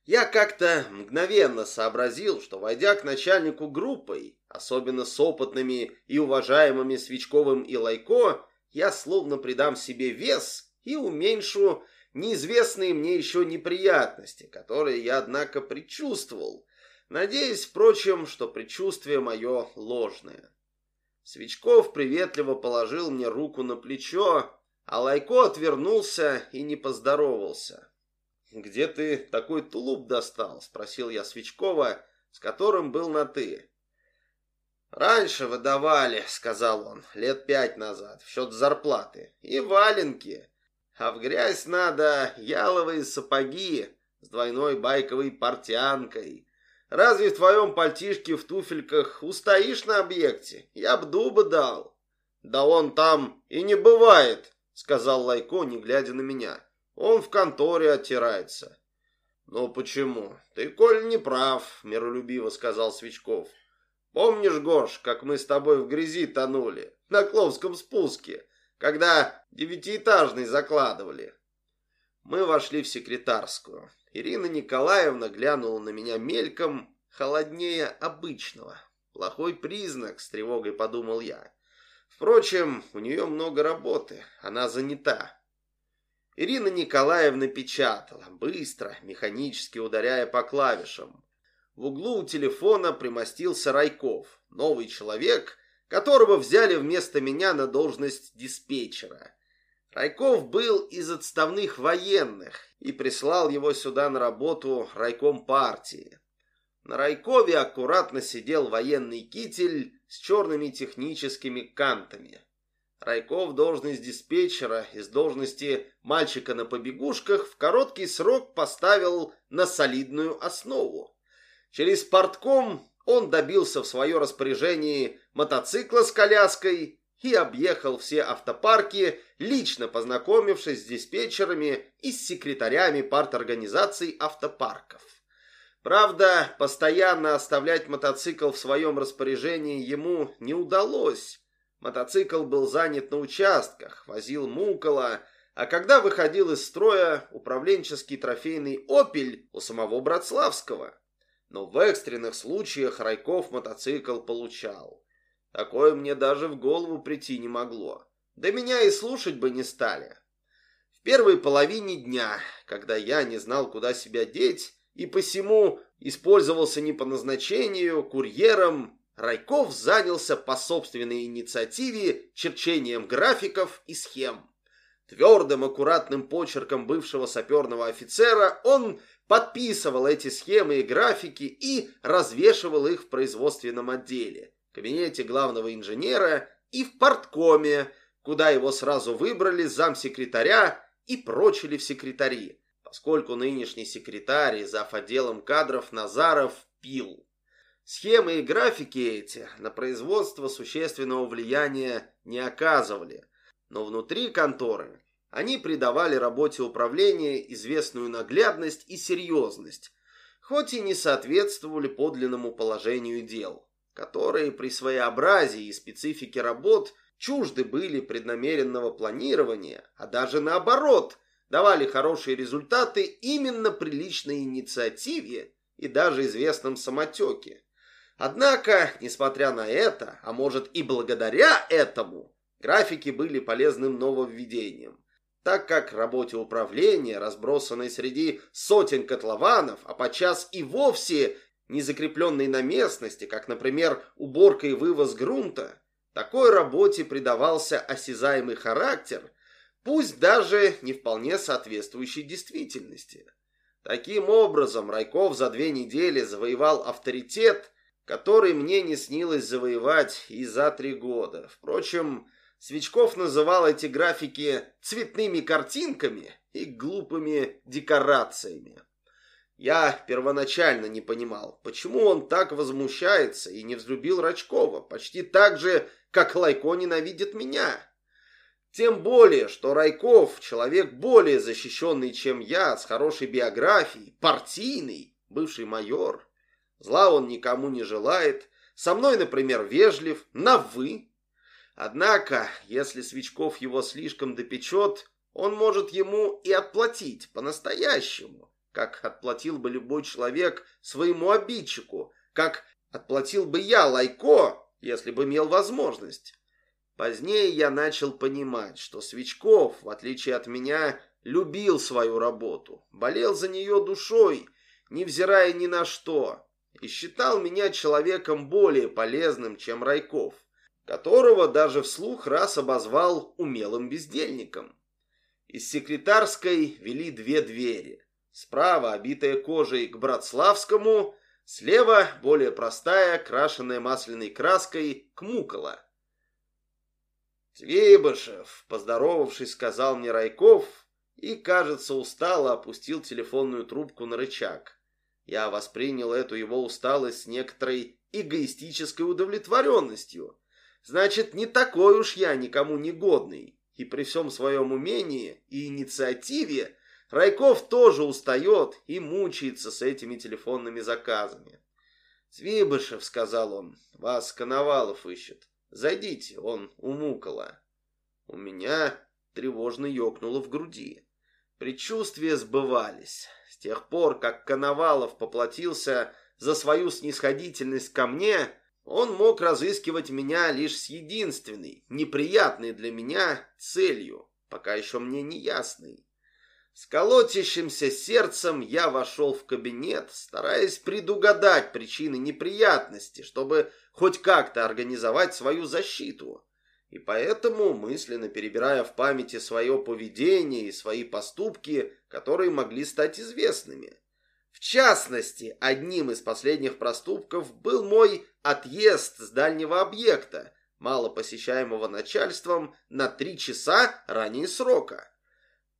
Я как-то мгновенно сообразил, что, войдя к начальнику группой, особенно с опытными и уважаемыми Свечковым и Лайко, я словно придам себе вес и уменьшу неизвестные мне еще неприятности, которые я, однако, предчувствовал, надеясь, впрочем, что предчувствие мое ложное. Свечков приветливо положил мне руку на плечо, а Лайко отвернулся и не поздоровался. «Где ты такой тулуп достал?» — спросил я Свечкова, с которым был на «ты». «Раньше выдавали», — сказал он, — «лет пять назад, в счет зарплаты. И валенки. А в грязь надо яловые сапоги с двойной байковой портянкой. Разве в твоем пальтишке в туфельках устоишь на объекте? Я б дуба дал». «Да он там и не бывает», — сказал Лайко, не глядя на меня. Он в конторе оттирается. Ну почему? Ты, коль не прав, миролюбиво сказал Свечков. Помнишь, Гош, как мы с тобой в грязи тонули на Кловском спуске, когда девятиэтажный закладывали? Мы вошли в секретарскую. Ирина Николаевна глянула на меня мельком, холоднее обычного. Плохой признак, с тревогой подумал я. Впрочем, у нее много работы, она занята. Ирина Николаевна печатала, быстро, механически ударяя по клавишам. В углу у телефона примостился Райков, новый человек, которого взяли вместо меня на должность диспетчера. Райков был из отставных военных и прислал его сюда на работу райком партии. На Райкове аккуратно сидел военный китель с черными техническими кантами. Райков должность диспетчера из должности мальчика на побегушках в короткий срок поставил на солидную основу. Через портком он добился в свое распоряжение мотоцикла с коляской и объехал все автопарки, лично познакомившись с диспетчерами и с секретарями парторганизаций автопарков. Правда, постоянно оставлять мотоцикл в своем распоряжении ему не удалось, Мотоцикл был занят на участках, возил мукола, а когда выходил из строя управленческий трофейный «Опель» у самого Братславского. Но в экстренных случаях Райков мотоцикл получал. Такое мне даже в голову прийти не могло. Да меня и слушать бы не стали. В первой половине дня, когда я не знал, куда себя деть, и посему использовался не по назначению, курьером, Райков занялся по собственной инициативе черчением графиков и схем. Твердым, аккуратным почерком бывшего саперного офицера он подписывал эти схемы и графики и развешивал их в производственном отделе, кабинете главного инженера и в порткоме, куда его сразу выбрали замсекретаря и прочили в секретари, поскольку нынешний секретарь и зав. отделом кадров Назаров пил. Схемы и графики эти на производство существенного влияния не оказывали, но внутри конторы они придавали работе управления известную наглядность и серьезность, хоть и не соответствовали подлинному положению дел, которые при своеобразии и специфике работ чужды были преднамеренного планирования, а даже наоборот, давали хорошие результаты именно при личной инициативе и даже известном самотеке. Однако, несмотря на это, а может и благодаря этому, графики были полезным нововведением, так как работе управления, разбросанной среди сотен котлованов, а подчас и вовсе не закрепленной на местности, как, например, уборка и вывоз грунта, такой работе придавался осязаемый характер, пусть даже не вполне соответствующий действительности. Таким образом, Райков за две недели завоевал авторитет – который мне не снилось завоевать и за три года. Впрочем, Свечков называл эти графики цветными картинками и глупыми декорациями. Я первоначально не понимал, почему он так возмущается и не взлюбил Рачкова, почти так же, как Лайко ненавидит меня. Тем более, что Райков человек более защищенный, чем я, с хорошей биографией, партийный, бывший майор. Зла он никому не желает. Со мной, например, вежлив, на «вы». Однако, если Свечков его слишком допечет, он может ему и отплатить по-настоящему, как отплатил бы любой человек своему обидчику, как отплатил бы я Лайко, если бы имел возможность. Позднее я начал понимать, что Свечков, в отличие от меня, любил свою работу, болел за нее душой, невзирая ни на что, и считал меня человеком более полезным, чем Райков, которого даже вслух раз обозвал умелым бездельником. Из секретарской вели две двери. Справа, обитая кожей к Братславскому, слева, более простая, крашенная масляной краской, к Мукола. «Твибышев», поздоровавшись, сказал мне Райков и, кажется, устало опустил телефонную трубку на рычаг. Я воспринял эту его усталость с некоторой эгоистической удовлетворенностью. Значит, не такой уж я никому не годный. И при всем своем умении и инициативе Райков тоже устает и мучается с этими телефонными заказами. «Свибышев», — сказал он, — «вас Коновалов ищет. Зайдите, он умукала». У меня тревожно ёкнуло в груди. Предчувствия сбывались. С тех пор, как Коновалов поплатился за свою снисходительность ко мне, он мог разыскивать меня лишь с единственной, неприятной для меня целью, пока еще мне не ясной. С колотящимся сердцем я вошел в кабинет, стараясь предугадать причины неприятности, чтобы хоть как-то организовать свою защиту. И поэтому, мысленно перебирая в памяти свое поведение и свои поступки, которые могли стать известными. В частности, одним из последних проступков был мой отъезд с дальнего объекта, мало посещаемого начальством, на три часа ранее срока.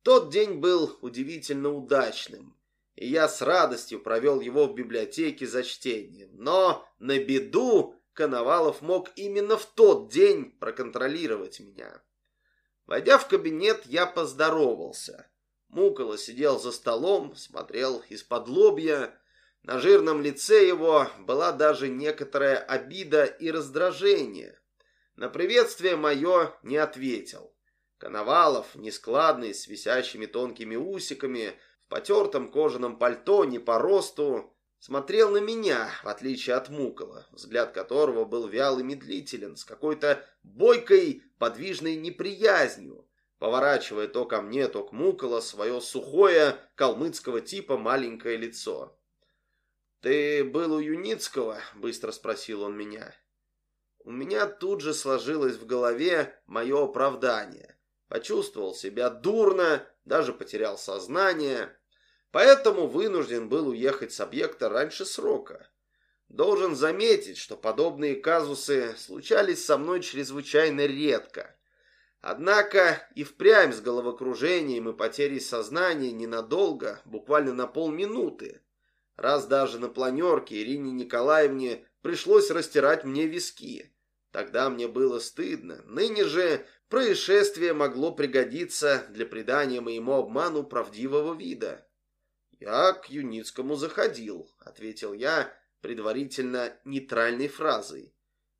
Тот день был удивительно удачным, и я с радостью провел его в библиотеке за чтением. Но на беду Коновалов мог именно в тот день проконтролировать меня. Войдя в кабинет, я поздоровался. Мукола сидел за столом, смотрел из-под лобья. На жирном лице его была даже некоторая обида и раздражение. На приветствие мое не ответил. Коновалов, нескладный, с висящими тонкими усиками, в потертом кожаном пальто, не по росту, смотрел на меня, в отличие от Мукола, взгляд которого был вял и медлителен, с какой-то бойкой, подвижной неприязнью, поворачивая то ко мне, то к Мукола свое сухое, калмыцкого типа маленькое лицо. «Ты был у Юницкого?» — быстро спросил он меня. У меня тут же сложилось в голове мое оправдание. Почувствовал себя дурно, даже потерял сознание, поэтому вынужден был уехать с объекта раньше срока. Должен заметить, что подобные казусы случались со мной чрезвычайно редко. Однако и впрямь с головокружением и потерей сознания ненадолго, буквально на полминуты. Раз даже на планерке Ирине Николаевне пришлось растирать мне виски. Тогда мне было стыдно. Ныне же происшествие могло пригодиться для придания моему обману правдивого вида. «Я к Юницкому заходил», — ответил я предварительно нейтральной фразой.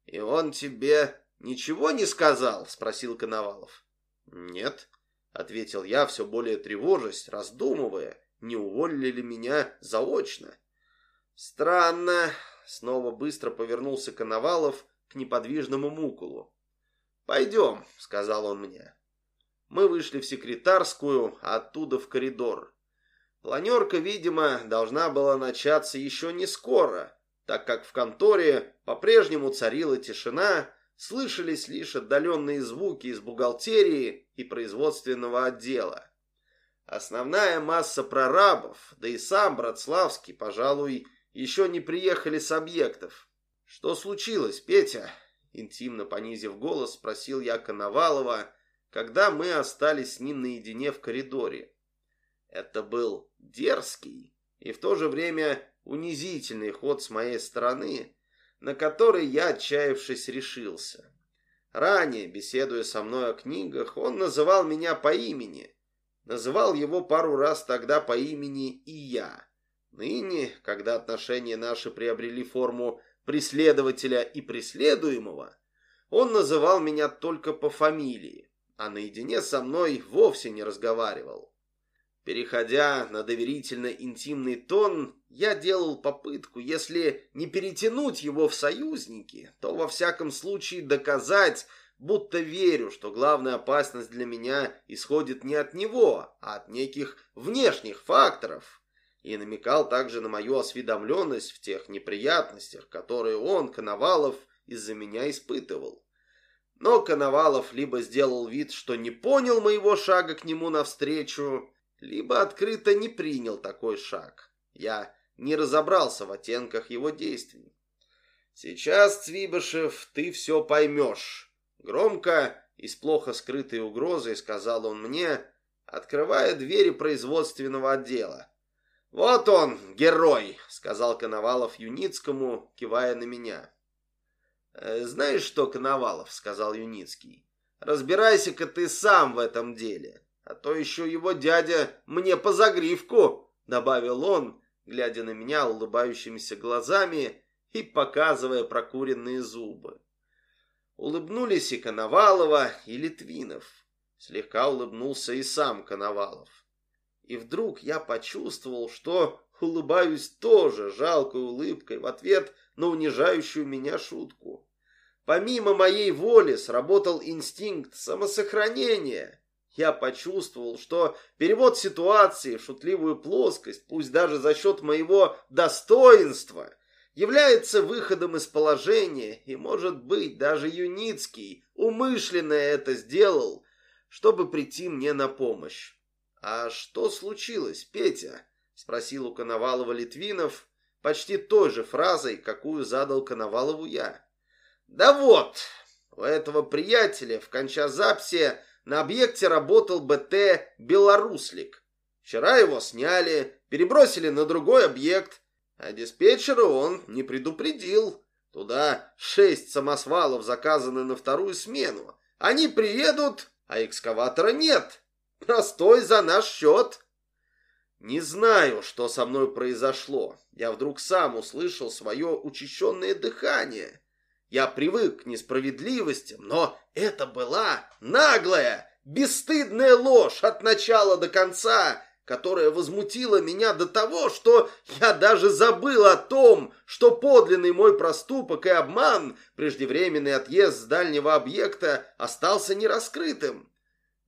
«И он тебе ничего не сказал?» — спросил Коновалов. «Нет», — ответил я, все более тревожась, раздумывая, не уволили ли меня заочно. «Странно», — снова быстро повернулся Коновалов к неподвижному мукулу. «Пойдем», — сказал он мне. Мы вышли в секретарскую, а оттуда в коридор. Планерка, видимо, должна была начаться еще не скоро, так как в конторе по-прежнему царила тишина, слышались лишь отдаленные звуки из бухгалтерии и производственного отдела. Основная масса прорабов, да и сам Братславский, пожалуй, еще не приехали с объектов, «Что случилось, Петя?» Интимно понизив голос, спросил я Коновалова, когда мы остались с ним наедине в коридоре. Это был дерзкий и в то же время унизительный ход с моей стороны, на который я, отчаявшись, решился. Ранее, беседуя со мной о книгах, он называл меня по имени. Называл его пару раз тогда по имени и я. Ныне, когда отношения наши приобрели форму преследователя и преследуемого, он называл меня только по фамилии, а наедине со мной вовсе не разговаривал. Переходя на доверительно-интимный тон, я делал попытку, если не перетянуть его в союзники, то во всяком случае доказать, будто верю, что главная опасность для меня исходит не от него, а от неких внешних факторов, и намекал также на мою осведомленность в тех неприятностях, которые он, Коновалов, из-за меня испытывал. Но Коновалов либо сделал вид, что не понял моего шага к нему навстречу, либо открыто не принял такой шаг. Я не разобрался в оттенках его действий. «Сейчас, Цвибышев, ты все поймешь», — громко и с плохо скрытой угрозой сказал он мне, открывая двери производственного отдела. «Вот он, герой!» — сказал Коновалов Юницкому, кивая на меня. «Э, «Знаешь что, Коновалов?» — сказал Юницкий. «Разбирайся-ка ты сам в этом деле, а то еще его дядя мне по загривку!» — добавил он, глядя на меня улыбающимися глазами и показывая прокуренные зубы. Улыбнулись и Коновалова, и Литвинов. Слегка улыбнулся и сам Коновалов. И вдруг я почувствовал, что улыбаюсь тоже жалкой улыбкой в ответ на унижающую меня шутку. Помимо моей воли сработал инстинкт самосохранения. Я почувствовал, что перевод ситуации в шутливую плоскость, пусть даже за счет моего достоинства, является выходом из положения, и, может быть, даже Юницкий умышленно это сделал, чтобы прийти мне на помощь. «А что случилось, Петя?» — спросил у Коновалова Литвинов почти той же фразой, какую задал Коновалову я. «Да вот, у этого приятеля в Конча-Запсе на объекте работал БТ «Белоруслик». Вчера его сняли, перебросили на другой объект, а диспетчера он не предупредил. Туда шесть самосвалов заказаны на вторую смену. Они приедут, а экскаватора нет. Простой за наш счет. Не знаю, что со мной произошло. Я вдруг сам услышал свое учащенное дыхание. Я привык к несправедливостям, но это была наглая, бесстыдная ложь от начала до конца, которая возмутила меня до того, что я даже забыл о том, что подлинный мой проступок и обман, преждевременный отъезд с дальнего объекта, остался нераскрытым.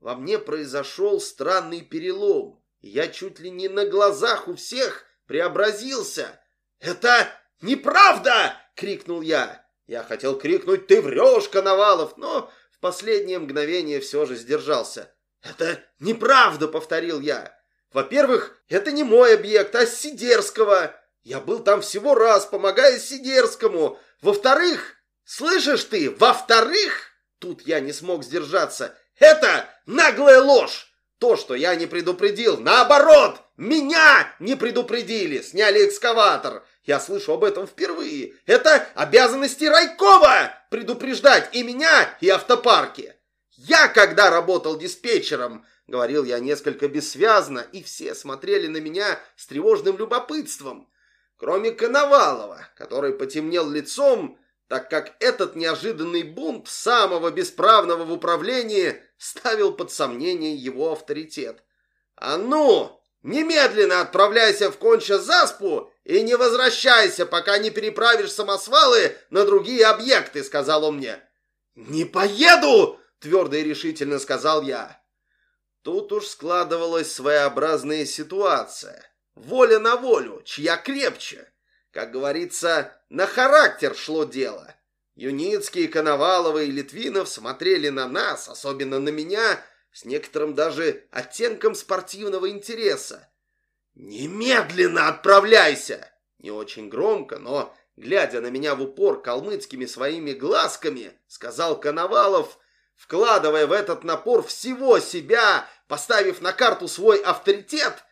Во мне произошел странный перелом, и я чуть ли не на глазах у всех преобразился. «Это неправда!» — крикнул я. Я хотел крикнуть «Ты врешь, Коновалов!», но в последнее мгновение все же сдержался. «Это неправда!» — повторил я. «Во-первых, это не мой объект, а Сидерского. Я был там всего раз, помогая Сидерскому. Во-вторых, слышишь ты, во-вторых, тут я не смог сдержаться, это наглая ложь. То, что я не предупредил, наоборот, меня не предупредили, сняли экскаватор. Я слышу об этом впервые. Это обязанности Райкова предупреждать и меня, и автопарки. Я, когда работал диспетчером, говорил я несколько бессвязно, и все смотрели на меня с тревожным любопытством. Кроме Коновалова, который потемнел лицом, так как этот неожиданный бунт самого бесправного в управлении ставил под сомнение его авторитет. «А ну, немедленно отправляйся в Конча-Заспу и не возвращайся, пока не переправишь самосвалы на другие объекты», — сказал он мне. «Не поеду!» твердо и решительно сказал я. Тут уж складывалась своеобразная ситуация. Воля на волю, чья крепче. Как говорится, на характер шло дело. Юницкие, Коноваловы и Литвинов смотрели на нас, особенно на меня, с некоторым даже оттенком спортивного интереса. «Немедленно отправляйся!» Не очень громко, но, глядя на меня в упор калмыцкими своими глазками, сказал Коновалов вкладывая в этот напор всего себя, поставив на карту свой авторитет,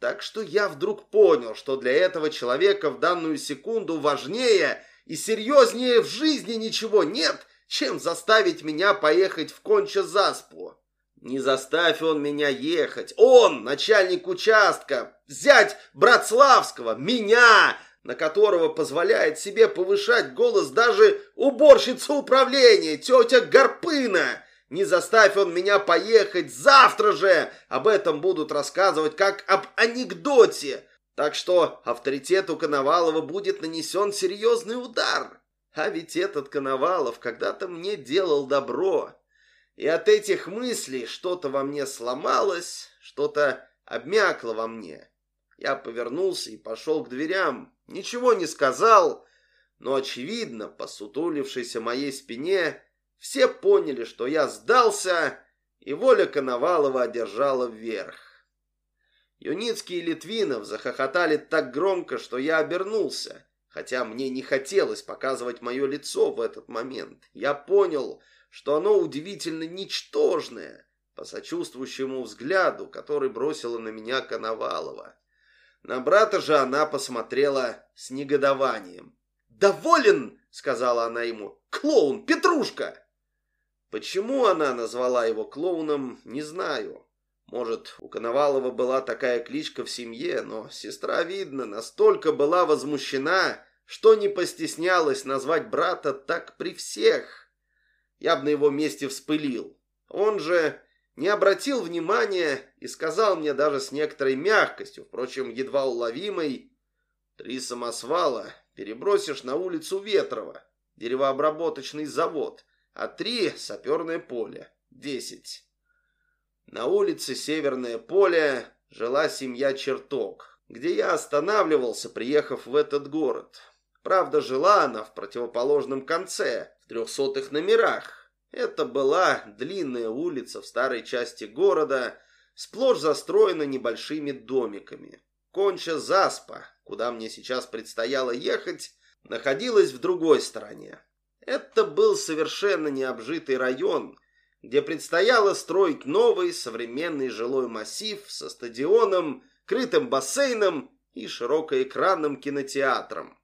так что я вдруг понял, что для этого человека в данную секунду важнее и серьезнее в жизни ничего нет, чем заставить меня поехать в Конча-Заспу. Не заставь он меня ехать. Он, начальник участка, взять Братславского, меня, на которого позволяет себе повышать голос даже уборщица управления, тетя Гарпына. Не заставь он меня поехать завтра же. Об этом будут рассказывать как об анекдоте. Так что авторитету Коновалова будет нанесен серьезный удар. А ведь этот Коновалов когда-то мне делал добро. И от этих мыслей что-то во мне сломалось, что-то обмякло во мне. Я повернулся и пошел к дверям. Ничего не сказал, но, очевидно, по сутулившейся моей спине, все поняли, что я сдался, и воля Коновалова одержала вверх. Юницкий и Литвинов захохотали так громко, что я обернулся, хотя мне не хотелось показывать мое лицо в этот момент. Я понял, что оно удивительно ничтожное, по сочувствующему взгляду, который бросила на меня Коновалова. На брата же она посмотрела с негодованием. «Доволен!» — сказала она ему. «Клоун! Петрушка!» Почему она назвала его клоуном, не знаю. Может, у Коновалова была такая кличка в семье, но сестра, видно, настолько была возмущена, что не постеснялась назвать брата так при всех. Я бы на его месте вспылил. Он же не обратил внимания и сказал мне даже с некоторой мягкостью, впрочем, едва уловимой, «Три самосвала перебросишь на улицу Ветрова, деревообработочный завод, а три — саперное поле, десять». На улице Северное поле жила семья Черток, где я останавливался, приехав в этот город. Правда, жила она в противоположном конце, трехсотых номерах, это была длинная улица в старой части города, сплошь застроена небольшими домиками. Конча Заспа, куда мне сейчас предстояло ехать, находилась в другой стороне. Это был совершенно необжитый район, где предстояло строить новый современный жилой массив со стадионом, крытым бассейном и широкоэкранным кинотеатром.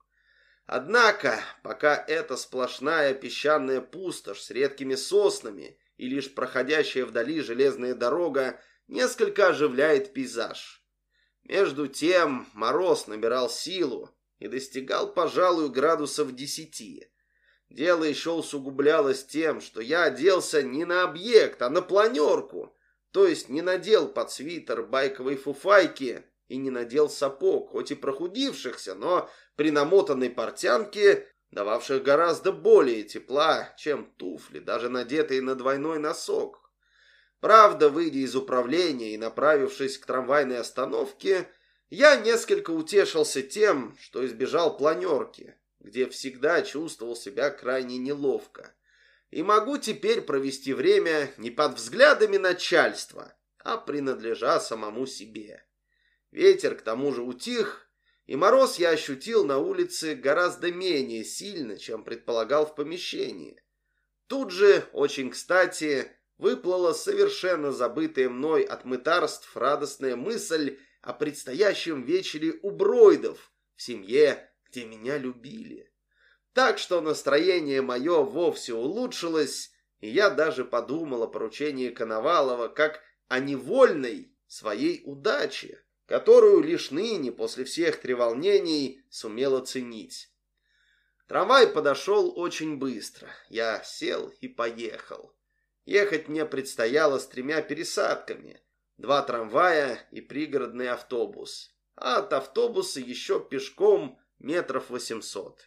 Однако, пока эта сплошная песчаная пустошь с редкими соснами и лишь проходящая вдали железная дорога несколько оживляет пейзаж. Между тем мороз набирал силу и достигал, пожалуй, градусов десяти. Дело еще усугублялось тем, что я оделся не на объект, а на планерку. То есть не надел под свитер байковой фуфайки и не надел сапог, хоть и прохудившихся, но при намотанной портянке, дававших гораздо более тепла, чем туфли, даже надетые на двойной носок. Правда, выйдя из управления и направившись к трамвайной остановке, я несколько утешился тем, что избежал планерки, где всегда чувствовал себя крайне неловко. И могу теперь провести время не под взглядами начальства, а принадлежа самому себе. Ветер к тому же утих, и мороз я ощутил на улице гораздо менее сильно, чем предполагал в помещении. Тут же, очень кстати, выплыла совершенно забытая мной от мытарств радостная мысль о предстоящем вечере у Бройдов в семье, где меня любили. Так что настроение мое вовсе улучшилось, и я даже подумал о поручении Коновалова как о невольной своей удаче, которую лишь ныне, после всех треволнений, сумел оценить. Трамвай подошел очень быстро. Я сел и поехал. Ехать мне предстояло с тремя пересадками – два трамвая и пригородный автобус. А от автобуса еще пешком метров восемьсот.